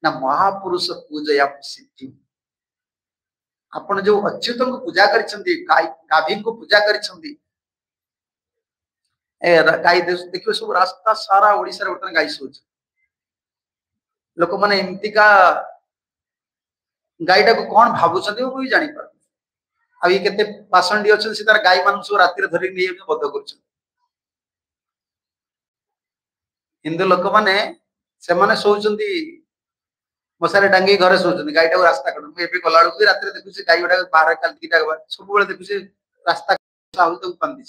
ना महापुरुष पूजा सिद्धि आप जो अच्युत को पूजा कर गाभी को पूजा कर गाई देखिए सब रास्ता सारा ओडार बर्तमान गाई सोच लोक मैंने एमतीका गाईटा को कौन भावुंत भी जानी पार आ ये केते पाषंडी से तार गाई मान सब रात बध कर हिंदू लोक मैंने शोचार मशारे टांग घर शोचान गाई टाक रास्ता कट मुझे गला रात देखुसी गाई गुडा बाहर दिटा सब देखुसी रास्ता पानी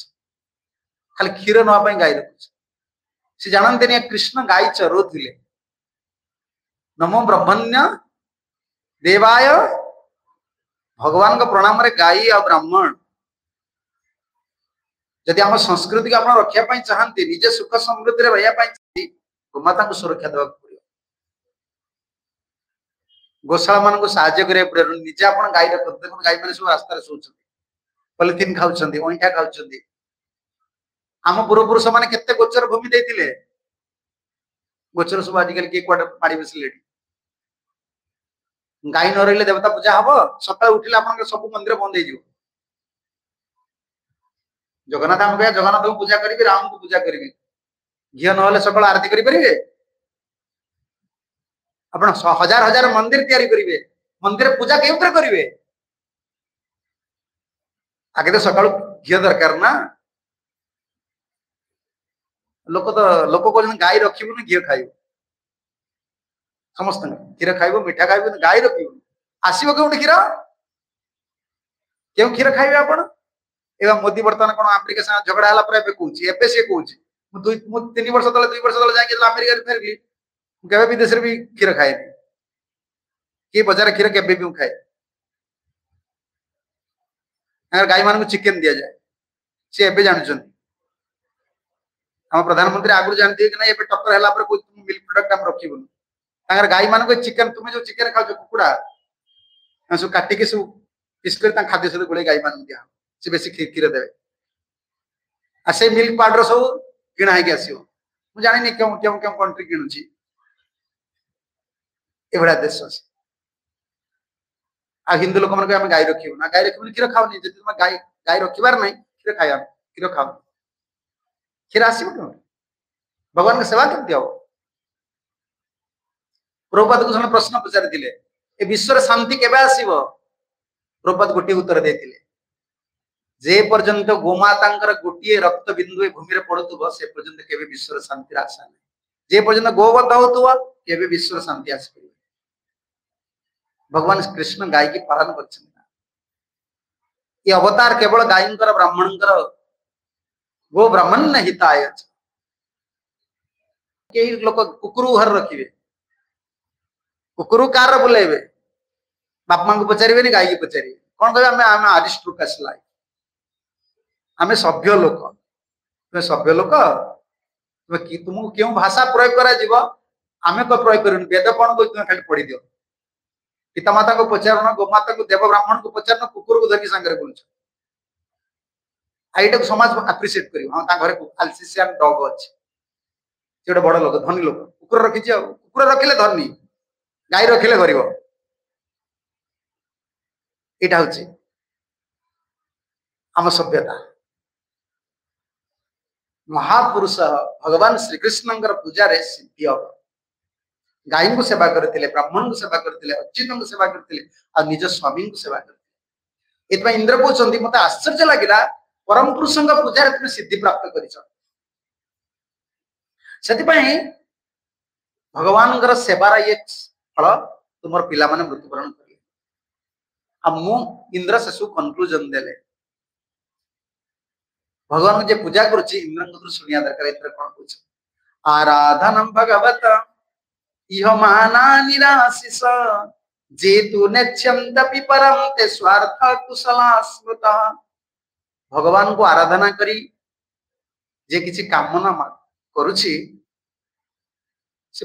खाली क्षीर ना गाई देखे सी जानते कृष्ण गाई चरुले नमो ब्रह्मण्य देवाय भगवान को प्रणाम रे गाई आ ब्राह्मण जदि आम संस्कृति को आप रखापी चाहती निजे सुख समृद्धि रही तो माता को सुरक्षा देवा पड़ो गोशाला मान को साजे आप गाई प्रत्येक गाई मैंने सब रास्त पलिथिन खाऊ अंठा आम पूर्व पुरुष मैंने गोचर भूमि देते गोचर सब आज कल किए कड़ी बस गाई न रही देवता पूजा हम सका उठिले आप सब मंदिर बंद हो जगन्नाथ जगन्नाथ को पूजा करी राम को पूजा करी घी ना सबल आरती करेंगे आप हजार हजार मंदिर तैयारी करेंगे मंदिर पूजा क्यों करेंगे आगे तो सका घी दरकार ना लोक तो लोक कह गाई रख ना घी खाइब समस्त क्षीर खाइब मीठा खाइब गाई रख आसब क्षीर क्यों क्षीर खाइबे आप मोदी बर्तमान कौन आमेरिका झगड़ा है कहे सी कहे वर्ष तले दुई वर्ष तले तो जाए अमेरिका फेर के देश में भी क्षीर खाए कि बजार क्षीर के खाए गाई मान चिकेन दि जाए सी एवं जानुंत आम प्रधानमंत्री आगुरी जानते ना टक्कर मिल्क प्रडक्ट आम रखे गाई मान चिकेन तुम जो चिकेन खाऊ कुकुड़ा सब काटिक सब पीस कर खाद्य सहित गोल गाई मान दिया बेस क्षीर देवे मिल्क पाउडर सब কেন আই গেস ইউ মু জানি নে কে ও কে ও কান্ট্রি কি লজি এবারে দিস আস হিন্দু লোক মনে আমি গাই রাখিব না গাই রাখিব কি র খাওনি তুমি গাই গাই রাখিবার নাই কি র খাইব কি র খাও কি রাশিogun ভগবান কে স্বাগত দিও প্রপাদ গুছনা প্রশ্ন প্রচার দিলে এ বিশ্বৰ শান্তি কেবা আছিব প্রপাদ গুটি উত্তৰ দে দিলে जे जेपर्यंत गोमाता गोटे रक्त बिंदु भूमि पड़ू थे विश्व शांति आशा ना जेपर्यंत गोवध हो शांति आस पार भगवान कृष्ण गाय की पालन कर अवतार केवल गाय ब्राह्मण गो ब्राह्मण हिताय कई लोक कुकुर घर रखिए कुकुर कार बुलेबे बापमा को पचारे गाय की पचारे कौन कह आम आरिस्ट्रुक आसला ଆମେ ସଭ୍ୟ ଲୋକ ତୁମେ ସଭ୍ୟ ଲୋକ ତୁମେ ତୁମକୁ କେଉଁ ଭାଷା ପ୍ରୟୋଗ କରାଯିବ ଆମେ ତ ପ୍ରୟୋଗ କରିବୁନି ବେଦ କ'ଣ କହୁଛି ତୁମେ ଖାଲି ପଢିଦିଅ ପିତାମାତାଙ୍କୁ ପଚାରୁନ ଗୋମାତାଙ୍କୁ ଦେବ ବ୍ରାହ୍ମଣଙ୍କୁ ପଚାରୁନ କୁକୁରକୁ ଧରିକି ସାଙ୍ଗରେ ବୁଲୁଛ ଆଉ ଏଇଟାକୁ ସମାଜ ଆପ୍ରିସିଏଟ୍ କରିବ ହଁ ତାଙ୍କ ଘରେ ଆଲସିସିଆନ୍ ଡଗ୍ ଅଛି ସେ ଗୋଟେ ବଡ ଲୋକ ଧନୀ ଲୋକ କୁକୁର ରଖିଛି ଆଉ କୁକୁର ରଖିଲେ ଧନୀ ଗାଈ ରଖିଲେ ଗରିବ ଏଇଟା হচ্ছে ଆମ ସଭ୍ୟତା महापुरुष भगवान श्रीकृष्ण पूजा सिद्धि हम गाई को सेवा कर ब्राह्मण को सेवा करचित सेवा करज स्वामी को सेवा कर इंद्र कौन मतलब आश्चर्य लगे परम पुरुष पूजा तुम सिद्धि प्राप्त कर भगवान सेवार ये फल तुम पिला मृत्युवरण कर इंद्र शेष कनक्लूजन देखा भगवान जे पूजा कर शुणा तो दरकार आराधनम भगवत इनाशिष जेतु नेपि स्वार्थ भगवान को आराधना करी जे किसी कामना कर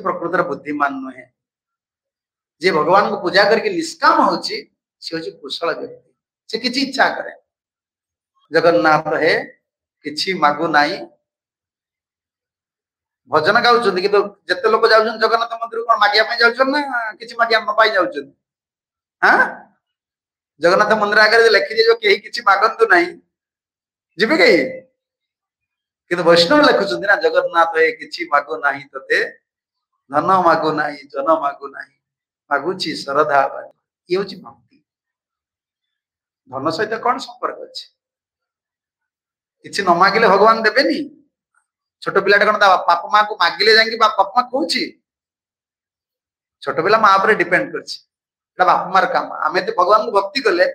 प्रकृत बुद्धिमान नुहे जे भगवान को पूजा करके निष्काम होची, कुशल व्यक्ति से किसी इच्छा कै जगन्नाथ है କିଛି ମାଗୁନାହିଁ ଭଜନ ଗାଉଛନ୍ତି କିନ୍ତୁ ଯେତେ ଲୋକ ଯାଉଛନ୍ତି ଜଗନ୍ନାଥ ମନ୍ଦିର କଣ ମାଗିବା ପାଇଁ ଯାଉଛନ୍ତି ନା କିଛି ମାଗିବା ପାଇଁ ଯାଉଛନ୍ତି ହଁ ଜଗନ୍ନାଥ ମନ୍ଦିର ଆଗରେ ଲେଖିଦେଇଯିବ କେହି କିଛି ମାଗନ୍ତୁ ନାହିଁ ଯିବେ କେହି କିନ୍ତୁ ବୈଷ୍ଣବ ଲେଖୁଛନ୍ତି ନା ଜଗନ୍ନାଥ ଏ କିଛି ମାଗୁ ନାହିଁ ତତେ ଧନ ମାଗୁ ନାହିଁ ଜନ ମାଗୁ ନାହିଁ ମାଗୁଛି ଶ୍ରଦ୍ଧା ଇଏ ହଉଛି ଭକ୍ତି ଧନ ସହିତ କଣ ସମ୍ପର୍କ ଅଛି କିଛି ନ ମାଗିଲେ ଭଗବାନ ଦେବେନି ଛୋଟ ପିଲାଟା କଣ ତା ବାପା ମାଆକୁ ମାଗିଲେ ଯାଇକି ବାପା ମା କହୁଛି ଛୋଟ ପିଲା ମା ଉପରେ ଡିପେଣ୍ଡ କରିଛି ଏଇଟା ବାପା ମାର କାମ ଆମେ ଯଦି ଭଗବାନଙ୍କୁ ଭକ୍ତି କଲେ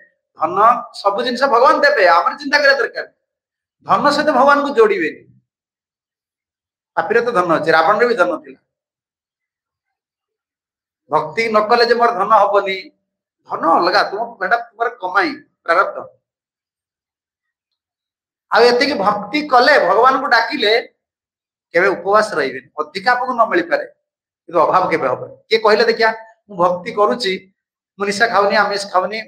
ଧନ ସବୁ ଜିନିଷ ଭଗବାନ ଦେବେ ଆମର ଚିନ୍ତା କରିବା ଦରକାର ଧନ ସହିତ ଭଗବାନଙ୍କୁ ଯୋଡ଼ିବେନି ପାପିରେ ତ ଧନ ଅଛି ରାବଣରେ ବି ଧନ ଥିଲା ଭକ୍ତି ନ କଲେ ଯେ ମୋର ଧନ ହବନି ଧନ ଅଲଗା ତୁମ ଏଇଟା ତୁମର କମାଇ ପ୍ରାରବ୍ଧ ଆଉ ଏତିକି ଭକ୍ତି କଲେ ଭଗବାନଙ୍କୁ ଡାକିଲେ କେବେ ଉପବାସ ରହିବେନି ଅଧିକା ଆପଣଙ୍କୁ ନ ମିଳିପାରେ କିନ୍ତୁ ଅଭାବ କେବେ ହବନି କିଏ କହିଲେ ଦେଖିଆ ମୁଁ ଭକ୍ତି କରୁଛି ମୁଁ ନିଶା ଖାଉନି ଆମିଷ ଖାଉନି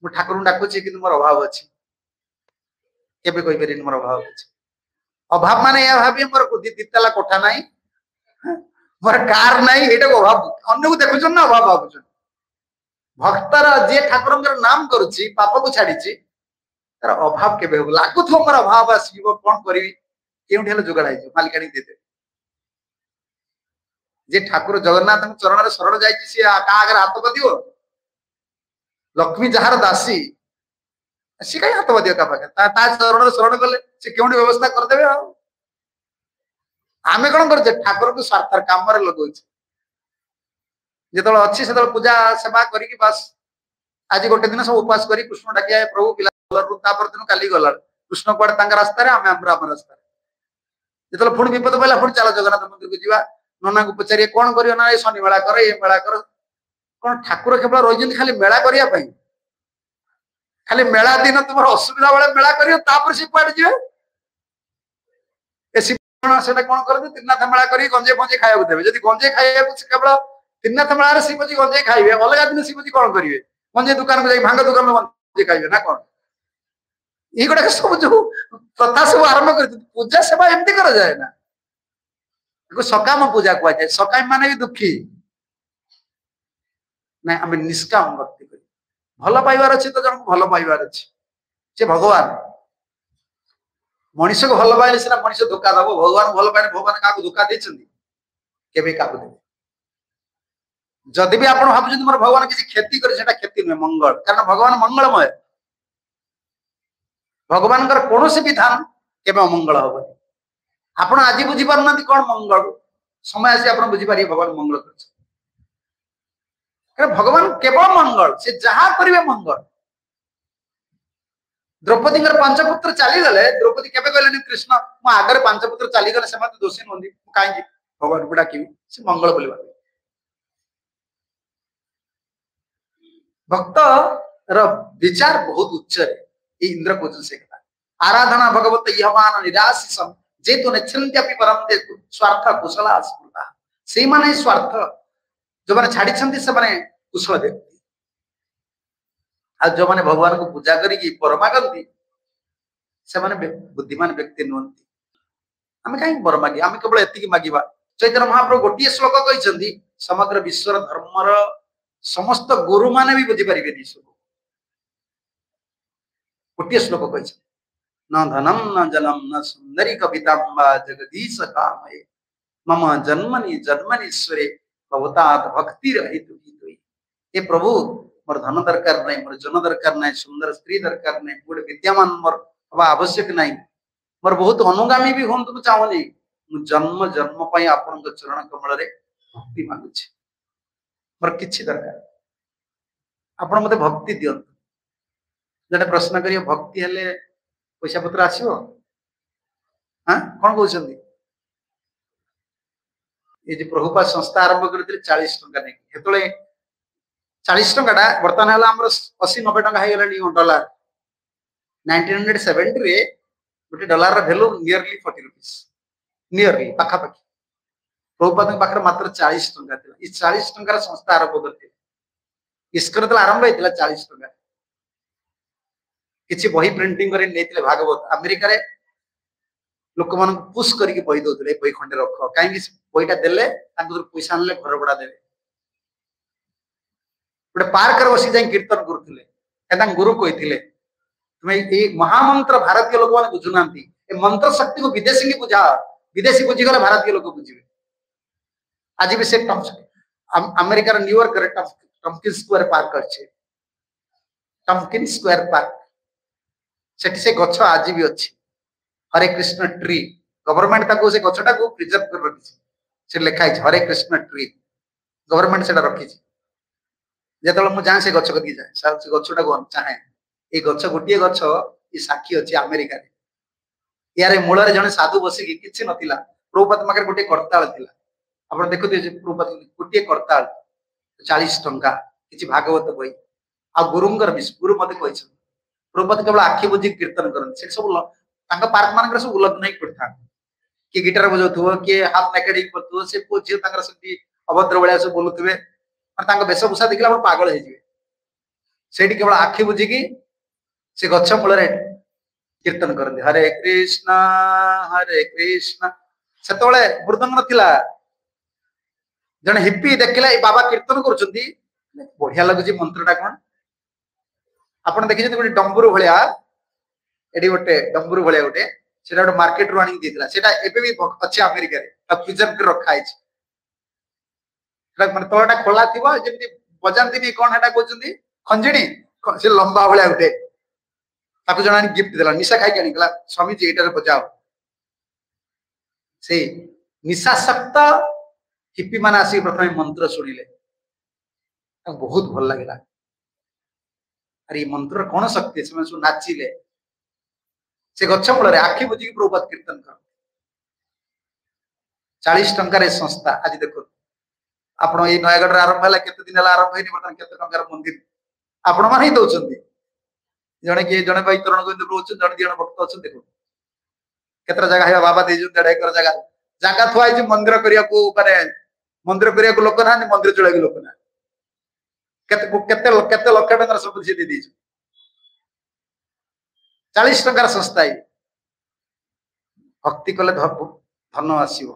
ମୁଁ ଠାକୁରଙ୍କୁ ଡାକୁଛି କିନ୍ତୁ ମୋର ଅଭାବ ଅଛି କେବେ କହିପାରିନି ମୋର ଅଭାବ ଅଛି ଅଭାବ ମାନେ ଏହା ଭାବି ମୋର ଦିତାଲା କୋଠା ନାହିଁ ମୋର କାର ନାହିଁ ଏଇଟାକୁ ଅଭାବ ଅନ୍ୟକୁ ଦେଖୁଛନ୍ତି ନା ଅଭାବ ଭାବୁଛନ୍ତି ଭକ୍ତର ଯିଏ ଠାକୁରଙ୍କର ନାମ କରୁଛି ପାପକୁ ଛାଡିଛି ତାର ଅଭାବ କେବେ ହବ ଲାଗୁଥିବ ମୋର ଅଭାବ ଆସିଯିବ କଣ କରିବି କେଉଁଠି ହେଲେ ଯୋଗାଡ଼ ହେଇଯିବ ମାଲିକାଣୀ ଦେଇଦେବେ ଯେ ଠାକୁର ଜଗନ୍ନାଥଙ୍କ ଚରଣରେ ଶରଣ ଯାଇଛି ସିଏ କାହା ଆଗରେ ହାତ କରିବ ଲକ୍ଷ୍ମୀ ଯାହାର ଦାସୀ ସେ କାହିଁ ହାତ ବାନ୍ଧିବ କାହା ପାଖରେ ତା ଚରଣରେ ଶରଣ କଲେ ସେ କେଉଁଠି ବ୍ୟବସ୍ଥା କରିଦେବେ ଆଉ ଆମେ କଣ କରୁଛେ ଠାକୁରଙ୍କୁ ସ୍ୱାର୍ଥର କାମରେ ଲଗଉଛେ ଯେତେବେଳେ ଅଛି ସେତେବେଳେ ପୂଜା ସେବା କରିକି ବାସ୍ ଆଜି ଗୋଟେ ଦିନ ସବୁ ଉପାସ କରି କୃଷ୍ଣ ଡାକିଆ ପ୍ରଭୁ ପିଲା ଗଲରୁ ତାପର ଦିନ କାଲି ଗଲର କୃଷ୍ଣ କୁଆଡେ ତାଙ୍କ ରାସ୍ତାରେ ଆମେ ଆମର ଆମ ରାସ୍ତାରେ ଯେତେବେଳେ ପୁଣି ବିପଦ ପଇଲା ପୁଣି ଚାଲ ଜଗନ୍ନାଥ ମନ୍ଦିରକୁ ଯିବା ନନାଙ୍କୁ ପଚାରିବେ କଣ କରିବ ନା ଏ ଶନି ମେଳା କର ଏ ମେଳା କର କଣ ଠାକୁର କେବଳ ରହିଛନ୍ତି ଖାଲି ମେଳା କରିବା ପାଇଁ ଖାଲି ମେଳା ଦିନ ତୁମର ଅସୁବିଧା ବେଳେ ମେଳା କରିବ ତାପରେ ସେ କୁଆଡେ ଯିବେ ଏ ଶିବଣ ସେଟା କଣ କରନ୍ତି ତ୍ରିନାଥ ମେଳା କରି ଗଞ୍ଜେଇ ଫଞ୍ଜେଇ ଖାଇବାକୁ ଦେବେ ଯଦି ଗଞ୍ଜେଇ ଖାଇବାକୁ ସେ କେବଳ ତ୍ରିନାଥ ମେଳାରେ ଶିବଜୀ ଗଞ୍ଜେଇ ଖାଇବେ ଅଲଗା ଦିନ ଶିବଜୀ କଣ କରିବେ ଗଞ୍ଜେଇ ଦୋକାନକୁ ଯାଇ ଭାଙ୍ଗ ଦୋକାନରୁ ଗଞ୍ଜେଇ ଖାଇବେ ନା କଣ ଏଇଗୁଡାକ ସବୁ ଯୋଉ ପ୍ରଥା ସବୁ ଆରମ୍ଭ କରିଛନ୍ତି ପୂଜା ସେବା ଏମିତି କରାଯାଏ ନା ତାକୁ ସକାମ ପୂଜା କୁହାଯାଏ ସକାମ ମାନେ ବି ଦୁଃଖୀ ନାଇଁ ଆମେ ନିଷ୍କାମ ଭକ୍ତି କରି ଭଲ ପାଇବାର ଅଛି ତ ଜଣଙ୍କୁ ଭଲ ପାଇବାର ଅଛି ସେ ଭଗବାନ ମଣିଷକୁ ଭଲ ପାଇଲେ ସିନା ମଣିଷ ଧୋକା ଦବ ଭଗବାନ ଭଲ ପାଇଲେ ଭଗବାନ କାହାକୁ ଧୋକା ଦେଇଛନ୍ତି କେବେ କାହାକୁ ଦେବେ ଯଦି ବି ଆପଣ ଭାବୁଛନ୍ତି ମୋର ଭଗବାନ କିଛି କ୍ଷତି କରି ସେଟା କ୍ଷତି ନୁହେଁ ମଙ୍ଗଳ କାରଣ ଭଗବାନ ମଙ୍ଗଳମୟ ଭଗବାନଙ୍କର କୌଣସି ବିଧାନ କେବେ ଅମଙ୍ଗଳ ହବନି ଆପଣ ଆଜି ବୁଝିପାରୁନାହାନ୍ତି କ'ଣ ମଙ୍ଗଳ ସମୟ ଆସି ଆପଣ ବୁଝିପାରିବେ ଭଗବାନ ମଙ୍ଗଳ କରିଛନ୍ତି କାରଣ ଭଗବାନ କେବଳ ମଙ୍ଗଳ ସେ ଯାହା କରିବେ ମଙ୍ଗଳ ଦ୍ରୌପଦୀଙ୍କର ପାଞ୍ଚପୁତ୍ର ଚାଲିଗଲେ ଦ୍ରୌପଦୀ କେବେ କହିଲେନି କୃଷ୍ଣ ମୋ ଆଗରେ ପାଞ୍ଚପୁତ୍ର ଚାଲିଗଲେ ସେମାନେ ଦୋଷୀ ନୁହନ୍ତି ମୁଁ କାହିଁକି ଭଗବାନଙ୍କୁ ଡାକିବି ସେ ମଙ୍ଗଳ ବୋଲି ଭାବିବେ ଭକ୍ତର ବିଚାର ବହୁତ ଉଚ୍ଚରେ ये इंद्र को से आराधना भगवत यहवान निराशिषम जेतु ने छिन्त्यपि परम ते स्वार्थ कुशल स्मृता से माने स्वार्थ जो मैंने छाड़ी से माने कुशल व्यक्ति जो मैंने भगवान को पूजा करी पर मागती से माने बुद्धिमान व्यक्ति नुहति आम कहीं बर मागे आम केवल एति मागवा चैतन्य महाप्रभु गोटे श्लोक कहते समग्र विश्वर धर्म समस्त गुरु मान भी बुझीपारे श्लोक गोटे श्लोक कह न धनम न जलम न सुंदरी कविता जगदीश कामये मम जन्मनी जन्मनीश्वरे भवतात भक्ति रहित हितोई प्रभु मोर धन दरकार ना मोर जन दरकार ना सुंदर स्त्री दरकार ना गोटे विद्यमान मोर हवा आवश्यक ना मोर बहुत अनुगामी भी होंतु चाहूनि मु जन्म जन्म पाई आप चरण कमल भक्ति मांगुछे मोर कि दरकार आप मत भक्ति दियंतु ଜଣେ ପ୍ରଶ୍ନ କରିବ ଭକ୍ତି ହେଲେ ପଇସା ପତ୍ର ଆସିବ ହଁ କଣ କହୁଛନ୍ତି ଏ ଯେ ପ୍ରଭୁପା ସଂସ୍ଥା ଆରମ୍ଭ କରିଥିଲେ ଚାଳିଶ ଟଙ୍କା ନେଇକି ସେତେବେଳେ ଚାଳିଶ ଟଙ୍କାଟା ବର୍ତ୍ତମାନ ହେଲା ଆମର ଅଶୀ ନବେ ଟଙ୍କା ହେଇଗଲାଣି ଡଲାର ନାଇନଟିନ୍ ହଣ୍ଡ୍ରେଡ୍ ସେଭେଣ୍ଟିରେ ଗୋଟେ ଡଲାରର value nearly forty rupees nearly ପାଖାପାଖି ପ୍ରଭୁପାଦଙ୍କ ପାଖରେ ମାତ୍ର ଚାଳିଶ ଟଙ୍କା ଥିଲା ଏଇ ଚାଳିଶ ଟଙ୍କାର ସଂସ୍ଥା ଆରମ୍ଭ କରିଥିଲେ ଇସ୍କର ଯେତେବେଳେ ଆରମ୍ଭ ହେଇଥିଲା ଚାଳିଶ ଟଙ୍କା किसी बही प्रिंटिंग करें नहीं भागवत अमेरिका लोक मान पुश कर बही खंडे रख कहीं बहटा देने पैसा आने घर भड़ा देवे गोटे पार्क बस कीर्तन करुले गुरु कही महामंत्र भारतीय लोक मैंने बुझुना मंत्र शक्ति को विदेशी बुझा विदेशी बुझीगले भारतीय लोक बुझे आज भी से टम्स अमेरिकार न्यूयर्क टमकिन पार्क अच्छे टमकिन स्क्वे पार्क से गच आज भी अच्छे हरे कृष्ण ट्री गवर्नमेंट गवर्नमेंटा को प्रिजर्व कर रखी से लिखाई हरे कृष्ण ट्री गवर्नमेंट से रखी जो जाए से चाहे ये गच गोटे गच ये साक्षी यार मूल जन साधु बस कि ना प्रभुपत पाखे गोटे करताल थी आप देखु प्रभुपात गोटे करताल चालीस टाइम किसी भागवत बही आ गुरु गुरु मत कही ପ୍ରଭୁପାତ କେବଳ ଆଖି ବୁଝିକି କୀର୍ତ୍ତନ କରନ୍ତି ସେଠି ସବୁ ତାଙ୍କ ପାର୍କ ମାନଙ୍କରେ ସବୁ ଉଲଗ୍ନ ହେଇକି ପଡ଼ିଥାନ୍ତି କିଏ ଗିଟାର ବଜାଉଥିବ କିଏ ହାତ ନାକେଡି ହେଇକି ପଡ଼ୁଥିବ ସେ ପୁଅ ଝିଅ ତାଙ୍କର ସେମିତି ଅଭଦ୍ର ଭଳିଆ ସବୁ ବୋଲୁଥିବେ ମାନେ ତାଙ୍କ ବେଶଭୂଷା ଦେଖିଲେ ଆପଣ ପାଗଳ ହେଇଯିବେ ସେଇଠି କେବଳ ଆଖି ବୁଝିକି ସେ ଗଛ ମୂଳରେ କୀର୍ତ୍ତନ କରନ୍ତି ହରେ କୃଷ୍ଣ ହରେ କୃଷ୍ଣ ସେତେବେଳେ ମୃଦଙ୍ଗ ନଥିଲା ଜଣେ ହିପି ଦେଖିଲା ଏଇ ବାବା କୀର୍ତ୍ତନ କରୁଛନ୍ତି ବଢିଆ ଲାଗୁଛି ମନ୍ତ୍ରଟା କଣ ଆପଣ ଦେଖିଛନ୍ତି ଗୋଟେ ଡମ୍ବୁରୁ ଭଳିଆ ଏଠି ଗୋଟେ ଡମ୍ବୁରୁ ଭଳିଆ ଗୋଟେ ସେଟା ଗୋଟେ ମାର୍କେଟରୁ ଆଣିକି ଦେଇଥିଲା ସେଟା ଏବେ ବି ଅଛି ଆମେରିକାରେ ତାକୁ ପ୍ରିଜର୍ଭ କରି ରଖା ହେଇଛି ମାନେ ତଳଟା ଖୋଲା ଥିବ ଯେମିତି ବଜାନ୍ତିନି କଣ ହେଟା କହୁଛନ୍ତି ଖଞ୍ଜିଣି ସେ ଲମ୍ବା ଭଳିଆ ଗୋଟେ ତାକୁ ଜଣେ ଆଣି ଗିଫ୍ଟ ଦେଲା ନିଶା ଖାଇକି ଆଣିଗଲା ସ୍ୱାମୀଜୀ ଏଇଟାରେ ବଜାଅ ସେଇ ନିଶାସକ୍ତ ହିପି ମାନେ ଆସିକି ପ୍ରଥମେ ମନ୍ତ୍ର ଶୁଣିଲେ ତାଙ୍କୁ ବହୁତ ଭଲ ଲାଗିଲା ଆରେ ଏ ମନ୍ତ୍ରର କ'ଣ ଶକ୍ତି ସେମାନେ ସବୁ ନାଚିଲେ ସେ ଗଛ ମୂଳରେ ଆଖି ବୁଝିକି ପ୍ରଭୁପାତ କୀର୍ତ୍ତନ କରନ୍ତି ଚାଳିଶ ଟଙ୍କାରେ ସଂସ୍ଥା ଆଜି ଦେଖନ୍ତୁ ଆପଣ ଏଇ ନୟାଗଡ଼ରେ ଆରମ୍ଭ ହେଲା କେତେ ଦିନ ହେଲା ଆରମ୍ଭ ହେଇନି ବର୍ତ୍ତମାନ କେତେ ଟଙ୍କାର ମନ୍ଦିର ଆପଣମାନେ ହିଁ ଦଉଛନ୍ତି ଜଣେ କିଏ ଜଣେ ଭାଇ ତରଣ ଗୋବିନ୍ଦ ପ୍ରଭୁ ଅଛନ୍ତି ଜଣେ ଦି ଜଣ ଭକ୍ତ ଅଛନ୍ତି ଦେଖନ୍ତୁ କେତେଟା ଜାଗା ହେବା ବାବା ଦେଇଛନ୍ତି ଦେଢ ଏକର ଜାଗା ଜାଗା ଥୁଆ ହେଇଛି ମନ୍ଦିର କରିବାକୁ ମାନେ ମନ୍ଦିର କରିବାକୁ ଲୋକ ନାହାନ୍ତି ମନ୍ଦିର ଚଳେଇବାକୁ ଲୋକ ନାହାନ୍ତି କେତେ କେତେ କେତେ ଲକ୍ଷ ଟଙ୍କାର ସମ୍ପତ୍ତି ସେ ଦେଇ ଚାଳିଶ ଟଙ୍କାର ସଂସ୍ଥା ଇଏ ଭକ୍ତି କଲେ ଧନ ଆସିବ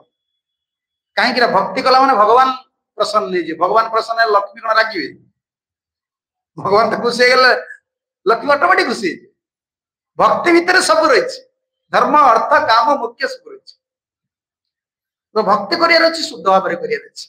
କାହିଁକି ନା ଭକ୍ତି କଲା ମାନେ ଭଗବାନ ପ୍ରସନ୍ନ ହେଇଯିବେ ଭଗବାନ ପ୍ରସନ୍ନ ହେଲେ ଲକ୍ଷ୍ମୀ କଣ ରାଗିବେ ଭଗବାନ ତ ଖୁସି ହେଇଗଲେ ଲକ୍ଷ୍ମୀ ଅଟୋମେଟିକ ଖୁସି ହେଇଯିବେ ଭକ୍ତି ଭିତରେ ସବୁ ରହିଛି ଧର୍ମ ଅର୍ଥ କାମ ମୁଖ୍ୟ ସବୁ ରହିଛି ଭକ୍ତି କରିବାର ଅଛି ଶୁଦ୍ଧ ଭାବରେ କରିବାର ଅଛି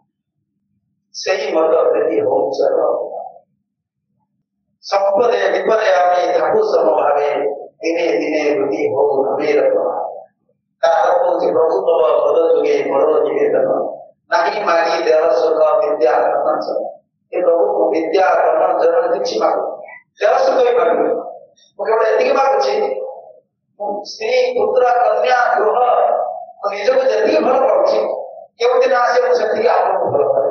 ସେହି ମତ ପ୍ରୀତି ହଉଚର ସମ୍ପଦେ ବିପଦେ ଆମେ ତାକୁ ଭାବେ ଦିନେ ଦିନେ ବୃଦ୍ଧି ହଉ ଆମେ ରଖ ତାହାର ହଉଛି ପ୍ରଭୁ ପବ ପଦ ଯୋଗେ ବଡ଼ ନିବେଦନ ନାହିଁ ମାଗି ଦେହ ସୁଖ ବିଦ୍ୟା କର୍ମଞ୍ଚ ଏ ପ୍ରଭୁଙ୍କୁ ବିଦ୍ୟା କର୍ମଞ୍ଚର କିଛି ମାଗୁ ଦେହ ସୁଖ ବି ମୁଁ କେବଳ ଏତିକି ମାଗୁଛି ସ୍ତ୍ରୀ ପୁତ୍ର କନ୍ୟା ଗୃହ ମୁଁ ନିଜକୁ ଯେତିକି ଭଲ ପାଉଛି କେଉଁ ଦିନ ଆସେ ମୁଁ ସେତିକି ଆପଣଙ୍କୁ ଭଲ ପାଏ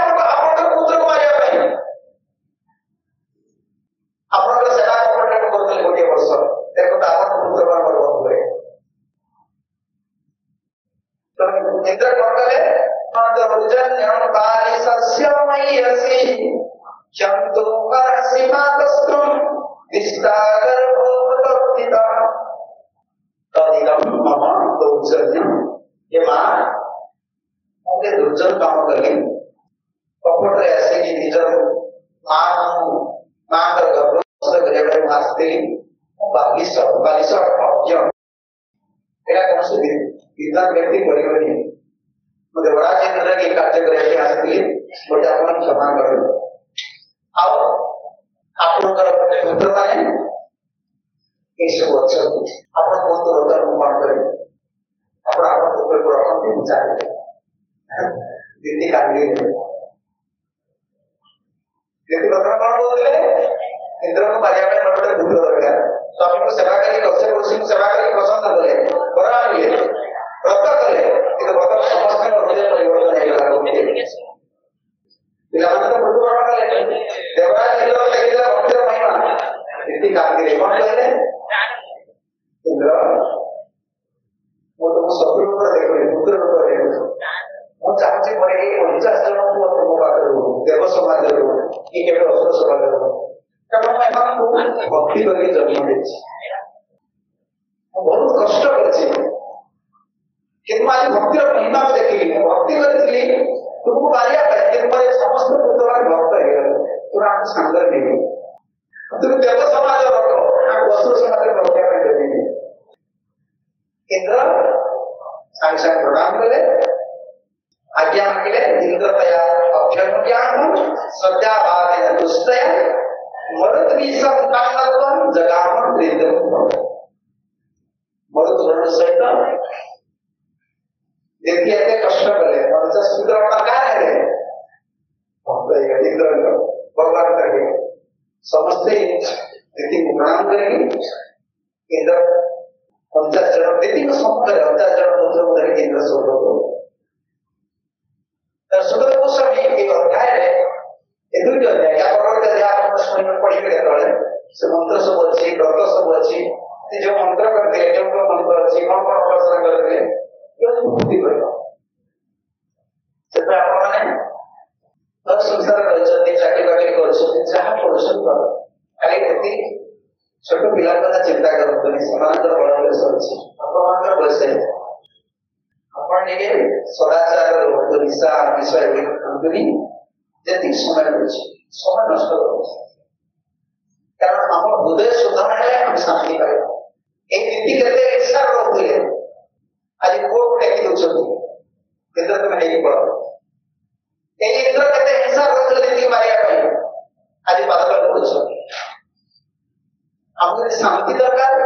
ଶକ୍ତି ଦରକାର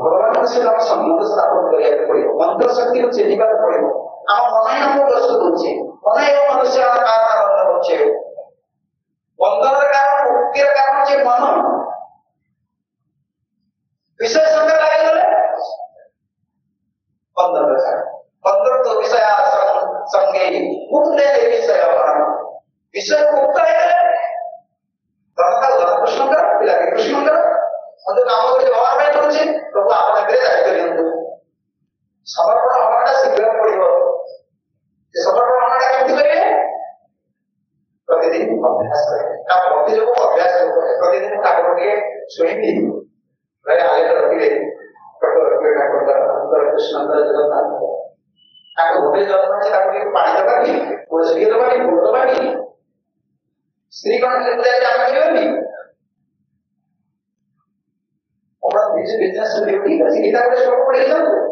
ଭଗବାନଙ୍କ ସହିତ ଆମ ସମ୍ବନ୍ଧ ସ୍ଥାପନ କରିବାକୁ ପଡିବ ମନ୍ତ୍ର ଶକ୍ତିକୁ ଚିହ୍ନିବାକୁ ପଡିବ ଆମ ମନୋୟମ ଦୋଷ ଦଉଛି ମନୋୟମ ମନୁଷ୍ୟ କାରଣ କରୁଛେ ବନ୍ଧନର କାରଣ ମୁକ୍ତିର କାରଣ ହଉଛି ମନ ବିଷୟ ସଙ୍ଗେ ଲାଗିଗଲେ ବନ୍ଧନର କାରଣ ବନ୍ଧନ ତ ବିଷୟ ସଙ୍ଗେ ମୁକ୍ତ ବିଷୟ ବିଷୟ ମୁକ୍ତ ହେଇଗଲେ ତଥା ରାଧାକୃଷ୍ଣଙ୍କର ପିଲା କୃଷ୍ଣଙ୍କର ಒಂದು ಕಾಮ ಕೊಡಿ ಹವಾಮಾನ ಮೇಲೆ ಕೊಡುଛି ಪ್ರಭು ಆಪನ ಮೇಲೆ ದಾಯಿತ್ವ ನಿಯಂತು ಸಮರ್ಪಣ ಹವಾಮಾನ ಶೀಘ್ರ ಕೊಡಿବ ಸಮರ್ಪಣ ಹವಾಮಾನ ಕೆମିତି କରିବେ ପ୍ରତିଦିନ ଅଭ୍ୟାସ କରିବେ ତା ଭକ୍ତି ଯୋଗୁ ଅଭ୍ୟାସ ପ୍ରତିଦିନ ଠାକୁର ଟିକେ ଶୁଣିବି ଆଲେଖ ରଖିବେ ଠାକୁର କୃଷ୍ଣଙ୍କର ଜଗନ୍ନାଥ ତାକୁ ଗୋଟେ ଜନ୍ମରେ ତାକୁ ଟିକେ ପାଣି ଦବାନି ତୁଳସୀ ଦବାନି ଗୁଡ଼ ଦବାନି ସ୍ତ୍ରୀ କଣ ଆମେ ଯିବନି es que que si